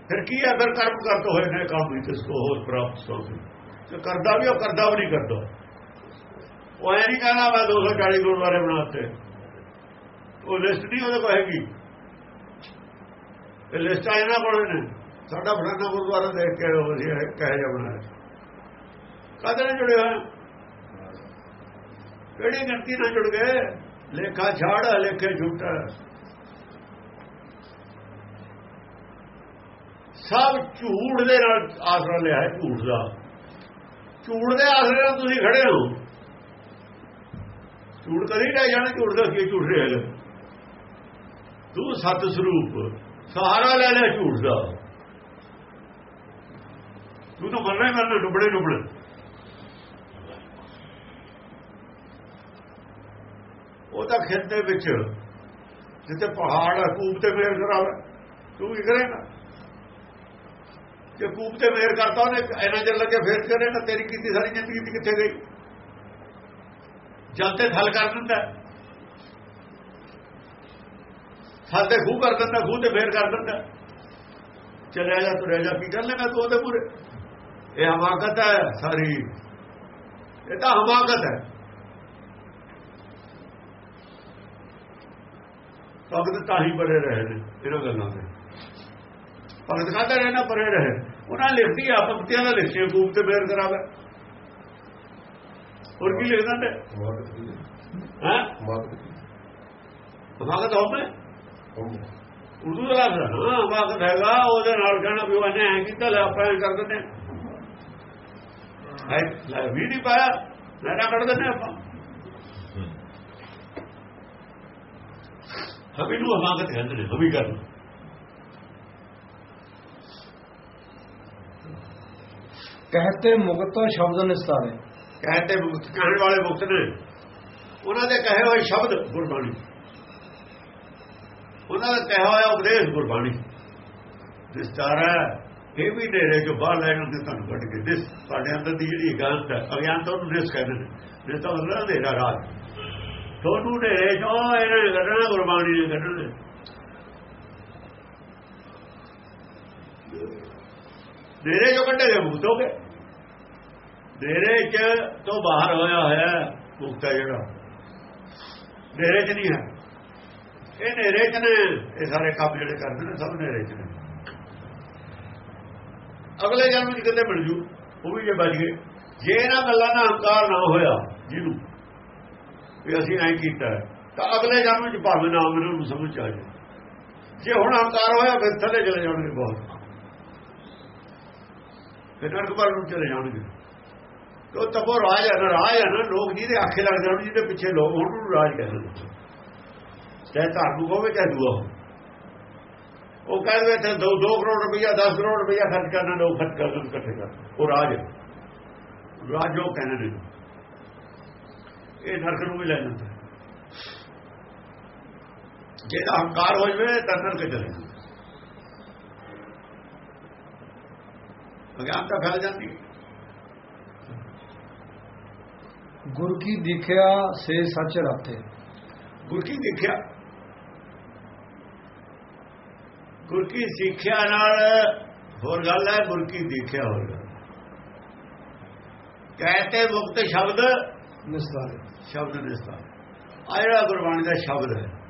ਫਿਰ ਕੀ ਹੈ ਫਿਰ ਕਰਮ ਕਰਤੇ ਹੋਏ ਨੇ ਕੰਮ ਵਿੱਚ ਇਸ ਕੋ ਹੋਰ ਪ੍ਰਾਪਤ ਹੋ ਤੇ ਕਰਦਾ ਵੀ ਉਹ ਕਰਦਾ ਵੀ ਨਹੀਂ ਕਰਦਾ। ਉਹ ਐ ਨਹੀਂ ਕਹਿੰਦਾ ਮੈਂ 240 ਗੁਰਦੁਆਰੇ ਬਣਾਤੇ। ਉਹ ਲਿਸਟ ਨਹੀਂ ਉਹਦੇ ਕੋਲ ਹੈਗੀ। ਇਹ ਲਿਸਟ ਆਏ ਕੋਲ ਨੇ। ਸਾਡਾ ਫਲਾਣਾ ਗੁਰਦੁਆਰਾ ਦੇਖ ਕੇ ਉਹ ਜੀ ਕਹੇ ਜਾ ਬਣਾਇਆ ਕਾਹਦੇ ਨਾਲ ਜੁੜੇ ਕਿਹੜੀ ਗਿਣਤੀ ਨਾਲ ਜੁੜ ਗਏ? ਲੇਖਾ ਛਾੜ, ਲੇਖੇ ਝੂਠਾ। ਸਭ ਝੂਠ ਦੇ ਨਾਲ ਆਸਰਾ ਲਿਆ ਹੈ, ਝੂਠ ਦਾ। ਝੂਠ ਦੇ ਆਸਰੇ ਨਾਲ ਤੁਸੀਂ ਖੜੇ ਹੋ। ਝੂਠ ਕਰੀ ਲੈ ਜਾਣਾ, ਝੂਠ ਦਾ ਕੀ ਝੂਠ ਰਿਹਾ ਤੂੰ ਸਤ ਸਰੂਪ ਸਹਾਰਾ ਲੈ ਲੈ ਝੂਠ ਦਾ। ਤੂੰ ਤਾਂ ਮਰਨਾ ਹੀ ਮਰਨਾ ਡੁੱਬੜੇ ਡੁੱਬੜੇ ਉਹ ਤਾਂ ਖੇਤ ਦੇ ਵਿੱਚ ਜਿੱਥੇ ਪਹਾੜ ਹੈ ਕੂਪ ਤੇ ਮੇਰ ਕਰਾਵੇ ਤੂੰ ਕੀ ਕਰੇਗਾ? ਜੇ ਕੂਪ ਤੇ ਮੇਰ ਕਰਤਾ ਉਹਨੇ ਇਹਨਾਂ ਚਿਰ ਲੱਗੇ ਫੇਰ ਕਰੇਗਾ ਤੇਰੀ ਕੀਤੀ ਸਾਰੀ ਜ਼ਿੰਦਗੀ ਦੀ ਕਿੱਥੇ ਗਈ? ਜਲ ਤੇ ਥਲ ਕਰ ਦਿੰਦਾ। ਤੇ ਖੂਹ ਕਰ ਦਿੰਦਾ ਖੂਹ ਤੇ ਫੇਰ ਕਰ ਦਿੰਦਾ। ਚਲਿਆ ਜਾ ਤੁਰਿਆ ਜਾ ਕੀ ਕਰ ਲੈਣਾ ਤੂੰ ਉਹਦੇ ਪੂਰੇ? ਇਹ ਹਮਾਕਤ ਹੈ ਸਾਰੀ। ਇਹ ਤਾਂ ਹਮਾਕਤ ਹੈ। ਭਗਤ ਤਾਂ ਹੀ ਬੜੇ ਰਹੇ ਨੇ ਇਹਨਾਂ ਗੱਲਾਂ ਤੇ। ਭਗਤ ਕਾਹਦਾ ਰਹਿਣਾ ਪਰੇ ਰਹੇ? ਉਹਨਾਂ ਲਿਖਦੀ ਆ ਭਗਤੀਆਂ ਦਾ ਲਿਖਿਆ ਕੂਪ ਤੇ ਬੇਰ ਕਰਾਵੇ। ਹੋਰ ਕੀ ਲਿਖਦਾ ਤੇ? ਹਾਂ? ਭਗਤ ਹੋਵੇ। ਉਰਦੂ ਦਾ ਲਫ਼ਜ਼ ਹਾਂ ਭਗਤ ਹੈਗਾ ਉਹਦੇ ਨਾਲ ਕਹਿਣਾ ਵੀ ਉਹਨੇ ਐ ਕੀਤਾ ਲੈ ਆਪਾਂ ਐ ਕਰ ਦਿੰਦੇ ਹੈ। ਲੈ ਵੀ ਨਹੀਂ ਪਾਇਆ ਲੈਣਾ ਕੱਢ ਦਿੰਦੇ ਆਪਾਂ। ਹਮੀ ਨੂੰ ਹਮਾਕਤ ਕਹਿੰਦੇ ਨੇ ਹਮੀ ਕਰਨ ਕਹਤੇ ਮੁਕਤ ਸ਼ਬਦ ਨਿਸਤਾਰੇ। ਕਹਿੰਦੇ ਮੁਕਤ ਕਹਿਣ ਵਾਲੇ ਮੁਕਤ ਨੇ। ਉਹਨਾਂ ਦੇ ਕਹੇ ਹੋਏ ਸ਼ਬਦ ਗੁਰਬਾਣੀ। ਉਹਨਾਂ ਦਾ ਕਹਿਆ ਹੋਇਆ ਉਪਦੇਸ਼ ਗੁਰਬਾਣੀ। ਨਿਸਤਾਰ ਇਹ ਵੀ ਨੇਰੇ ਜੋ ਬਾਹਰ ਲੈ ਜਾਂਦੇ, ਤੁਹਾਨੂੰ ਕੱਢ ਕੇ ਦਿਸ। ਤੁਹਾਡੇ ਅੰਦਰ ਦੀ ਜਿਹੜੀ ਗਲਤ ਹੈ ਅਗਿਆਨਤ ਉਹਨੂੰ ਨਿਸ ਕਹਿੰਦੇ ਨੇ। ਨਿਸ ਤਾਂ ਮਤਲਬ ਹਨੇਰਾ ਰਾਤ। ਤੁਹਾਨੂੰ ਨੇਰੇ ਜੋ ਇਹਨਾਂ ਨੇ ਕੱਢਣਾ ਗੁਰਬਾਣੀ ਨੇ ਕੱਢਣਾ ਨੇਰੇ ਜੋ ਕੱਢੇ ਮੁਕਤ ਹੋ ਗਏ। ਨੇਰੇ ਚ ਤੋਂ ਬਾਹਰ ਹੋਇਆ ਹੋਇਆ ਮੁਕਤਾ ਜਿਹੜਾ। ਨੇਰੇ ਚ ਨਹੀਂ ਹੈ। ਇਹ ਨੇਰੇ ਚ ਨੇ। ਇਹ ਸਾਰੇ ਕੰਮ ਜਿਹੜੇ ਕਰਦੇ ਨੇ, ਸਭ ਨੇਰੇ ਚ ਨੇ। ਅਗਲੇ ਜਨਮ ਚ ਕਿਤੇ ਮਿਲ ਜੂ, ਉਹ ਵੀ ਜੇ ਬਚ ਗਏ। ਜੇ ਇਹਨਾਂ ਗੱਲਾਂ ਦਾ ਹੰਕਾਰ ਨਾ ਹੋਇਆ ਜਿਹਨੂੰ, ਵੀ ਅਸੀਂ ਐਂ ਕੀਤਾ ਤਾਂ ਅਗਲੇ ਜਨਮ ਚ ਭਾਵੇਂ ਨਾ ਮੈਨੂੰ ਨੂੰ ਸਮਝ ਆ ਜਾਏ ਜੇ ਹੁਣ ਹੰਕਾਰ ਹੋਇਆ, ਫਿਰ ਥੱਲੇ ਚਲੇ ਜਾਣਗੇ ਬਹੁਤ। ਫਿਰ ਨਰਕ ਵੱਲ ਨੂੰ ਚਲੇ ਜਾਣਗੇ। ਉਹ ਤਪੋ ਰਾਜ ਹੈ ਰਾਜ ਹੈ ਨਾ, ਲੋਕ ਜਿਹਦੇ ਆਖੇ ਲੱਗ ਜਾਣ ਜਿਹਦੇ ਪਿੱਛੇ ਲੋਕ ਉਹਨੂੰ ਰਾਜ ਕਹਿੰਦੇ ਚਾਹੇ ਧਾਰਮਿਕ ਹੋਵੇ ਚਾਹੇ ਦੂਆ ਹੋਵੇ ਉਹ ਕਹਿੰਦੇ ਤੇ 2 2 ਕਰੋੜ ਰੁਪਇਆ 10 ਕਰੋੜ ਰੁਪਇਆ ਖਰਚ ਕਰਨਾ ਲੋਕ ਖਰਚ ਕਰਨ ਇਕੱਠੇ ਕਰ ਉਹ ਰਾਜ ਰਾਜ ਉਹ ਕਹਿੰਦੇ ਨੇ ਇਹ ਨਰਕ ਨੂੰ ਵੀ ਲੈ ਜਾਂਦਾ ਜੇ ਹੰਕਾਰ ਹੋ ਜਵੇ ਤਾਂ ਨਰਕ ਚਲੇ ਜਾਂਦਾ ਅਗਿਆਨਤਾ ਫੈਲ ਜਾਂਦੀ ਗੁਰ ਕੀ ਦਿਖਿਆ ਸੇ ਸੱਚ ਰਾਤੇ ਗੁਰ ਕੀ ਦੇਖਿਆ ਗੁਰ ਕੀ ਸਿੱਖਿਆ ਨਾਲ ਹੋਰ ਗੱਲ ਹੈ ਗੁਰ ਕੀ ਦੇਖਿਆ ਹੋਰ ਗੱਲ। ਕਹਤੇ ਮੁਕਤ ਸ਼ਬਦ ਨਿਸਤਾਰੇ। ਸ਼ਬਦ ਨਿਸਤਾਰ। ਆ ਜਿਹੜਾ ਗੁਰਬਾਣੀ ਦਾ ਸ਼ਬਦ ਹੈ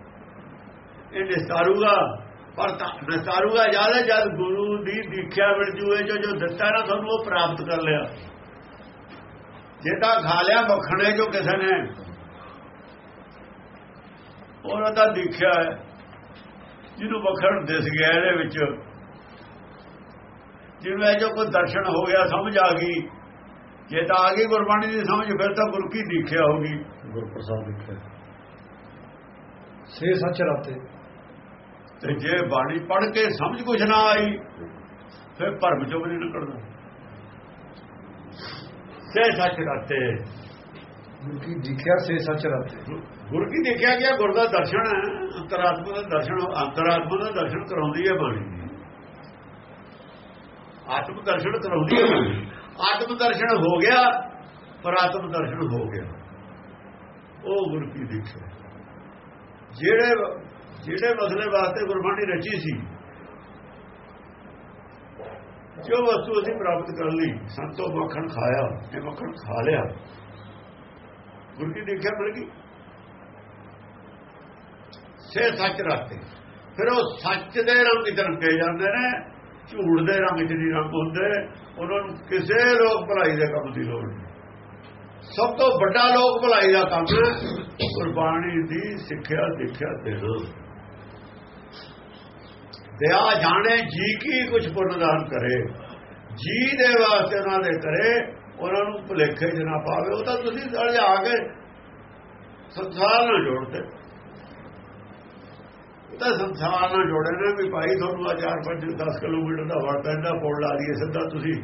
ਇਹ ਨਿਸਤਾਰੂਗਾ ਪਰ ਨਿਸਤਾਰੂਗਾ ਜ਼ਿਆਦਾ ਜਦ ਗੁਰੂ ਦੀ ਦੀਖਿਆ ਮਿਲ ਜੂਏ ਜੋ ਜੋ ਦਿੱਤਾ ਨਾ ਤੁਹਾਨੂੰ ਉਹ ਪ੍ਰਾਪਤ ਕਰ ਲਿਆ। ਜੇ ਤਾਂ ਖਾ ਲਿਆ ਮੱਖਣੇ ਜੋ ਕਿਸੇ ਨੇ ਉਹਨਾਂ ਦਾ ਦੇਖਿਆ ਹੈ। ਜਿਹਨੂੰ ਮੱਖਣ ਦਿਸ ਗਿਆ ਇਹਦੇ ਵਿੱਚ। ਜਿਵੇਂ ਜੋ ਕੋਈ ਦਰਸ਼ਨ ਹੋ ਗਿਆ ਸਮਝ ਆ ਗਈ। ਜੇ ਤਾਂ ਆ ਗਈ ਗੁਰਬਾਣੀ ਦੀ ਸਮਝ ਫਿਰ ਤਾਂ ਗੁਰੂ ਕੀ ਦੇਖਿਆ ਹੋਗੀ ਗੁਰਪ੍ਰਸਾਦ ਦਿਖਿਆ। ਸੇ ਸੱਚ ਰਾਤੇ। ਤੇ ਜੇ ਬਾਣੀ ਪੜ੍ਹ ਕੇ ਸਮਝ ਕੁਝ ਨਾ ਆਈ ਫਿਰ ਭਰਮ ਚੋਂ ਵੀ ਨਿਕਲਦਾ। ਸੇ ਸੱਚ ਰਾਤੇ। ਗੁਰ ਕੀ ਦਿਖਿਆ ਸੇ ਸੱਚ ਰਾਤੇ? ਗੁਰ ਕੀ ਦੇਖਿਆ ਗਿਆ? ਗੁਰ ਦਾ ਦਰਸ਼ਨ ਹੈ। ਅੰਤਰਾਤਮਾ ਦਾ ਦਰਸ਼ਨ, ਅੰਤਰਾਤਮਾ ਦਾ ਦਰਸ਼ਨ ਕਰਾਉਂਦੀ ਹੈ ਬਾਣੀ। ਆਤਮ ਦਰਸ਼ਨ ਕਰਾਉਂਦੀ ਹੈ ਬਾਣੀ। ਆਤਮ ਦਰਸ਼ਨ ਹੋ ਗਿਆ, ਪਰ ਆਤਮ ਦਰਸ਼ਨ ਹੋ ਗਿਆ। ਉਹ ਗੁਰ ਕੀ ਦੇਖਿਆ? ਜਿਹੜੇ ਜਿਹੜੇ ਮਸਲੇ ਵਾਸਤੇ ਗੁਰਬਾਣੀ ਰਚੀ ਸੀ, ਜੋ ਵਸਤੂ ਅਸੀਂ ਪ੍ਰਾਪਤ ਕਰ ਲਈ, ਸੰਤੋ ਮੱਖਣ ਖਾਇਆ, ਤੇ ਮੱਖਣ ਖਾ ਲਿਆ। ਗੁਰ ਕੀ ਦੇਖਿਆ ਮਿਲ ਗਈ ਸੇ ਸੱਚ ਰੱਖਦੇ। ਫਿਰ ਉਹ ਸੱਚ ਦੇ ਰੰਗ ਚ ਰੰਗੇ ਜਾਂਦੇ ਨੇ, ਝੂਠ ਦੇ ਰੰਗ ਚ ਨਹੀਂ ਰੰਗ ਹੁੰਦੇ, ਉਹਨਾਂ ਨੂੰ ਕਿਸੇ ਲੋਕ ਭਲਾਈ ਦੇ ਕੰਮ ਦੀ ਲੋੜ ਨਹੀਂ। ਸਭ ਤੋਂ ਵੱਡਾ ਲੋਕ ਭਲਾਈ ਦਾ ਕੰਮ ਗੁਰਬਾਣੀ ਦੀ ਸਿੱਖਿਆ, ਦੇਖਿਆ ਦੇਣਾ ਦਿਆ ਜਾਣੇ, ਜੀ ਕੀ ਕੁਝ ਪੁੰਨਦਾਨ ਕਰੇ। ਜੀ ਦੇ ਵਾਸਤੇ ਉਹਨਾਂ ਦੇ ਕਰੇ ਉਹਨਾਂ ਨੂੰ ਭੁਲੇਖੇ ਜਨਾ ਪਾਵੇ, ਉਹ ਤਾਂ ਤੁਸੀਂ ਅੜ ਆ ਕੇ ਸੰਸਾਰ ਨਾਲ ਜੋੜਦੇ। ਤਾਂ ਸੰਸਾਰ ਨਾਲ ਜੋੜੇ ਨੇ ਵੀ ਭਾਈ ਤੁਹਾਨੂੰ ਆ 4 5 10 ਕਿਲੋਮੀਟਰ ਦਾ ਵੜ ਪੈਂਦਾ ਪੁਲ ਲਾ ਲਈਏ, ਸਿੱਧਾ ਤੁਸੀਂ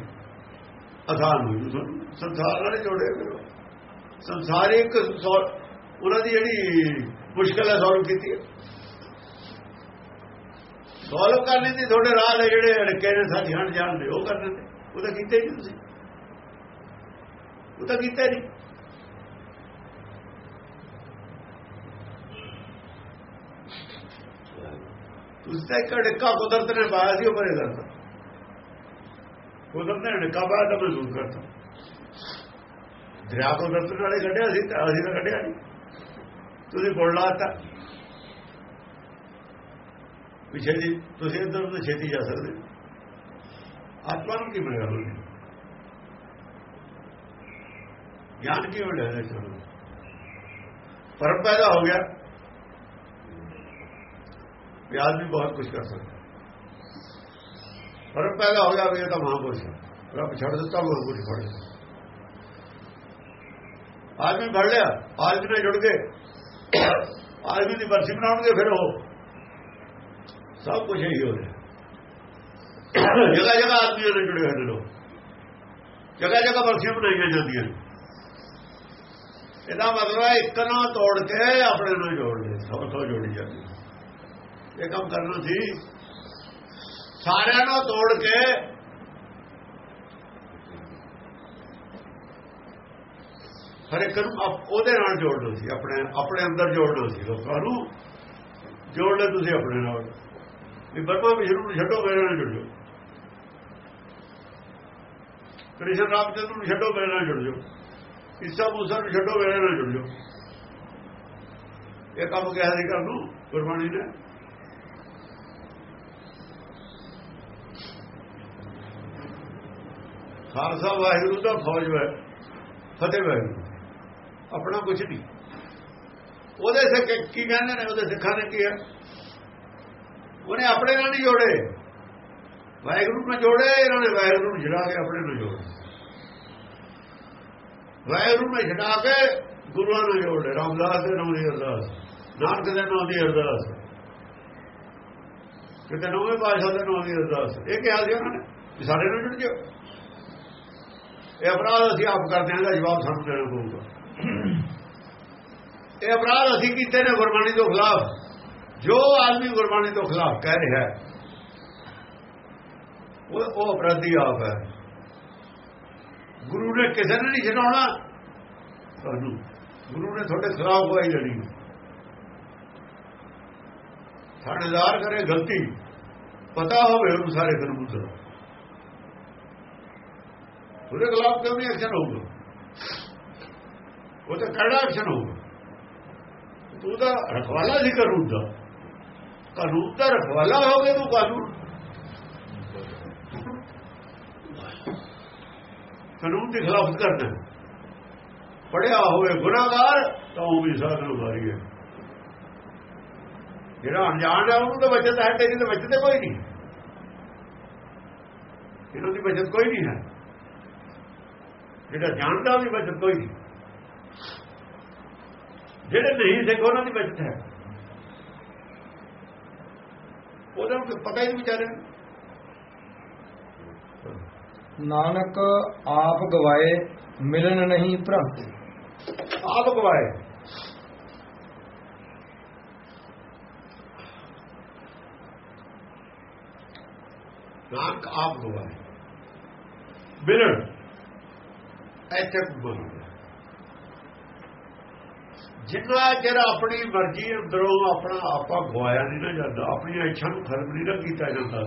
ਆਸਾਨ ਹੋ ਜੂ ਤੁਹਾਨੂੰ। ਸੰਸਾਰ ਨਾਲ ਜੋੜੇ ਕਰੋ। ਸੰਸਾਰਿਕ ਉਹਨਾਂ ਦੀ ਜਿਹੜੀ ਮੁਸ਼ਕਲ ਹੈ ਸੋਲਵ ਕੀਤੀ ਹੈ। ਸੋਲਵ ਕਰਨੇ ਦੀ ਤੁਹਾਡੇ ਰਾਹ ਦੇ ਜਿਹੜੇ ਅੜਕੇ ਨੇ ਸਾਡੀ ਹਣ ਜਾਣਦੇ ਉਹ ਕਰਨੇ ਤੇ ਉਹ ਤਾਂ ਕੀਤੇ ਨਹੀਂ ਤੁਸੀਂ। ਉਹ ਤਾਂ ਕੀਤਾ ਨਹੀਂ। ਤੁਸੀਂ ਤਾਂ ਇੱਕ ਡਿੱਕਾ ਕੁਦਰਤ ਨੇ ਪਾਇਆ ਸੀ, ਉਹ ਪਰੇ ਕਰਦਾ ਕੁਦਰਤ ਨੇ ਡਿੱਕਾ ਪਾਇਆ ਤਾਂ ਮਜ਼ਦੂਰ ਕਰਦਾ ਦਰਿਆ ਕੁਦਰਤ ਨਾਲੇ ਕੱਢਿਆ ਸੀ, ਤਾਂ ਅਸੀਂ ਤਾਂ ਕੱਢਿਆ ਨਹੀਂ। ਤੁਸੀਂ ਬੋਲ ਲਾਤਾ। ਪਿਛੇ ਜੀ ਤੁਸੀਂ ਇਧਰ ਤੋਂ ਛੇਤੀ ਜਾ ਸਕਦੇ। ਆਤਮਾ ਨੂੰ ਕੀ ਮਿਲੇਗਾ ਬੋਲੀ ਗਿਆਨ ਕੀ ਮਿਲੇਗਾ ਚਲੋ ਪਰਮ ਪੈਦਾ ਹੋ ਗਿਆ। ਵੀ ਆਦਮੀ ਬਹੁਤ ਕੁਝ ਕਰ ਸਕਦਾ। ਪਰਮ ਪੈਦਾ ਹੋ ਜਾਵੇ ਤਾਂ ਮਹਾਂਪੁਰਸ਼ ਹੈ। ਰੱਬ ਛੱਡ ਦਿੱਤਾ ਮਹਾਂਪੁਰਸ਼ ਫੜ ਲਿਆ। ਆਦਮੀ ਫੜ ਲਿਆ ਆਦਮੀ ਨਾਲ ਜੁੜ ਗਏ। ਆਦਮੀ ਦੀ ਬਰਸੀ ਬਣਾਉਣਗੇ, ਫਿਰ ਉਹ। ਸਭ ਕੁਝ ਹੀ ਹੋ ਰਿਹਾ। ਜਗ੍ਹਾ ਜਗ੍ਹਾ ਆਦਮੀ ਨਾਲ ਜੁੜੇ ਹੋਏ ਲੋਕ। ਜਗ੍ਹਾ ਜਗ੍ਹਾ ਬਰਸੀਆਂ ਬਣਾਈਆਂ ਜਾਂਦੀਆਂ ਨੇ। ਇਹਦਾ ਮਤਲਬ ਹੈ, ਇੱਕ ਨਾ ਤੋੜ ਕੇ ਆਪਣੇ ਨੂੰ ਜੋੜ ਲੈ ਸਭ ਤੋਂ ਜੋੜੀ ਜਾਂਦੀ। ਇਹ ਕੰਮ ਕਰਨਾ ਸੀ। ਸਾਰਿਆਂ ਨੂੰ ਤੋੜ ਕੇ ਹਰ ਇੱਕ ਨੂੰ ਉਹਦੇ ਨਾਲ ਜੋੜ ਲਓ ਸੀ, ਆਪਣੇ ਆਪਣੇ ਅੰਦਰ ਜੋੜ ਲਓ ਸੀ ਲੋਕਾਂ ਨੂੰ। ਜੋੜ ਲਓ ਤੁਸੀਂ ਆਪਣੇ ਨਾਲ। ਵੀ ਬਰਮਾ ਵਿਸ਼ਨੂੰ ਨੂੰ ਛੱਡੋ, ਮੇਰੇ ਨਾਲ ਜੁੜ ਜਾਓ ਕ੍ਰਿਸ਼ਨ ਰਾਮਚੰਦਰ ਨੂੰ ਛੱਡੋ, ਮੇਰੇ ਨਾਲ ਜੁੜ ਜਾਓ ਈਸਾ ਮੂਸਾ ਨੂੰ ਛੱਡੋ, ਮੇਰੇ ਨਾਲ ਜੁੜ ਜਾਓ ਇਹ ਕੰਮ ਕਿਹਾ ਸੀ ਕਰ ਨੂੰ, ਗੁਰਬਾਣੀ ਨੇ। ਖਾਲਸਾ ਵਾਹਿਗੁਰੂ ਦਾ ਫੌਜ ਹੈ ਫਤਿਹ ਵਾਹਿਗੁਰੂ। ਆਪਣਾ ਕੁਝ ਨਹੀਂ। ਉਹਦੇ ਸਿੱਖ ਕੀ ਕਹਿੰਦੇ ਨੇ? ਉਹਦੇ ਸਿੱਖਾਂ ਨੇ ਕੀ ਹੈ? ਉਹਨੇ ਆਪਣੇ ਨਾਲ ਨਹੀਂ ਜੋੜੇ। ਵਾਹਿਗੁਰੂ ਨਾਲ ਜੋੜੇ, ਇਹਨਾਂ ਨੇ ਵਾਹਿਗੁਰੂ ਨੂੰ ਜੜਾ ਕੇ ਆਪਣੇ ਨਾਲ ਜੋੜੇ। ਵਾਹਿਗੁਰੂ ਨੂੰ ਜੜਾ ਕੇ ਗੁਰੂਆਂ ਨਾਲ ਜੋੜੇ। ਰਾਮਦਾਸ ਦੇ ਨਾਮ ਦੀ ਅਰਦਾਸ, ਨਾਨਕ ਦੇ ਨਾਮ ਦੀ ਅਰਦਾਸ, ਕਿਤੇ ਨੌਵੇਂ ਪਾਸ਼ਾ ਦੇ ਨਾਮ ਦੀ ਅਰਦਾਸ। ਇਹ ਕਿਹਾ ਸੀ ਉਹਨਾਂ ਨੇ ਸਾਡੇ ਨਾਲ ਜੁੜ ਜਾਓ। ਇਹ ਅਪਰਾਧ ਅਸੀਂ ਆਪ ਕਰਦੇ ਹਾਂ ਦਾ ਜਵਾਬ ਸਾਨੂੰ ਦੇਣਾ ਪਊਗਾ। ਇਹ ਅਪਰਾਧ ਅਸੀਂ ਕੀਤੇ ਨੇ ਗੁਰਬਾਣੀ ਤੋਂ ਖਿਲਾਫ। ਜੋ ਆਦਮੀ ਗੁਰਬਾਣੀ ਤੋਂ ਖਿਲਾਫ ਕਹਿ ਰਿਹਾ ਹੈ, ਉਹ ਅਪਰਾਧੀ ਆਪ ਹੈ। ਗੁਰੂ ਨੇ ਕਿਸੇ ਨੇ ਨਹੀਂ ਛਡਾਉਣਾ। ਤੁਹਾਨੂੰ ਗੁਰੂ ਨੇ ਤੁਹਾਡੇ ਖਿਲਾਫ ਹੋਈ ਜਣੀ ਥਾਣੇਦਾਰ ਕਰੇ ਗਲਤੀ, ਪਤਾ ਹੋਵੇ ਉਹਨੂੰ ਸਾਰੇ ਕਾਨੂੰਨ ਦਾ ਉਹਦੇ ਖਿਲਾਫ ਕਿਉਂ ਨਹੀਂ ਐਕਸ਼ਨ ਹੋਊਗਾ? ਉਹ ਤਾਂ ਕਿਹੜਾ ਐਕਸ਼ਨ ਹੋਊਗਾ। ਤੂੰ ਤਾਂ ਰਖਵਾਲਾ ਸੀ ਕਾਨੂੰਨ ਦਾ ਕਾਨੂੰਨ ਦਾ ਰਖਵਾਲਾ ਹੋ ਗਿਆ ਤੂੰ ਕਾਨੂੰਨ। ਕਾਨੂੰਨ ਦੇ ਖਿਲਾਫ਼ ਕਰਦਾ ਪੜਿਆ ਹੋਵੇ ਗੁਨਾਹਗਾਰ, ਤਾਂ ਉਹ ਵੀ ਸਾਧਨ ਵਾਰੀ ਹੈ। ਜਿਹੜਾ ਅਣਜਾਣ ਹੈ, ਉਹਨੂੰ ਤਾਂ ਬਚਤ ਹੈ, ਤੇਰੀ ਤਾਂ ਬਚਤ ਕੋਈ ਨਹੀਂ। ਇਹਨਾਂ ਦੀ ਬਚਤ ਕੋਈ ਨਹੀਂ ਹੈ। ਜਿਹੜਾ ਜਾਣਦਾ ਉਹਦੀ ਬਚਤ ਕੋਈ ਨਹੀਂ। ਜਿਹੜੇ ਨਹੀਂ ਸਿੱਖ ਉਹਨਾਂ ਦੀ ਬਚਤ ਹੈ। ਉਹਨਾਂ ਨੂੰ ਪਤਾ ਹੀ ਨਹੀਂ ਵਿਚਾਰੇ ਨਾਨਕ ਆਪ ਗਵਾਏ ਮਿਲਣ ਨਹੀਂ ਭ੍ਰੰਤ। ਆਪ ਗਵਾਏ। ਨਾਨਕ ਆਪ ਗਵਾਏ। ਮਿਲਣ ਇੱਥੇ ਬੋਲੋ। ਜਿੰਨਾ ਚਿਰ ਆਪਣੀ ਮਰਜ਼ੀ ਅੰਦਰੋਂ ਆਪਣਾ ਆਪਾ ਗਵਾਇਆ ਨਹੀਂ ਨਾ ਜਾਂਦਾ ਆਪਣੀ ਇੱਛਾ ਨੂੰ ਖਰਮ ਨਹੀਂ ਨਾ ਕੀਤਾ ਜਾਂਦਾ।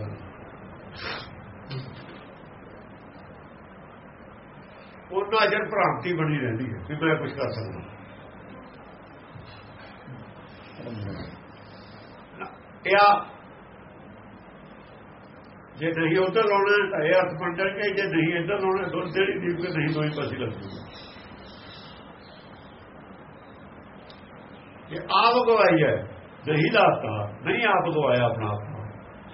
ਉਹਨਾਂ ਜਰ ਭ੍ਰਾਂਤੀ ਬਣੀ ਰਹਿੰਦੀ ਹੈ ਕਿ ਮੈਂ ਕੁਝ ਕਰ ਸਕਦਾ। ਇਹ ਜੇ ਨਹੀਂ ਉਧਰ ਲਾਉਣਾ ਤਾਂ ਇਹ ਅਰਥ ਬਣ ਜਾਣਗੇ ਜੇ ਨਹੀਂ ਇੱਧਰ ਲਾਉਣਾ ਦੁੱਧ ਜਿਹੜੀ ਦੀਪ ਕੇ ਨਹੀਂ ਦੋਈ ਪਾਸੇ ਲੱਗੂਗਾ ਕਿ ਆਪ ਗਵਾਈ ਹੈ, ਨਹੀਂ ਲਾਤਾ, ਨਹੀਂ ਆਪ ਗਵਾਇਆ ਆਪਣਾ ਆਪ।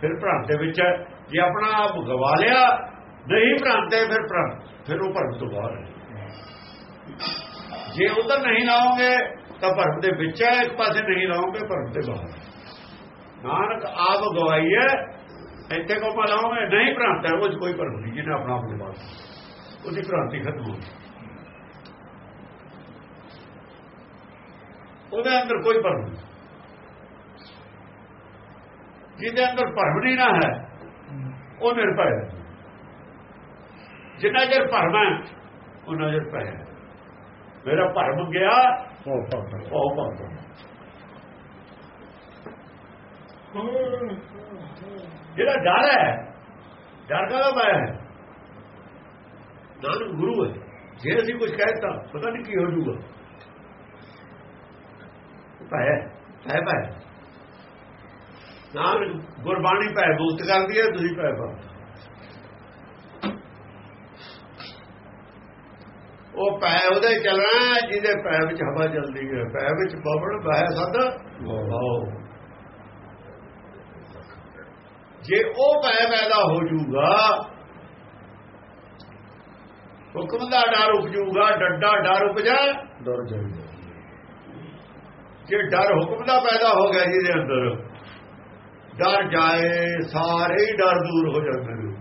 ਫਿਰ ਭ੍ਰਮ ਦੇ ਵਿੱਚ ਹੈ। ਜੇ ਆਪਣਾ ਆਪ ਗਵਾ ਲਿਆ, ਨਹੀਂ ਭ੍ਰਮਤੇ ਫਿਰ ਭ੍ਰਮ ਫਿਰ ਉਹ ਭਰਮ ਤੋਂ ਬਾਹਰ ਹੈ। ਜੇ ਉਧਰ ਨਹੀਂ ਲਾਓਗੇ, ਤਾਂ ਭਰਮ ਦੇ ਵਿੱਚ ਹੈ, ਇੱਕ ਪਾਸੇ ਨਹੀਂ ਲਾਓਗੇ, ਭਰਮ ਦੇ ਬਾਹਰ ਨਾਨਕ ਆਪ ਗਵਾਈ ਹੈ ਇੱਥੇ ਕੋ ਲਾਓਗੇ ਨਹੀਂ ਭ੍ਰਮਤਾ ਉਹ ਕੋਈ ਭਰਮ ਨਹੀਂ ਜਿਹਨੇ ਆਪਣਾ ਆਪ ਗਵਾ ਉਹਦੀ ਭ੍ਰਾਂਤੀ ਖਤਮ ਹੋ ਗਈ। ਉਹਦੇ ਅੰਦਰ ਕੋਈ ਭਰਮ ਨਹੀਂ। ਜਿਹਦੇ ਅੰਦਰ ਭਰਮ ਨਹੀਂ ਨਾ ਹੈ ਉਹ ਨਿਰਭੈ ਹੈ। ਜਿੰਨਾ ਚਿਰ ਭਰਮ ਹੈ ਉਹਨਾਂ ਚਿਰ ਭੈ ਹੈ। ਮੇਰਾ ਭਰਮ ਗਿਆ ਉਹ ਭਰਮ। ਉਹ ਭਰਮ। ਜਿਹੜਾ ਡਰ ਹੈ ਡਰ ਕਾਹਦਾ ਪਾਇਆ ਹੈ? ਨਾਨਕ ਗੁਰੂ ਹੈ। ਜੇ ਅਸੀਂ ਕੁਝ ਕਹਿਤਾ ਪਤਾ ਨਹੀਂ ਕੀ ਹੋ ਜਾਊਗਾ। ਭੈ ਭੈ ਭੈ। ਨਾਲ ਗੁਰਬਾਣੀ ਭੈ ਬੂਤ ਕਰਦੀ ਹੈ ਤੁਸੀਂ ਭੈ ਪਾ ਉਹ ਪੈ ਉਹਦੇ ਚੱਲਣਾ ਜਿਹਦੇ ਪੈ ਵਿੱਚ ਹਵਾ ਚੱਲਦੀ ਹੈ। ਪੈ ਵਿੱਚ ਬਬੜ ਬਹਿ ਸਦ। ਜੇ ਉਹ ਪੈ ਪੈਦਾ ਹੋ ਜਾਊਗਾ ਹੁਕਮ ਦਾ ਡਰ ਉਪਜੂਗਾ ਡੱਡਾ ਡਰ ਉਪਜਾ ਡਰ ਜਾਈਦਾ ਜੇ ਡਰ ਹੁਕਮ ਦਾ ਪੈਦਾ ਹੋ ਗਿਆ ਜਿਹਦੇ ਅੰਦਰ ਡਰ ਜਾਏ ਸਾਰੇ ਹੀ ਡਰ ਦੂਰ ਹੋ ਜਾਂਦੇ ਨੇ।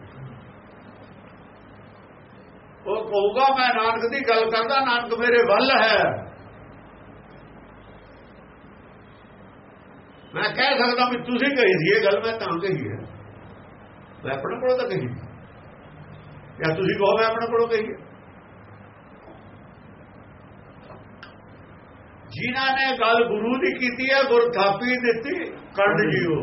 ਉਹ ਕਹੂਗਾ ਮੈਂ ਨਾਨਕ ਦੀ ਗੱਲ ਕਰਦਾ ਨਾਨਕ ਮੇਰੇ ਵੱਲ ਹੈ। ਮੈਂ ਕਹਿ ਸਕਦਾ ਵੀ ਤੁਸੀਂ ਕਹੀ ਸੀ ਇਹ ਗੱਲ ਮੈਂ ਤਾਂ ਕਹੀ ਹੈ। ਮੈਂ ਆਪਣੇ ਕੋਲੋਂ ਤਾਂ ਕਹੀ ਜਾਂ ਤੁਸੀਂ ਕਹੋ ਮੈਂ ਆਪਣੇ ਕੋਲੋਂ ਕਹੀ ਜਿਨ੍ਹਾਂ ਨੇ ਗੱਲ ਗੁਰੂ ਦੀ ਕੀਤੀ ਹੈ ਗੁਰ ਥਾਪੀ ਦਿੱਤੀ ਕੰਡ ਜੀਓ।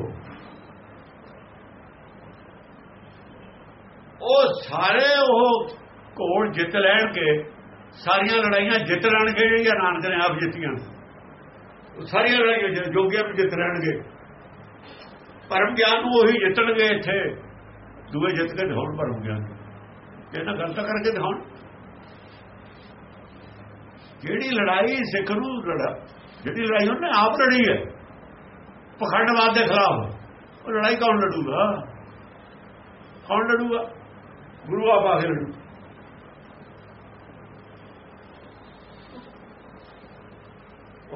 ਉਹ ਸਾਰੇ ਉਹ ਕੋਲ ਜਿੱਤ ਲੈਣਗੇ ਸਾਰੀਆਂ ਲੜਾਈਆਂ ਜਿੱਤ ਲੈਣਗੇ ਜਿਹੜੀਆਂ ਨਾਨਕ ਨੇ ਆਪ ਜਿੱਤੀਆਂ ਸਾਰੀਆਂ ਲੜਾਈਆਂ ਜੋਗੀਆਂ ਨੂੰ ਜਿੱਤ ਲੈਣਗੇ ਪਰਮ ਗਿਆਨ ਨੂੰ ਉਹੀ ਜਿੱਤਣਗੇ ਇੱਥੇ। ਦੂਏ ਜਿੱਤ ਕੇ ਦਿਖਾਉਣ ਪਰਮ ਗਿਆਨ ਨੂੰ। ਇਹਨਾਂ ਗਲਤ ਕਰਕੇ ਦਿਖਾਉਣ। ਜਿਹੜੀ ਲੜਾਈ ਸਿੱਖ ਨੂੰ ਲੜਾ ਜਿਹੜੀ ਲੜਾਈ ਉਹਨੇ ਆਪ ਲੜੀ ਹੈ। ਪਖੰਡਵਾਦ ਦੇ ਖਿਲਾਫ। ਉਹ ਲੜਾਈ ਕੌਣ ਲੜੂਗਾ? ਕੌਣ ਲੜੂਗਾ? ਗੁਰੂ ਆਪ ਆ ਕੇ ਲੜੂ।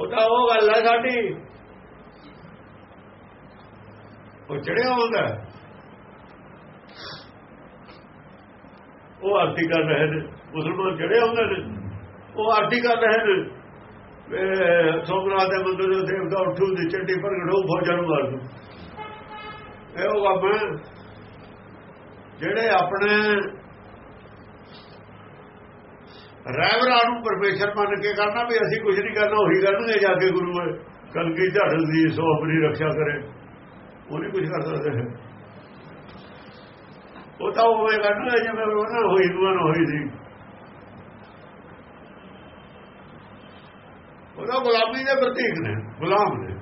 ਉਹ ਤਾਂ ਉਹ ਗੱਲ ਹੈ ਸਾਡੀ। ਉਹ ਚੜਿਆ ਹੁੰਦਾ। ਉਹ ਆਰਤੀ ਕਰ ਰਹੇ ਨੇ। ਮੁਸਲਮਾਨ ਚੜੇ ਹੁੰਦੇ ਨੇ। ਉਹ ਆਰਤੀ ਕਰ ਰਹੇ ਨੇ। ਸੋਮਨਾਥ ਦੇ ਮੰਦਰ ਦੇ ਦੇਵਤਾ ਉੱਠੂ ਦੀ ਚੱਡੀ ਪ੍ਰਗਟੋ ਫੌਜਾਂ ਨੂੰ ਮਾਰ ਦੂ ਇਹ ਉਹ ਕੰਮ ਜਿਹੜੇ ਆਪਣੇ ਰਹਿਬਰਾਂ ਨੂੰ ਪਰਮੇਸ਼ਰ ਮੰਨ ਕੇ ਕਰਨਾ ਵੀ ਅਸੀਂ ਕੁਝ ਨਹੀਂ ਕਰਨਾ, ਉਹੀ ਕਰਨਗੇ ਜਾ ਕੇ ਗੁਰੂ ਕਲਗੀ ਝੜ ਦੀ ਸੋ ਆਪਣੀ ਰੱਖਿਆ ਕਰੇ। ਉਹ ਨਹੀਂ ਕੁਝ ਕਰ ਸਕਦੇ। ਉਹ ਤਾਂ ਉਹ ਕਰਨਗੇ ਜਿਵੇਂ ਉਹਨਾਂ ਹੋਈ, ਦੁਆ ਨਾ ਹੋਈ ਸੀ। ਉਹਦਾ ਗੁਲਾਮੀ ਦੇ ਪ੍ਰਤੀਕ ਨੇ, ਗੁਲਾਮ ਨੇ।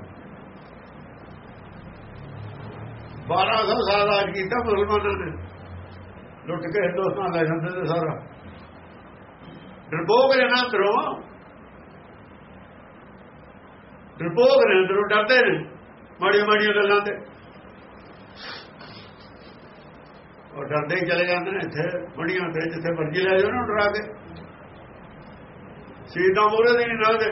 1200 ਸਾਲ ਰਾਜ ਕੀਤਾ ਮੁਸਲਮਾਨਾਂ ਨੇ। ਲੁੱਟ ਕੇ ਹਿੰਦੁਸਤਾਨ ਲੈ ਜਾਂਦੇ ਤੇ ਸਾਰਾ। ਨੇ ਨਾ ਅੰਦਰੋਂ ਡਰਬੋਗ ਨੇ ਅੰਦਰੋਂ ਡਰਦੇ ਨੇ ਮਾੜੀਆਂ ਮਾੜੀਆਂ ਗੱਲਾਂ ਤੇ। ਉਹ ਡਰਦੇ ਚਲੇ ਜਾਂਦੇ ਨੇ ਇੱਥੇ ਬੜੀਆਂ ਤੇ ਜਿੱਥੇ ਮਰਜ਼ੀ ਲੈ ਜਾਓ ਨਾ ਡਰਾ ਕੇ। ਸੀਤਾ ਮੋਰੇ ਦੇ ਨਹੀਂ ਨਾਦੇ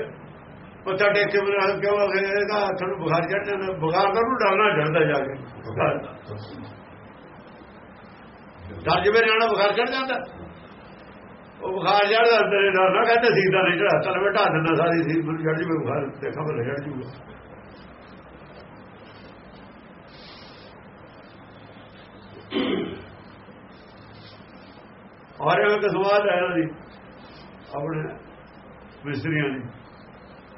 ਪਤਾ ਟੇਕ ਕੇ ਬਣਾ ਕਿਉਂ ਅਗੇਗਾ ਤੁਹਾਨੂੰ ਬੁਖਾਰ ਚੜ ਜਾਂਦਾ ਬੁਖਾਰ ਦਾ ਨੂੰ ਡਰਨਾ ਡਰਦਾ ਜਾ ਕੇ ਬੁਖਾਰ। ਡਰ ਜਿਵੇਂ ਨਿਆਣਾ ਬੁਖਾਰ ਚੜ ਜਾਂਦਾ। ਉਹ ਬੁਖਾਰ ਚੜਦਾ ਅੰਦਰ ਡਰਨਾ ਕਹਿੰਦੇ ਸੀਤਾ ਨਹੀਂ ਚੜਾ ਚਲ ਬਟਾ ਦਿੰਦਾ ਸਾਰੀ ਸੀ ਮੈਨੂੰ ਚੜ ਜਵੇ ਬੁਖਾਰ ਦੇਖਾਂ ਮੈਂ ਚੜ ਜੂਗਾ। ਔਰ ਇਹ ਕਸਮਾਤ ਹੈ ਜੀ ਆਪਣੇ ਮਿਸਰੀਆਂ ਦੀ,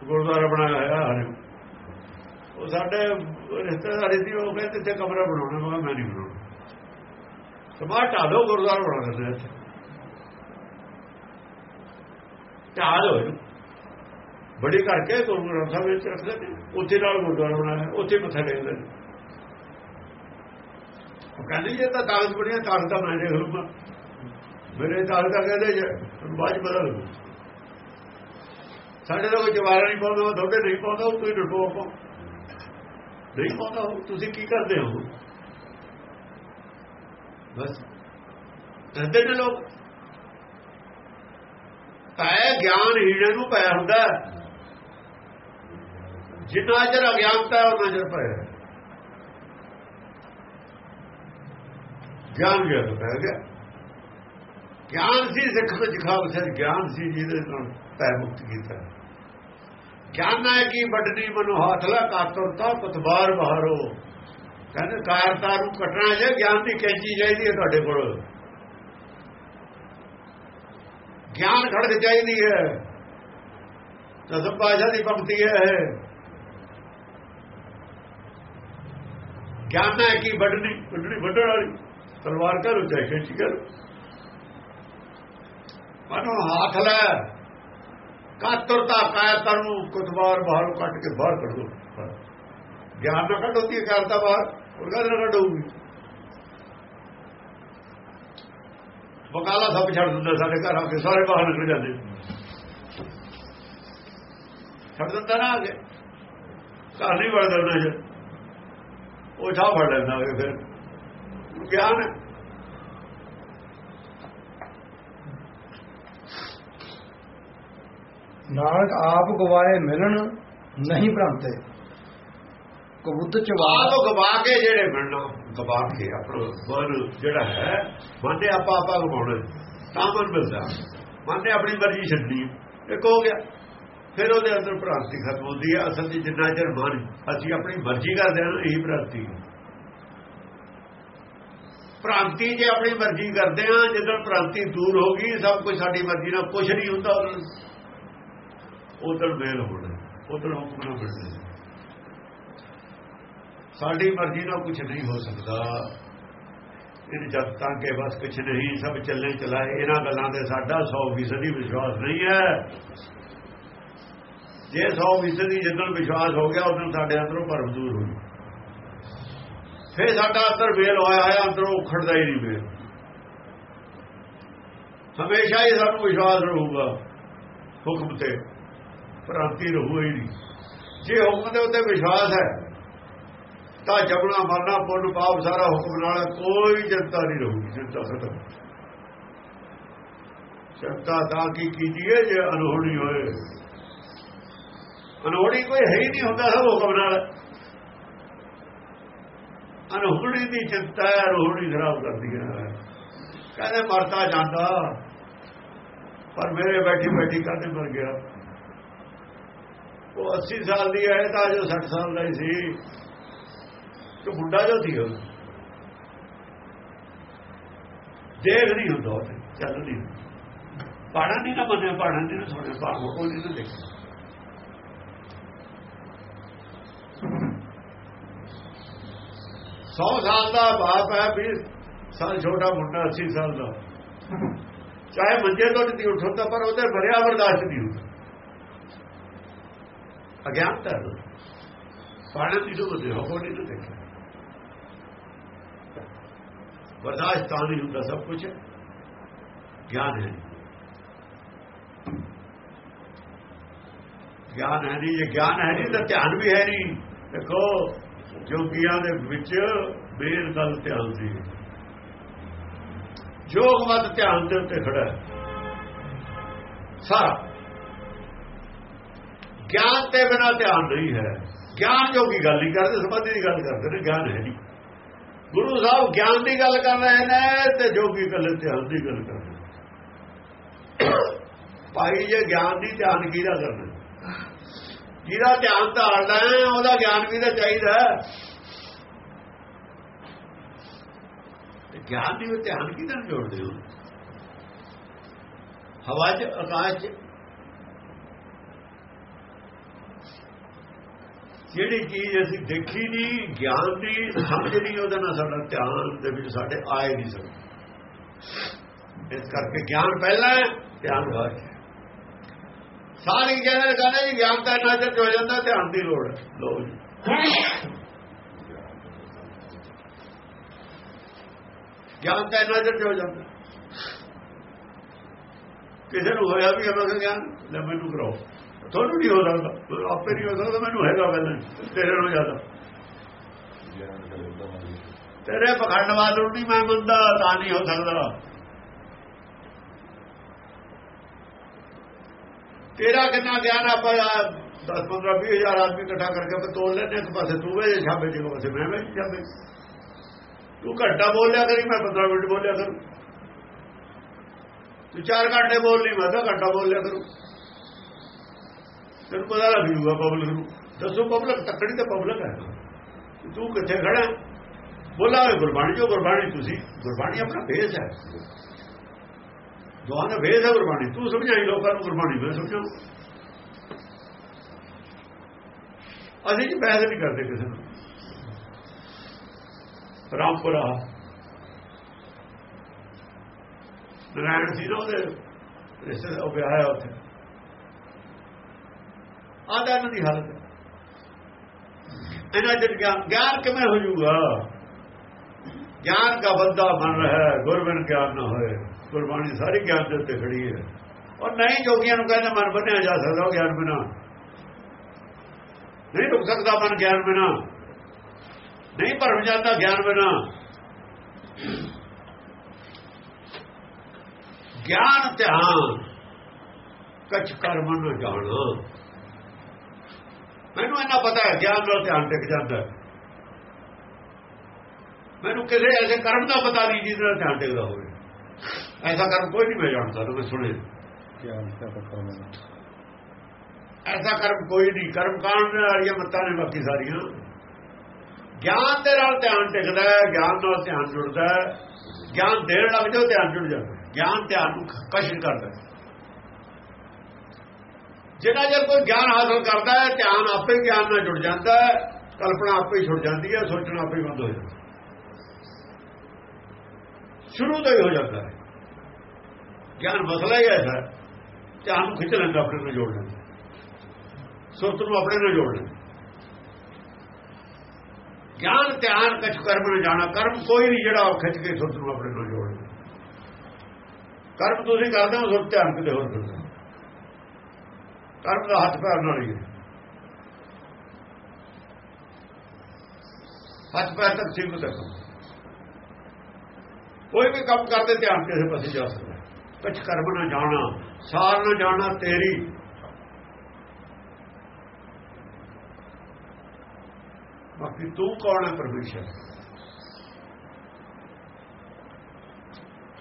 ਗੁਰਦੁਆਰਾ ਬਣਾਇਆ ਹੋਇਆ ਹਰੇ ਉਹ ਸਾਡੇ ਰਿਸ਼ਤੇਦਾਰੀ ਸੀ, ਉਹ ਕਹਿੰਦੇ ਇੱਥੇ ਕਮਰਾ ਬਣਾਉਣਾ, ਮੈਂ ਮੈਂ ਨਹੀਂ ਬਣਾਉਣਾ। ਸਮਾਜ ਢਾਲੋ ਗੁਰਦੁਆਰਾ ਬਣਾ ਦਿੰਦੇ ਇੱਥੇ ਢਾਲ ਹੋਏ ਬੜੀ ਕਰਕੇ ਗੁਰੂ ਗ੍ਰੰਥ ਸਾਹਿਬ ਵਿੱਚ ਰੱਖਦੇ ਨੇ ਉੱਥੇ ਨਾਲ ਗੁਰਦੁਆਰਾ ਬਣਾਇਆ, ਉੱਥੇ ਮੱਥਾ ਟੇਕਦੇ ਨੇ ਉਹ ਕਹਿੰਦੇ, ਜੀ ਇਹ ਤਾਂ ਤਾਕਤ ਬੜੀਆਂ ਤਾਕਤਾਂ ਮੈਂ ਦੇਖ ਲੂੰਗਾ ਮੇਰੇ ਤਾਕਤਾਂ ਕਹਿੰਦੇ ਜੇ ਬਾਅਦ ਚ ਪਤਾ ਸਾਡੇ ਤਾਂ ਕੋਈ ਜਵਾਰਾ ਨਹੀਂ ਪਾਉਂਦਾ ਉਹ ਤੁਹਾਡੇ ਨਹੀਂ ਪਾਉਂਦਾ, ਉਹ ਕੋਈ ਡਰਪੋ ਆਪਾਂ। ਨਹੀਂ ਪਾਉਂਦਾ ਉਹ ਤੁਸੀਂ ਕੀ ਕਰਦੇ ਹੋ? ਬਸ। ਕਹਿੰਦੇ ਨੇ ਲੋਕ ਪੈ ਗਿਆਨ ਹੀਣੇ ਨੂੰ ਪੈ ਹੁੰਦਾ ਜਿੰਨਾ ਚਿਰ ਅਗਿਆਨਤਾ ਹੈ ਉਹਨਾਂ ਚਿਰ ਪੈ ਗਿਆਨ ਗਿਆ ਪੈ ਗਿਆ। ਗਿਆਨ ਸੀ, ਸਿੱਖ ਵਿੱਚ ਖਾਲਸਾ ਸੀ ਗਿਆਨ ਸੀ, ਜਿਹਦੇ ਨਾਲ ਪੈ ਮੁਕਤ ਕੀਤਾ। ਗਿਆਨ ਹੈ ਕਿ ਵੱਡਣੀ ਮਨੁ ਹੱਥ ਲਾ ਕਾਤਰਤਾ ਪਤਵਾਰ ਬਹਾਰੋ ਕਹਿੰਦੇ ਕਾਇਰਤਾ ਨੂੰ ਕੱਟਣਾ ਜੇ, ਗਿਆਨ ਦੀ ਕੈਂਚੀ ਚਾਹੀਦੀ ਹੈ ਤੁਹਾਡੇ ਕੋਲ। ਗਿਆਨ ਖੜਕ ਚਾਹੀਦੀ ਹੈ। ਦਸਮ ਪਾਸ਼ਾ ਦੀ ਭਗਤੀ ਹੈ ਗਿਆਨ ਹੈ ਕਿ ਵੱਢਣੀ ਵੱਢਣੀ ਵੱਢਣ ਵਾਲੀ। ਤਲਵਾਰ ਕਰੋ ਚਾਹੇ ਕੈਂਚੀ ਕਰੋ ਮਨੋ ਹੱਥ ਲੈ। ਕਾਤਰਤਾ ਕਾਇਰਤਾ ਨੂੰ ਕੁਤਵਾਰ ਬਾਹਰੋਂ ਕੱਟ ਕੇ ਬਾਹਰ ਕੱਢ ਦੋ। ਗਿਆਨ ਨਾ ਕੱਢ ਹੁੰਦੀ ਹੈ ਕਾਇਰਤਾ ਬਾਹਰ। ਉਹਦਾ ਨਾ ਕੱਢੂਗੀ? ਬਕਾਲਾ ਸਭ ਛੱਡ ਦਿੰਦਾ ਸਾਡੇ ਘਰ ਆ ਕੇ ਸਾਰੇ ਬਾਹਰ ਨਿਕਲ ਜਾਂਦੇ। ਛੱਡ ਦਿੰਦਾ ਨਾ ਆ ਕੇ। ਘਰ ਨਹੀਂ ਵੜ ਦਿੰਦਾ ਜੇ ਉਹ ਛਾ ਫੜ ਲੈਂਦਾ ਹੋਵੇ ਫਿਰ। ਗਿਆਨ ਨਾਨਕ ਆਪ ਗਵਾਏ ਮਿਲਣ ਨਹੀਂ ਭ੍ਰਮਤੇ ਕਬੂਤ ਚਵਾ ਆਪ ਗਵਾ ਕੇ ਜਿਹੜੇ ਮਿਲਣਾ। ਗਵਾ ਕੇ ਆਪਣਾ ਮਨ ਜਿਹੜਾ ਹੈ ਮਨ ਨੇ ਆਪਾ ਆਪਾ ਗਵਾਉਣਾ ਤਾਂ ਮਨ ਮਿਲਦਾ। ਮਨ ਨੇ ਆਪਣੀ ਮਰਜ਼ੀ ਛੱਡਣੀ ਇੱਕ ਹੋ ਗਿਆ। ਫਿਰ ਉਹਦੇ ਅੰਦਰ ਭ੍ਰਾਂਤੀ ਖਤਮ ਹੁੰਦੀ ਹੈ। ਅਸਲ 'ਚ ਜਿੰਨਾ ਚਿਰ ਮਨ ਅਸੀਂ ਆਪਣੀ ਮਰਜ਼ੀ ਕਰਦੇ ਹਾਂ ਇਹੀ ਭ੍ਰਾਂਤੀ ਪ੍ਰਾਂਤੀ ਜੇ ਆਪਣੀ ਮਰਜ਼ੀ ਕਰਦੇ ਹਾਂ ਜਦੋਂ ਪ੍ਰਾਂਤੀ ਦੂਰ ਹੋ ਗਈ, ਸਭ ਕੁਝ ਸਾਡੀ ਮਰਜ਼ੀ ਨਾਲ ਕੁਝ ਨਹੀਂ ਹੁੰਦਾ। ਉਦੋਂ ਮੇਲ ਹੋਣਾ ਉਦੋਂ ਹੁਕਮ ਨਾ ਮਿਲਣਾ ਸਾਡੀ ਮਰਜ਼ੀ ਨਾਲ ਕੁਝ ਨਹੀਂ ਹੋ ਸਕਦਾ। ਇਹ ਜਦ ਤੱਕ ਕੇ ਬਸ ਕੁਝ ਨਹੀਂ, ਸਭ ਚੱਲੇ ਚਲਾਏ। ਇਹਨਾਂ ਗੱਲਾਂ ਦੇ ਸਾਡਾ 100% ਵਿਸ਼ਵਾਸ ਨਹੀਂ ਹੈ। ਜੇ 100% ਜਦੋਂ ਵਿਸ਼ਵਾਸ ਹੋ ਗਿਆ, ਉਦੋਂ ਸਾਡੇ ਅੰਦਰੋਂ ਭਰਮ ਦੂਰ ਹੋਈ ਫਿਰ ਸਾਡਾ ਅੰਦਰ ਵੇਲ ਹੋਇਆ ਹੈ ਅੰਦਰੋਂ ਉਖੜਦਾ ਹੀ ਨਹੀਂ ਵੇਲ। ਹਮੇਸ਼ਾ ਹੀ ਸਾਨੂੰ ਵਿਸ਼ਵਾਸ ਰਹੂਗਾ ਹੁਕਮ ਤੇ। ਪ੍ਰਾਂਤੀ ਰਹੂ ਹੀ ਨਹੀਂ। ਜੇ ਹੁਕਮ ਦੇ ਉੱਤੇ ਵਿਸ਼ਵਾਸ ਹੈ ਤਾਂ ਜਬਣਾ ਮਰਨਾ, ਪੁੰਨ, ਪਾਪ ਸਾਰਾ ਹੁਕਮ ਨਾਲ ਕੋਈ ਚਿੰਤਾ ਨਹੀਂ ਰਹੂਗੀ, ਚਿੰਤਾ ਖਤਮ। ਚਿੰਤਾ ਤਾਂ ਕੀ ਕੀਜੀਏ ਜੇ ਅਨੋਹਣੀ ਹੋਏ। ਅਨੋੜੀ ਕੋਈ ਹੈ ਹੀ ਨਹੀਂ ਹੁੰਦਾ ਸਭ ਹੁਕਮ ਨਾਲ। ਅਨੋਹਣੀ ਦੀ ਚਿੰਤਾ ਰੋਹਣੀ ਖਰਾਬ ਕਰਦੀ ਹੈ। ਕਹਿੰਦੇ ਮਰਤਾ ਜਾਂਦਾ। ਪਰ ਮੇਰੇ ਬੈਠੀ ਬੈਠੀ ਕਾਹਦੇ ਮਰ ਗਿਆ। ਉਹ 80 ਸਾਲ ਦੀ ਹੈ ਤਾਂ ਜੋ 60 ਸਾਲ ਦਾ ਹੀ ਸੀ। ਕਿ ਮੁੰਡਾ ਜੋ ਸੀ ਉਹ। ਦੇਖ ਨਹੀਂ ਹੁੰਦਾ ਉਹ ਚੱਲ ਨਹੀਂ। ਪਾਣਾ ਨਹੀਂ ਨਾ ਮੰਨਿਆ ਪਾਣਾ ਨਹੀਂ ਨਾ ਸੁਣਿਆ ਪਾਣਾ ਉਹ ਨਹੀਂ ਨਾ ਦੇਖਿਆ। ਸੌ ਸਾਲ ਦਾ ਬਾਪ ਹੈ 20 ਸਾਲ ਛੋਟਾ ਮੁੰਡਾ 80 ਸਾਲ ਦਾ। ਚਾਹੇ ਮੰਜੇ ਤੋਂ ਨਹੀਂ ਉੱਠਦਾ ਪਰ ਉਹਦੇ ਭਰਿਆ ਬਰਦਾਸ਼ਤ ਨਹੀਂ ਹੁੰਦਾ। ਅਗਿਆਨਤਾ ਪਾਣਾ ਨਹੀਂ ਤੋਂ ਬਦੇ ਹੋ ਕੋਈ ਨਹੀਂ ਦੇਖਿਆ। ਬਰਦਾਸ਼ਤ ਤਾਂ ਨਹੀਂ ਹੁੰਦਾ ਸਭ ਕੁਝ ਗਿਆਨ ਹੈ ਗਿਆਨ ਹੈ ਨਹੀਂ ਜੇ ਗਿਆਨ ਹੈ ਨਹੀਂ ਤਾਂ ਧਿਆਨ ਵੀ ਹੈ ਨਹੀਂ। ਦੇਖੋ, ਜੋਗੀਆਂ ਦੇ ਵਿੱਚ ਬੇਰ ਗੱਲ ਧਿਆਨ ਦੀ ਜੋਗ ਮਤ ਧਿਆਨ ਦੇ ਉੱਤੇ ਖੜਾ ਸਾਰਾ। ਗਿਆਨ ਤੇ ਬਿਨਾ ਧਿਆਨ ਨਹੀਂ ਹੈ। ਗਿਆਨ ਜੋਗੀ ਗੱਲ ਨਹੀਂ ਕਰਦੇ ਸਮਾਧੀ ਦੀ ਗੱਲ ਕਰਦੇ ਨੇ, ਗਿਆਨ ਹੈ ਨਹੀਂ। ਗੁਰੂ ਸਾਹਿਬ ਗਿਆਨ ਦੀ ਗੱਲ ਕਰ ਰਹੇ ਨੇ ਤੇ ਜੋਗੀ ਗੱਲ ਧਿਆਨ ਦੀ ਗੱਲ ਕਰ ਰਹੇ ਭਾਈ ਜੇ ਗਿਆਨ ਦੀ ਧਿਆਨ ਕਿਹਦਾ ਕਰਨਾ? ਜਿਹਦਾ ਧਿਆਨ ਧਾਰਦਾ ਹੈ, ਉਹਦਾ ਗਿਆਨ ਵੀ ਤਾਂ ਚਾਹੀਦਾ ਗਿਆਨ ਦੀ ਧਿਆਨ ਕਿਹਦਾ ਜੋੜਦੇ ਹੋ? ਹਵਾ 'ਚ, ਆਕਾਸ਼ 'ਚ ਜਿਹੜੀ ਚੀਜ਼ ਅਸੀਂ ਦੇਖੀ ਨਹੀਂ, ਗਿਆਨ ਦੀ ਸਮਝ ਨਹੀਂ, ਉਹਦੇ ਨਾਲ ਸਾਡਾ ਧਿਆਨ ਦੇ ਵਿੱਚ ਸਾਡੇ ਆਏ ਨਹੀਂ ਸਕਦਾ ਇਸ ਕਰਕੇ ਗਿਆਨ ਪਹਿਲਾਂ ਹੈ, ਧਿਆਨ ਬਾਅਦ ਹੈ। ਸਾਰੀ ਕਹਿੰਦੇ ਕਹਿੰਦੇ ਜੀ, ਗਿਆਨ ਤਾਂ ਨਜ਼ਰ ਹੋ ਜਾਂਦਾ, ਧਿਆਨ ਦੀ ਲੋੜ ਲੋ ਜੀ। ਗਿਆਨ ਤਾਂ ਨਜ਼ਰ ਹੋ ਜਾਂਦਾ। ਕਿਸੇ ਨੂੰ ਹੋਇਆ ਵੀ ਅਮਰ ਗਿਆਨ, ਲੈ ਮੈਨੂੰ ਕਰਾਓ। ਤੁਹਾਨੂੰ ਨਹੀਂ ਹੋ ਸਕਦਾ। ਆਪੇ ਨਹੀਂ ਹੋ ਸਕਦਾ ਮੈਨੂੰ ਹੈਗਾ ਪਹਿਲਾਂ। ਤੇਰੇ ਨੂੰ ਜ਼ਿਆਦਾ। ਤੇਰੇ ਪਖੰਡਵਾਦ ਨੂੰ ਨਹੀਂ ਮੈਂ ਮੰਨਦਾ, ਤਾਂ ਨਹੀਂ ਹੋ ਸਕਦਾ। ਤੇਰਾ ਕਿੰਨਾ ਗਿਆਨ ਆਪਾਂ 10 15 20 ਹਜ਼ਾਰ ਆਦਮੀ ਇਕੱਠਾ ਕਰਕੇ ਤੋਲ ਲੈਣੇ ਇੱਕ ਪਾਸੇ ਤੂੰ ਵੇ ਛਾਪੇ ਜਿਹੋ ਪਾਸੇ ਮੈਂ ਵੇ ਛਾਪੇ ਤੂੰ ਘੰਟਾ ਬੋਲਿਆ ਕਰੀ, ਮੈਂ 15 ਮਿੰਟ ਬੋਲਿਆ ਕਰੂੰ। ਤੂੰ 4 ਘੰਟੇ ਬੋਲ ਨਹੀਂ ਮੈਂ ਤਾਂ ਘੰਟਾ ਬੋਲਿਆ ਕਰੂ। ਤੈਨੂੰ ਪਤਾ ਲੱਗ ਜੂਗਾ ਪਬਲਿਕ ਨੂੰ। ਦੱਸੋ ਪਬਲਿਕ ਤੱਕੜੀ ਤਾਂ ਪਬਲਿਕ ਹੈ। ਤੂੰ ਕਿੱਥੇ ਖੜਾ ਬੋਲਾ ਗੁਰਬਾਣੀ ਜੋ ਗੁਰਬਾਣੀ ਤੁਸੀਂ, ਗੁਰਬਾਣੀ ਆਪਣਾ ਭੇਸ ਹੈ। ਦੋਹਾਂ ਦਾ ਹੈ ਗੁਰਬਾਣੀ। ਤੂੰ ਸਮਝਾਈ ਲੋਕਾਂ ਨੂੰ ਗੁਰਬਾਣੀ, ਮੈਂ ਸਮਝੋ ਅਸੀਂ ਜੀ ਬਹਿਸ ਨਹੀਂ ਕਰਦੇ ਕਿਸੇ ਨੂੰ। ਰਾਮਪੁਰਾ ਨਰਾਇਣ ਸੀ ਨਾ ਉਹਦੇ ਰਿਸ਼ਤੇ ਉਹ ਵਿਆਹ ਹੈ ਉੱਥੇ। ਆਦਾ ਇਹਨਾਂ ਦੀ ਹਾਲਤ। ਇਹਨਾਂ ਜਦ ਗਿਆਨ ਗਿਆਨ ਕਿਵੇਂ ਹੋ ਜਾਊਗਾ? ਗਿਆਨ ਦਾ ਬੰਦਾ ਬਣ ਰਿਹਾ ਹੈ ਗੁਰਬਨ ਗਿਆਨ ਨਾ ਹੋਏ। ਗੁਰਬਾਣੀ ਸਾਰੀ ਗਿਆਨ ਦੇ ਉੱਤੇ ਖੜੀ ਹੈ। ਔਰ ਨਹੀਂ ਜੋਗੀਆਂ ਨੂੰ ਕਹਿੰਦੇ ਮਨ ਬੰਨਿਆ ਜਾ ਸਕਦਾ ਗਿਆਨ ਬਿਨਾ। ਨਹੀਂ ਰੁਕ ਸਕਦਾ ਮਨ ਗਿਆਨ ਬਿਨਾ। ਨਹੀਂ ਭਰਮ ਜਾਂਦਾ ਗਿਆਨ ਬਿਨਾ। ਗਿਆਨ ਧਿਆਨ, ਕਛ ਕਰਮ ਨੂੰ ਜਾਣਾ। ਮੈਨੂੰ ਇਹਨਾਂ ਪਤਾ ਹੈ ਗਿਆਨ ਨਾਲ ਧਿਆਨ ਟਿਕ ਜਾਂਦਾ ਮੈਨੂੰ ਕਿਸੇ ਐਸੇ ਕਰਮ ਦਾ ਪਤਾ ਨਹੀਂ ਜਿਹਦੇ ਨਾਲ ਧਿਆਨ ਟਿਕਦਾ ਹੋਵੇ। ਐਸਾ ਕਰਮ ਕੋਈ ਨਹੀਂ ਮੈਂ ਜਾਣਦਾ ਮੈਂ ਸੁਣੇ ਗਿਆਨ ਦਾ ਕਰਮ ਐਸਾ ਕਰਮ ਕੋਈ ਨਹੀਂ ਕਰਮ ਕਾਂਡ ਵਾਲੀਆਂ ਮੱਤਾਂ ਨੇ ਬਾਕੀ ਸਾਰੀਆਂ। ਗਿਆਨ ਦੇ ਨਾਲ ਧਿਆਨ ਟਿਕਦਾ ਹੈ ਗਿਆਨ ਨਾਲ ਧਿਆਨ ਜੁੜਦਾ ਹੈ। ਗਿਆਨ ਦੇਣ ਲੱਗ ਜਾਓ ਧਿਆਨ ਜੁੜ ਜਾਂਦਾ ਗਿਆਨ ਧਿਆਨ ਨੂੰ ਕਸ਼ਿਸ਼ ਕਰਦਾ ਜਿਹੜਾ ਜੇ ਕੋਈ ਗਿਆਨ ਹਾਸਲ ਕਰਦਾ ਹੈ, ਧਿਆਨ ਆਪੇ ਗਿਆਨ ਨਾਲ ਜੁੜ ਜਾਂਦਾ ਹੈ, ਕਲਪਨਾ ਆਪੇ ਹੀ ਛੁੱਟ ਜਾਂਦੀ ਹੈ, ਸੋਚਣਾ ਆਪੇ ਬੰਦ ਹੋ ਜਾਂਦਾ ਸ਼ੁਰੂ ਤੋਂ ਹੀ ਹੋ ਜਾਂਦਾ ਹੈ। ਗਿਆਨ ਮਸਲਾ ਹੀ ਐਸਾ ਧਿਆਨ ਨੂੰ ਖਿੱਚ ਲੈਂਦਾ ਆਪਣੇ ਨਾਲ ਜੋੜ ਲੈਂਦਾ ਸੁਰਤ ਨੂੰ ਆਪਣੇ ਨਾਲ ਜੋੜ ਲੈਂਦਾ ਗਿਆਨ, ਧਿਆਨ, ਕਛ ਕਰਮ ਨੂੰ ਜਾਣਾ, ਕਰਮ ਕੋਈ ਨਹੀਂ ਜਿਹੜਾ ਖਿੱਚ ਕੇ ਸੁਰਤ ਨੂੰ ਆਪਣੇ ਨਾਲ ਜੋੜ ਲੈਂਦਾ ਕਰਮ ਤੁਸੀਂ ਕਰਦੇ ਹੋ, ਸੁਰਤ ਧਿਆਨ ਕਿਤੇ ਹੋਰ ਕਰਦਾ ਕਰਮ ਦਾ ਹੱਥ ਪੈਰ ਨਾਲ ਹੀ ਹੈ। ਹੱਥ ਪੈਰ ਤੱਕ ਸੀਮਤ ਹੈ ਕੋਈ ਵੀ ਕੰਮ ਕਰਦੇ ਧਿਆਨ ਕਿਸੇ ਪਾਸੇ ਜਾ ਸਕਦਾ। ਕੁਝ ਕਰਮ ਨਾ ਜਾਣਾ, ਸਾਰ ਨਾ ਜਾਣਾ ਤੇਰੀ। ਬਾਕੀ ਤੂੰ ਕੌਣ ਹੈ ਪਰਮੇਸ਼ਰ?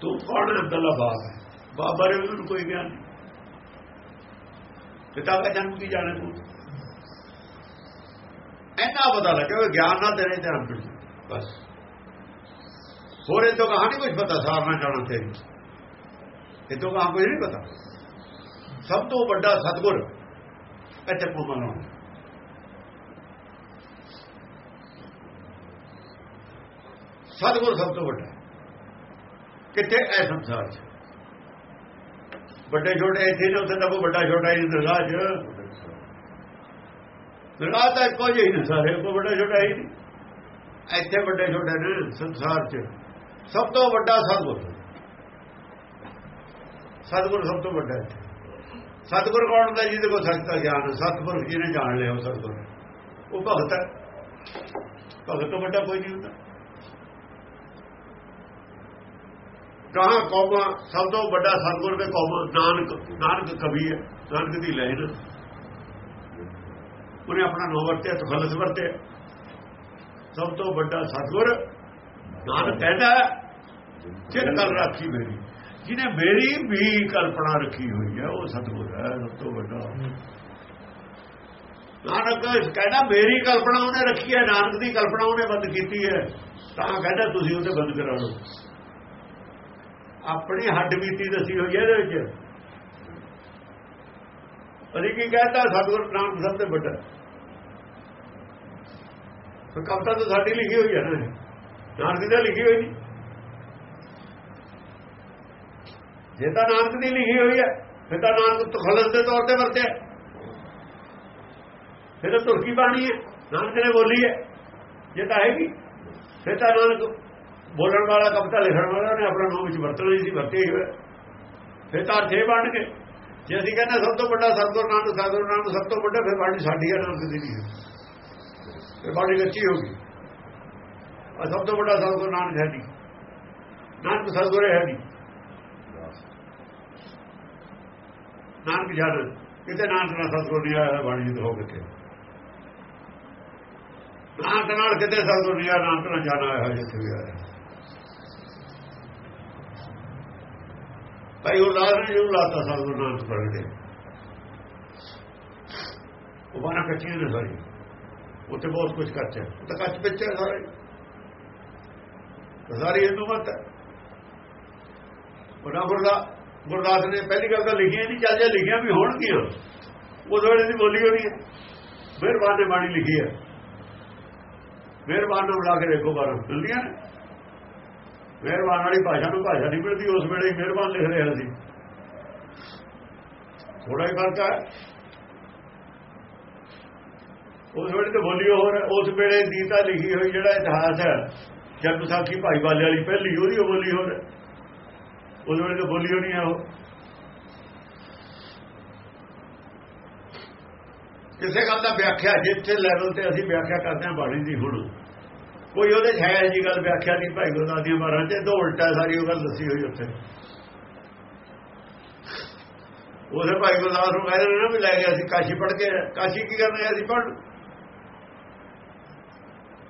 ਤੂੰ ਕੌਣ ਹੈ ਅੱਲਾ ਬਾਪ ਹੈ ਬਾਬਾ ਰੇ ਉਹਨੂੰ ਕੋਈ ਗਿਆਨ ਨਹੀਂ। ਪਿਤਾ ਦਾ ਜਨਮ ਕੀ ਜਾਣੇ ਤੂੰ? ਐਨਾ ਪਤਾ ਲੱਗਿਆ ਕਿ ਗਿਆਨ ਨਾਲ ਤੇਰੇ ਧਿਆਨ ਜੁੜ ਬਸ। ਹੋਰ ਇਹ ਤੋਂ ਕਹਾਣੀ ਕੁਝ ਪਤਾ? ਸਾਰ ਨਾ ਜਾਣਾ ਤੇਰੀ ਇਹ ਤੋਂ ਕਹਾਂ ਕੋਈ ਨਹੀਂ ਪਤਾ? ਸਭ ਤੋਂ ਵੱਡਾ ਸਤਗੁਰ ਇੱਥੇ ਪੁਮਨੋਂ ਸਤਗੁਰ ਸਭ ਤੋਂ ਵੱਡਾ। ਕਿੱਥੇ? ਐ ਸੰਸਾਰ 'ਚ। ਵੱਡੇ ਛੋਟੇ ਇੱਥੇ ਨੇ, ਉੱਥੇ ਤਾਂ ਕੋਈ ਵੱਡਾ ਛੋਟਾ ਹੀ ਦਰਗਾਹ 'ਚ ਦਰਗਾਹ ਤਾਂ ਇੱਕੋ ਜਿਹੀ ਨੇ ਸਾਰੇ, ਕੋਈ ਵੱਡਾ ਛੋਟਾ ਹੀ ਨਹੀਂ। ਇੱਥੇ ਵੱਡੇ ਛੋਟੇ ਨੇ ਸੰਸਾਰ 'ਚ। ਸਭ ਤੋਂ ਵੱਡਾ ਸਤਗੁਰ। ਸਤਗੁਰ ਸਭ ਤੋਂ ਵੱਡਾ ਹੈ ਸਤਗੁਰ ਕੌਣ ਹੁੰਦਾ ਜਿਹਦੇ ਕੋਲ ਸੱਚ ਦਾ ਗਿਆਨ ਸਤਗੁਰ ਜਿਹਨੇ ਜਾਣ ਲਿਆ ਉਹ ਸਤਗੁਰ ਉਹ ਭਗਤ ਹੈ। ਭਗਤ ਤੋਂ ਵੱਡਾ ਕੋਈ ਨਹੀਂ ਹੁੰਦਾ। ਕਹਾਂ ਕੌਮਾ, ਸਭ ਤੋਂ ਵੱਡਾ ਸਤਗੁਰ ਦੇ ਕੌਮ, ਨਾਨਕ ਨਾਨਕ ਕਵੀ ਹੈ, ਨਾਨਕ ਦੀ ਲਹਿਰ ਉਹਨੇ ਆਪਣਾ ਨੋ ਵਰਤਿਆ, ਤਖਲਸ ਵਰਤਿਆ। ਸਭ ਤੋਂ ਵੱਡਾ ਸਤਗੁਰ ਨਾਨਕ ਕਹਿੰਦਾ ਚਿਰ ਕਰ ਰੱਖੀ ਮੇਰੀ। ਜਿਹਨੇ ਮੇਰੀ ਵੀ ਕਲਪਨਾ ਰੱਖੀ ਹੋਈ ਹੈ, ਉਹ ਸਤਗੁਰ ਹੈ, ਸਭ ਤੋਂ ਵੱਡਾ। ਨਾਨਕ ਕਹਿੰਦਾ, ਮੇਰੀ ਕਲਪਨਾ ਉਹਨੇ ਰੱਖੀ ਹੈ, ਨਾਨਕ ਦੀ ਕਲਪਨਾ ਉਹਨੇ ਬੰਦ ਕੀਤੀ ਹੈ। ਤਾਂ ਕਹਿੰਦਾ, ਤੁਸੀਂ ਉਹਦੇ ਬੰਦ ਕਰਾ ਲਓ ਆਪਣੀ ਹੱਡ ਬੀਤੀ ਦੱਸੀ ਹੋਈ ਹੈ ਇਹਦੇ ਵਿੱਚ। ਅਰੇ ਕੀ ਕਹਿੰਦਾ ਸਤਗੁਰ ਨਾਮ ਸਭ ਤੋਂ ਵੱਡਾ। ਤਾਂ ਕਵਤਾ ਤਾਂ ਸਾਡੀ ਲਿਖੀ ਹੋਈ ਹੈ ਨਾ। ਨਾਨਕ ਦੀ ਲਿਖੀ ਹੋਈ ਨਹੀਂ। ਜੇ ਤਾਂ ਨਾਨਕ ਦੀ ਲਿਖੀ ਹੋਈ ਹੈ, ਫਿਰ ਤਾਂ ਨਾਨਕ ਤਖਲਸ ਦੇ ਤੌਰ ਤੇ ਵਰਤਿਆ ਫਿਰ ਤਾਂ ਤੁਰਕੀ ਬਾਣੀ ਹੈ। ਨਾਨਕ ਨੇ ਬੋਲੀ ਹੈ। ਜੇ ਤਾਂ ਹੈਗੀ, ਫਿਰ ਤਾਂ ਨਾਨਕ ਬੋਲਣ ਵਾਲਾ ਕਵਿਤਾ ਲਿਖਣ ਵਾਲਾ ਨੇ, ਆਪਣਾ ਨਾਮ ਵਿੱਚ ਵਰਤਣਾ ਸੀ, ਵਰਤੇ ਹੀ। ਹੋਇਆ ਫਿਰ ਤਾਂ ਅਰਥੇ ਬਣ ਗਏ ਜੇ ਅਸੀਂ ਕਹਿੰਦੇ ਸਭ ਤੋਂ ਵੱਡਾ ਸਤਗੁਰ ਨਾਨਕ ਸਤਗੁਰ ਨਾਨਕ ਸਭ ਤੋਂ ਵੱਡਾ, ਫਿਰ ਬਾਣੀ ਸਾਡੀ ਹੈ ਨਾਨਕ ਦੀ ਨਹੀਂ ਫਿਰ ਬਾਣੀ ਕੱਚੀ ਹੋ ਗਈ। ਆ ਸਭ ਤੋਂ ਵੱਡਾ ਸਤਗੁਰ ਨਾਨਕ ਹੈ ਨਹੀਂ। ਨਾਨਕ ਸਤਿਗੁਰ ਹੈ ਨਹੀਂ। ਨਾਨਕ ਜਨ ਕਿਤੇ ਨਾਨਕ ਨਾਲ ਸਤਿਗੁਰ ਨਹੀਂ ਆਇਆ ਬਾਣੀ ਜਿੱਦ ਹੋ ਕਿਤੇ ਨਾਨਕ ਨਾਲ ਕਿਤੇ ਸਤਿਗੁਰ ਨਹੀਂ ਆਇਆ, ਨਾਨਕ ਨਾਲ ਜਾਣਾ ਆਇਆ, ਜਿੱਥੇ ਵੀ ਆਇਆ। ਭਾਈ ਉਹ ਲਾਲ ਨੇ ਜਿਹਨੂੰ ਲਾਤਾ ਸਤਗੁਰ ਨਾਨਕ ਪ੍ਰਗਟੇ ਉਹ ਬਾਣਾ ਕੱਚੀਆਂ ਨੇ ਸਾਰੀ ਉੱਥੇ ਬਹੁਤ ਕੁਝ ਕੱਚਾ ਉਹ ਤਾਂ ਕੱਚ ਵਿੱਚ ਹੈ ਸਾਰਾ। ਸਾਰੀ ਹਿੰਦੂ ਮਤ ਹੈ। ਬੜਾ ਗੁਰਦਾਸ ਨੇ ਪਹਿਲੀ ਗੱਲ ਤਾਂ ਲਿਖੀਆਂ ਨਹੀਂ, ਚੱਲ ਜੇ ਲਿਖੀਆਂ ਵੀ ਹੋਣਗੀਆਂ ਉਹ ਵੇਲੇ ਦੀ ਬੋਲੀ ਹੋਣੀ ਹੈ। ਮਿਹਰਬਾਨ ਨੇ ਬਾਣੀ ਲਿਖੀ ਹੈ। ਮਿਹਰਬਾਨ ਨੂੰ ਬੁਲਾ ਕੇ ਦੇਖੋ ਬਾਰਾਂ ਮਿਲਦੀਆਂ ਨੇ। ਮਿਹਰਬਾਨ ਵਾਲੀ ਭਾਸ਼ਾ ਨੂੰ ਭਾਸ਼ਾ ਨਹੀਂ ਮਿਲਦੀ, ਉਸ ਵੇਲੇ ਮਿਹਰਬਾਨ ਲਿਖ ਰਿਹਾ ਸੀ। ਥੋੜਾ ਹੀ ਫ਼ਰਕ ਹੈ। ਉਸ ਵੇਲੇ ਤੇ ਬੋਲੀ ਹੋਰ ਉਸ ਵੇਲੇ ਦੀ ਲਿਖੀ ਹੋਈ ਜਿਹੜਾ ਇਤਿਹਾਸ ਹੈ ਜਦ ਵਿਸਾਖੀ ਭਾਈ ਵਾਲੇ ਵਾਲੀ ਪਹਿਲੀ, ਉਹਦੀ ਬੋਲੀ ਹੋਰ ਹੈ। ਉਸ ਵੇਲੇ ਤਾਂ ਬੋਲੀ ਹੋਣੀ ਹੈ ਉਹ। ਕਿਸੇ ਗੱਲ ਦਾ ਵਿਆਖਿਆ, ਜਿੱਥੇ ਲੈਵਲ ਤੇ ਅਸੀਂ ਵਿਆਖਿਆ ਕਰਦੇ ਹਾਂ, ਬਾਣੀ ਦੀ ਹੁਣ। ਕੋਈ ਉਹਦੇ ਛਾਇਆ ਹੈ ਜੀ ਗੱਲ ਵਿਆਖਿਆ ਨਹੀਂ ਭਾਈ ਗੁਰਦਾਸ ਦੀਆਂ ਬਾਰਾਂ ਚ ਤੋਂ ਉਲਟਾ ਸਾਰੀ ਉਹ ਗੱਲ ਦੱਸੀ ਹੋਈ ਉੱਥੇ। ਉਹਦੇ ਭਾਈ ਗੁਰਦਾਸ ਨੂੰ ਕਹਿੰਦੇ ਨੇ ਨਾ ਵੀ ਲੈ ਗਿਆ ਸੀ ਕਾਸ਼ੀ ਪੜ ਕੇ ਕਾਸ਼ੀ ਕੀ ਕਰਨ ਗਿਆ ਸੀ ਪੜ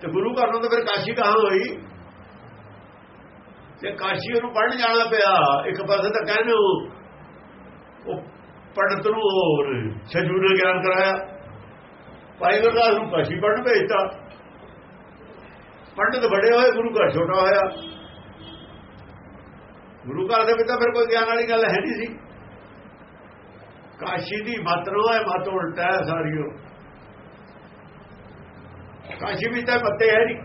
ਤੇ ਗੁਰੂ ਘਰ ਨੂੰ ਤਾਂ ਫਿਰ ਕਾਸ਼ੀ ਕਹਾਂ ਹੋਈ? ਤੇ ਕਾਸ਼ੀ ਉਹਨੂੰ ਪੜਨ ਜਾਣਾ ਪਿਆ। ਇੱਕ ਪਾਸੇ ਤਾਂ ਕਹਿੰਦੇ ਉਹ ਪੰਡਤ ਨੂੰ ਹੋਰ ਛਜੂ ਨੇ ਗਿਆਨ ਕਰਾਇਆ। ਭਾਈ ਗੁਰਦਾਸ ਨੂੰ ਕਾਸ਼ੀ ਪੜਨ ਭੇਜਤਾ। ਪੰਡਤ ਵੱਡੇ ਹੋਏ, ਗੁਰੂ ਘਰ ਛੋਟਾ ਹੋਇਆ। ਗੁਰੂ ਘਰ ਦੇ ਵਿੱਚ ਤਾਂ ਫਿਰ ਕੋਈ ਗਿਆਨ ਵਾਲੀ ਗੱਲ ਹੈ ਨਹੀਂ ਸੀ। ਕਾਸ਼ੀ ਦੀ ਮਤ ਨੂੰ ਹੈ, ਮਤ ਉਲਟਾ ਹੈ ਸਾਰੀਓ ਕਾਸ਼ੀ ਵੀ ਤਾਂ ਮੱਤੇ ਹੈ ਨਹੀਂ।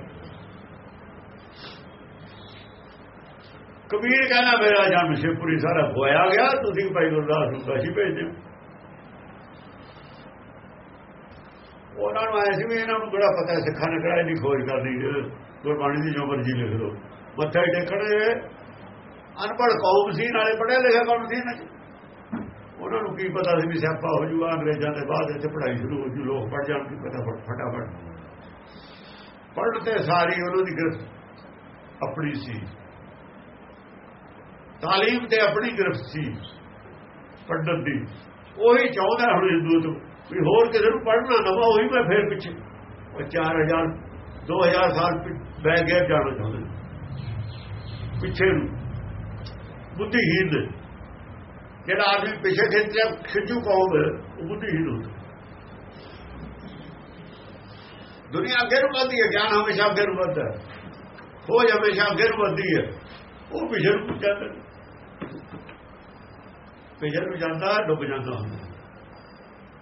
ਕਬੀਰ ਕਹਿੰਦਾ, ਮੇਰਾ ਜਨਮ ਸ਼ਿਵਪੁਰੀ ਸਾਰਾ ਹੋਇਆ ਗਿਆ, ਤੁਸੀਂ ਭਾਈ ਗੁਰਦਾਸ ਨੂੰ ਕਾਸ਼ੀ ਭੇਜ ਦਿਓ। ਉਹਨਾਂ ਨੂੰ ਆਇਆ ਸੀ ਵੀ ਇਹਨਾਂ ਨੂੰ ਬੜਾ ਪਤਾ ਸਿੱਖਾਂ ਨੇ ਕਿਹੜਾ ਨਹੀਂ ਖੋਜ ਕਰਨੀ ਗੁਰਬਾਣੀ ਦੀ ਜੋ ਮਰਜ਼ੀ ਲਿਖ ਲਓ। ਮੱਥਾ ਹੀ ਟੇਕਣੇ ਅਨਪੜ੍ਹ ਕੌਮ ਸੀ, ਨਾਲੇ ਪੜ੍ਹਿਆ ਲਿਖਿਆ ਕੌਮ ਸੀ ਨਾ ਉਹਨਾਂ ਨੂੰ ਕੀ ਪਤਾ ਸੀ ਵੀ ਸਿਆਪਾ ਹੋ ਜੂਗਾ, ਅੰਗਰੇਜ਼ਾਂ ਦੇ ਬਾਅਦ ਇੱਥੇ ਪੜ੍ਹਾਈ ਸ਼ੁਰੂ ਹੋ ਜੂ, ਲੋਕ ਪੜ੍ਹ ਜਾਣ, ਕੀ ਪਤਾ ਫਟਾਫਟ। ਪੜ੍ਹਨ ਤੇ ਸਾਰੀ ਉਹਨਾਂ ਦੀ ਗ੍ਰਿਫਤ ਆਪਣੀ ਸੀ। ਤਾਲੀਮ ਤੇ ਆਪਣੀ ਗ੍ਰਿਫਤ ਸੀ। ਪੜ੍ਹਨ ਦੀ। ਉਹੀ ਚਾਹੁੰਦਾ ਹੁਣ ਹਿੰਦੂ ਤੋਂ। ਵੀ ਹੋਰ ਕਿਸੇ ਨੂੰ ਪੜ੍ਹਨਾ ਨਵਾਂ ਉਹੀ ਮੈਂ ਫੇਰ ਪਿੱਛੇ ਉਹ 4000 2000 ਸਾਲ ਬੈ ਗਿਆ ਜਾਣਾ ਚਾਹੁੰਦੇ। ਪਿੱਛੇ ਨੂੰ। ਬੁੱਧੀਹੀਨ ਜਿਹੜਾ ਆਦਮੀ ਪਿੱਛੇ ਖਿੱਚਿਆ, ਖਿੱਚੂ ਕੌਮ ਉਹ ਬੁੱਧੀਹੀਨ ਹੁੰਦਾ। ਦੁਨੀਆ ਅੱਗੇ ਨੂੰ ਵੱਧਦੀ ਹੈ, ਗਿਆਨ ਹਮੇਸ਼ਾ ਅੱਗੇ ਨੂੰ ਵੱਧਦਾ ਖੋਜ ਹਮੇਸ਼ਾ ਅੱਗੇ ਨੂੰ ਵੱਧਦੀ ਹੈ। ਉਹ ਪਿੱਛੇ ਨੂੰ ਜਾਂਦਾ ਪਿੱਛੇ ਨੂੰ ਜਾਂਦਾ, ਡੁੱਬ ਜਾਂਦਾ ਹੁੰਦਾ।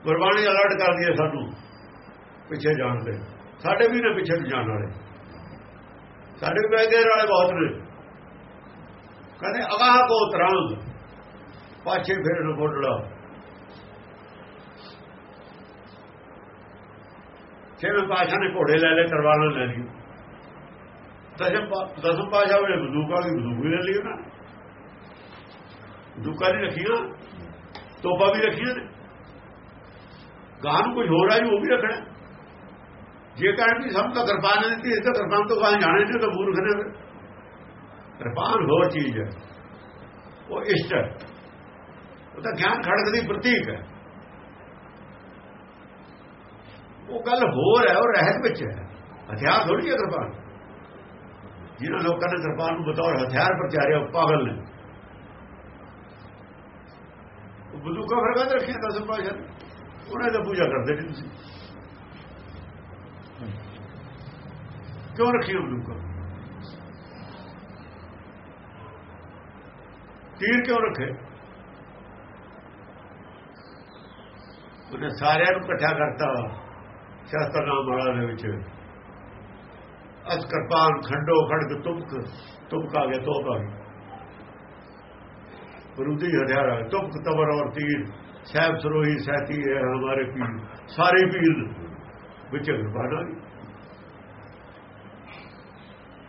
ਗੁਰਬਾਣੀ ਅਲਰਟ ਕਰਦੀ ਹੈ ਸਾਨੂੰ, ਪਿੱਛੇ ਜਾਣ ਦੇ ਸਾਡੇ ਵੀ ਨੇ ਪਿੱਛੇ ਜਾਣ ਵਾਲੇ। ਸਾਡੇ ਵੀ ਬੈਗੇਰ ਵਾਲੇ ਬਹੁਤ ਨੇ। ਕਹਿੰਦੇ, ਅਗਾਹ ਕੋ ਤਰੰਗ ਪਾਛੇ ਫਿਰ ਨੂੰ ਬੋਲੜਾ ਛੇਵੇਂ ਪਾਸ਼ਾ ਨੇ ਘੋੜੇ ਲੈ ਲੈ ਤਲਵਾਰਾਂ ਲੈ ਲਈ ਦਸਮ ਦਸਮ ਪਾਸ਼ਾ ਵੇਲੇ ਬੰਦੂਕਾਂ ਦੀ ਬੰਦੂਕ ਲੈ ਲਈ ਨਾ। ਬੰਦੂਕਾਂ ਨਹੀਂ ਰੱਖੀਆਂ, ਤੋਪਾ ਵੀ ਰੱਖੀਆਂ ਨੇ। ਗਾਂ ਨੂੰ ਕੁਝ ਹੋ ਰਿਹਾ ਜੀ, ਉਹ ਵੀ ਰੱਖਣਾ। ਜੇ ਕਹਿਣ ਵੀ ਸਭ ਤਾਂ ਕਿਰਪਾਨ ਦਿੱਤੀ ਇਸ ਤਾਂ ਕਿਰਪਾਨ ਤੋਂ ਗਾਂ ਜਾਣੇ ਨੇ ਤਾਂ ਮੂਰਖ ਨੇ। ਕਿਰਪਾਨ ਹੋਰ ਚੀਜ਼ ਹੈ। ਉਹ ਇਸ਼ਟ ਹੈ। ਉਹ ਤਾਂ ਗਿਆਨ ਖੜਕ ਦੀ ਪ੍ਰਤੀਕ ਹੈ। ਉਹ ਗੱਲ ਹੋਰ ਹੈ, ਉਹ ਰਹਿਤ ਵਿੱਚ ਹੈ। ਹਥਿਆਰ ਥੋੜੀ ਹੈ ਕਿਰਪਾਨ ਜਿਹਨਾਂ ਲੋਕਾਂ ਨੇ ਕਿਰਪਾਨ ਨੂੰ ਬਤੌਰ ਹਥਿਆਰ ਪ੍ਰਚਾਰਿਆ ਉਹ ਪਾਗਲ ਨੇ। ਉਹ ਬਦੂਕਾ ਫਰਕਾ ਰੱਖਿਆ ਦਸਮ ਪਾਸ਼ਾ ਉਹਨਾਂ ਦਾ ਪੂਜਾ ਕਰਦੇ ਨਹੀਂ ਤੁਸੀਂ ਕਿਉਂ ਰੱਖੀ ਬਦੂਕਾ ਤੀਰ ਕਿਉਂ ਰੱਖੇ ਉਹਨੇ ਸਾਰਿਆਂ ਨੂੰ ਇਕੱਠਾ ਕਰਤਾ ਸ਼ਾਸਤਰ ਨਾਮ ਵਾਲਾ ਦੇ ਵਿੱਚ ਅਸ ਕਿਰਪਾਨ ਖੰਡੋ ਖੜਕ ਤੁਮਕ ਤੁਮਕ ਆ ਗਿਆ ਤੋਪ ਆ ਗਿਆ ਬਰੂਦੀ ਹਥਿਆਰ ਆ ਤੁਮਕ ਤਬਰ ਔਰ ਤੀਰ ਸਹਿਬ ਸਰੋਹੀ ਸਾਥੀ ਹੈ, ਹਮਾਰੇ ਪੀਰ। ਸਾਰੇ ਪੀਰ ਵਿੱਚ ਕਿਰਪਾਨ ਆ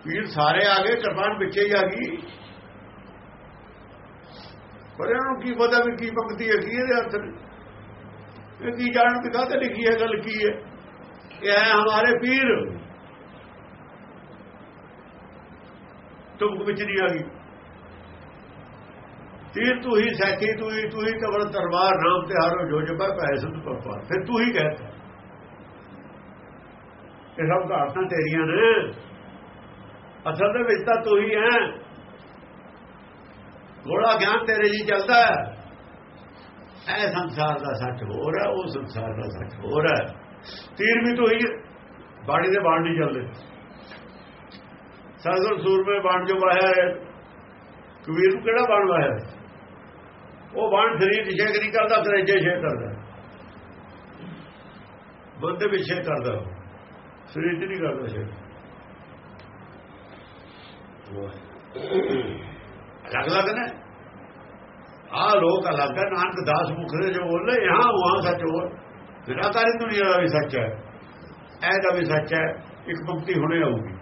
ਪੀਰ ਸਾਰੇ ਆ ਗਏ, ਕਿਰਪਾਨ ਵਿੱਚ ਹੀ ਆ ਗਈ। ਪਰ ਇਹਨਾਂ ਨੂੰ ਕੀ ਪਤਾ ਵੀ ਕੀ ਪੰਕਤੀ ਹੈ, ਕੀ ਇਹਦੇ ਅਰਥ ਨੇ ਇਹ ਕੀ ਜਾਣ ਵੀ ਕਾਹਤੇ ਲਿਖੀ ਹੈ, ਗੱਲ ਕੀ ਹੈ? ਇਹ ਹੈ ਹਮਾਰੇ ਪੀਰ। ਤੁਮਕ ਵਿੱਚ ਨਹੀਂ ਆ ਗਈ। ਤੀਰ ਤੂੰ ਹੀ ਸਾਥੀ ਤੂੰ ਹੀ ਤੂੰ ਹੀ ਕਬਰ ਦਰਬਾਰ ਨਾਮ ਤੇ ਹਾਰੋ ਜੋ ਜਬਰ ਪੈ ਸੰਤ ਪਪਾ ਫਿਰ ਤੂੰ ਹੀ ਕਹਿਤਾ ਇਹ ਸਭ ਘਾਟਾਂ ਤੇਰੀਆਂ ਨੇ। ਅਸਲ ਦੇ ਵਿੱਚ ਤਾਂ ਤੂੰ ਹੀ। ਹੈ ਗੋਲਾ ਗਿਆਨ ਤੇਰੇ ਜੀ ਚੱਲਦਾ ਹੈ। ਇਹ ਸੰਸਾਰ ਦਾ ਸੱਚ ਹੋਰ ਹੈ, ਉਹ ਸੰਸਾਰ ਦਾ ਸੱਚ ਹੋਰ ਹੈ। ਤੀਰ ਵੀ ਤੂੰ ਹੀ। ਬਾਣੀ ਦੇ ਬਾਣ ਨਹੀਂ ਚੱਲਦੇ। ਸਰਸਰ ਸੂਰਮੇ ਬਾਣ ਜੋ ਵਾਇਆ ਹੈ। ਕਬੀਰ ਨੂੰ ਕਿਹੜਾ ਬਾਣ ਵਾਇਆ ਉਹ ਬਾਣ ਸਰੀਰ ਵਿਸ਼ੇਕ ਨਹੀਂ ਕਰਦਾ ਕਰੇਜੇ ਸ਼ੇਕ ਕਰਦਾ। ਬੰਦੇ ਵਿਸ਼ੇਕ ਕਰਦਾ ਸਰੀਰ ਚ ਨਹੀਂ ਕਰਦਾ ਸ਼ੇਕ ਅਲੱਗ ਅਲੱਗ ਨੇ। ਆ ਲੋਕ ਅਲੱਗ ਹੈ, ਨਾਨਕ ਦਾਸ ਮੁਖਰੇ ਜੋ ਬੋਲੇ ਯਹਾਂ ਵਹਾਂ ਸੱਚ ਹੋ ਨਿਰਾਕਾਰੀ ਦੁਨੀਆ ਦਾ ਵੀ ਸੱਚ ਹੈ। ਇਹ ਦਾ ਵੀ ਸੱਚ ਹੈ, ਇੱਕ ਮੁਕਤੀ ਹੁਣੇ ਆਊਗੀ।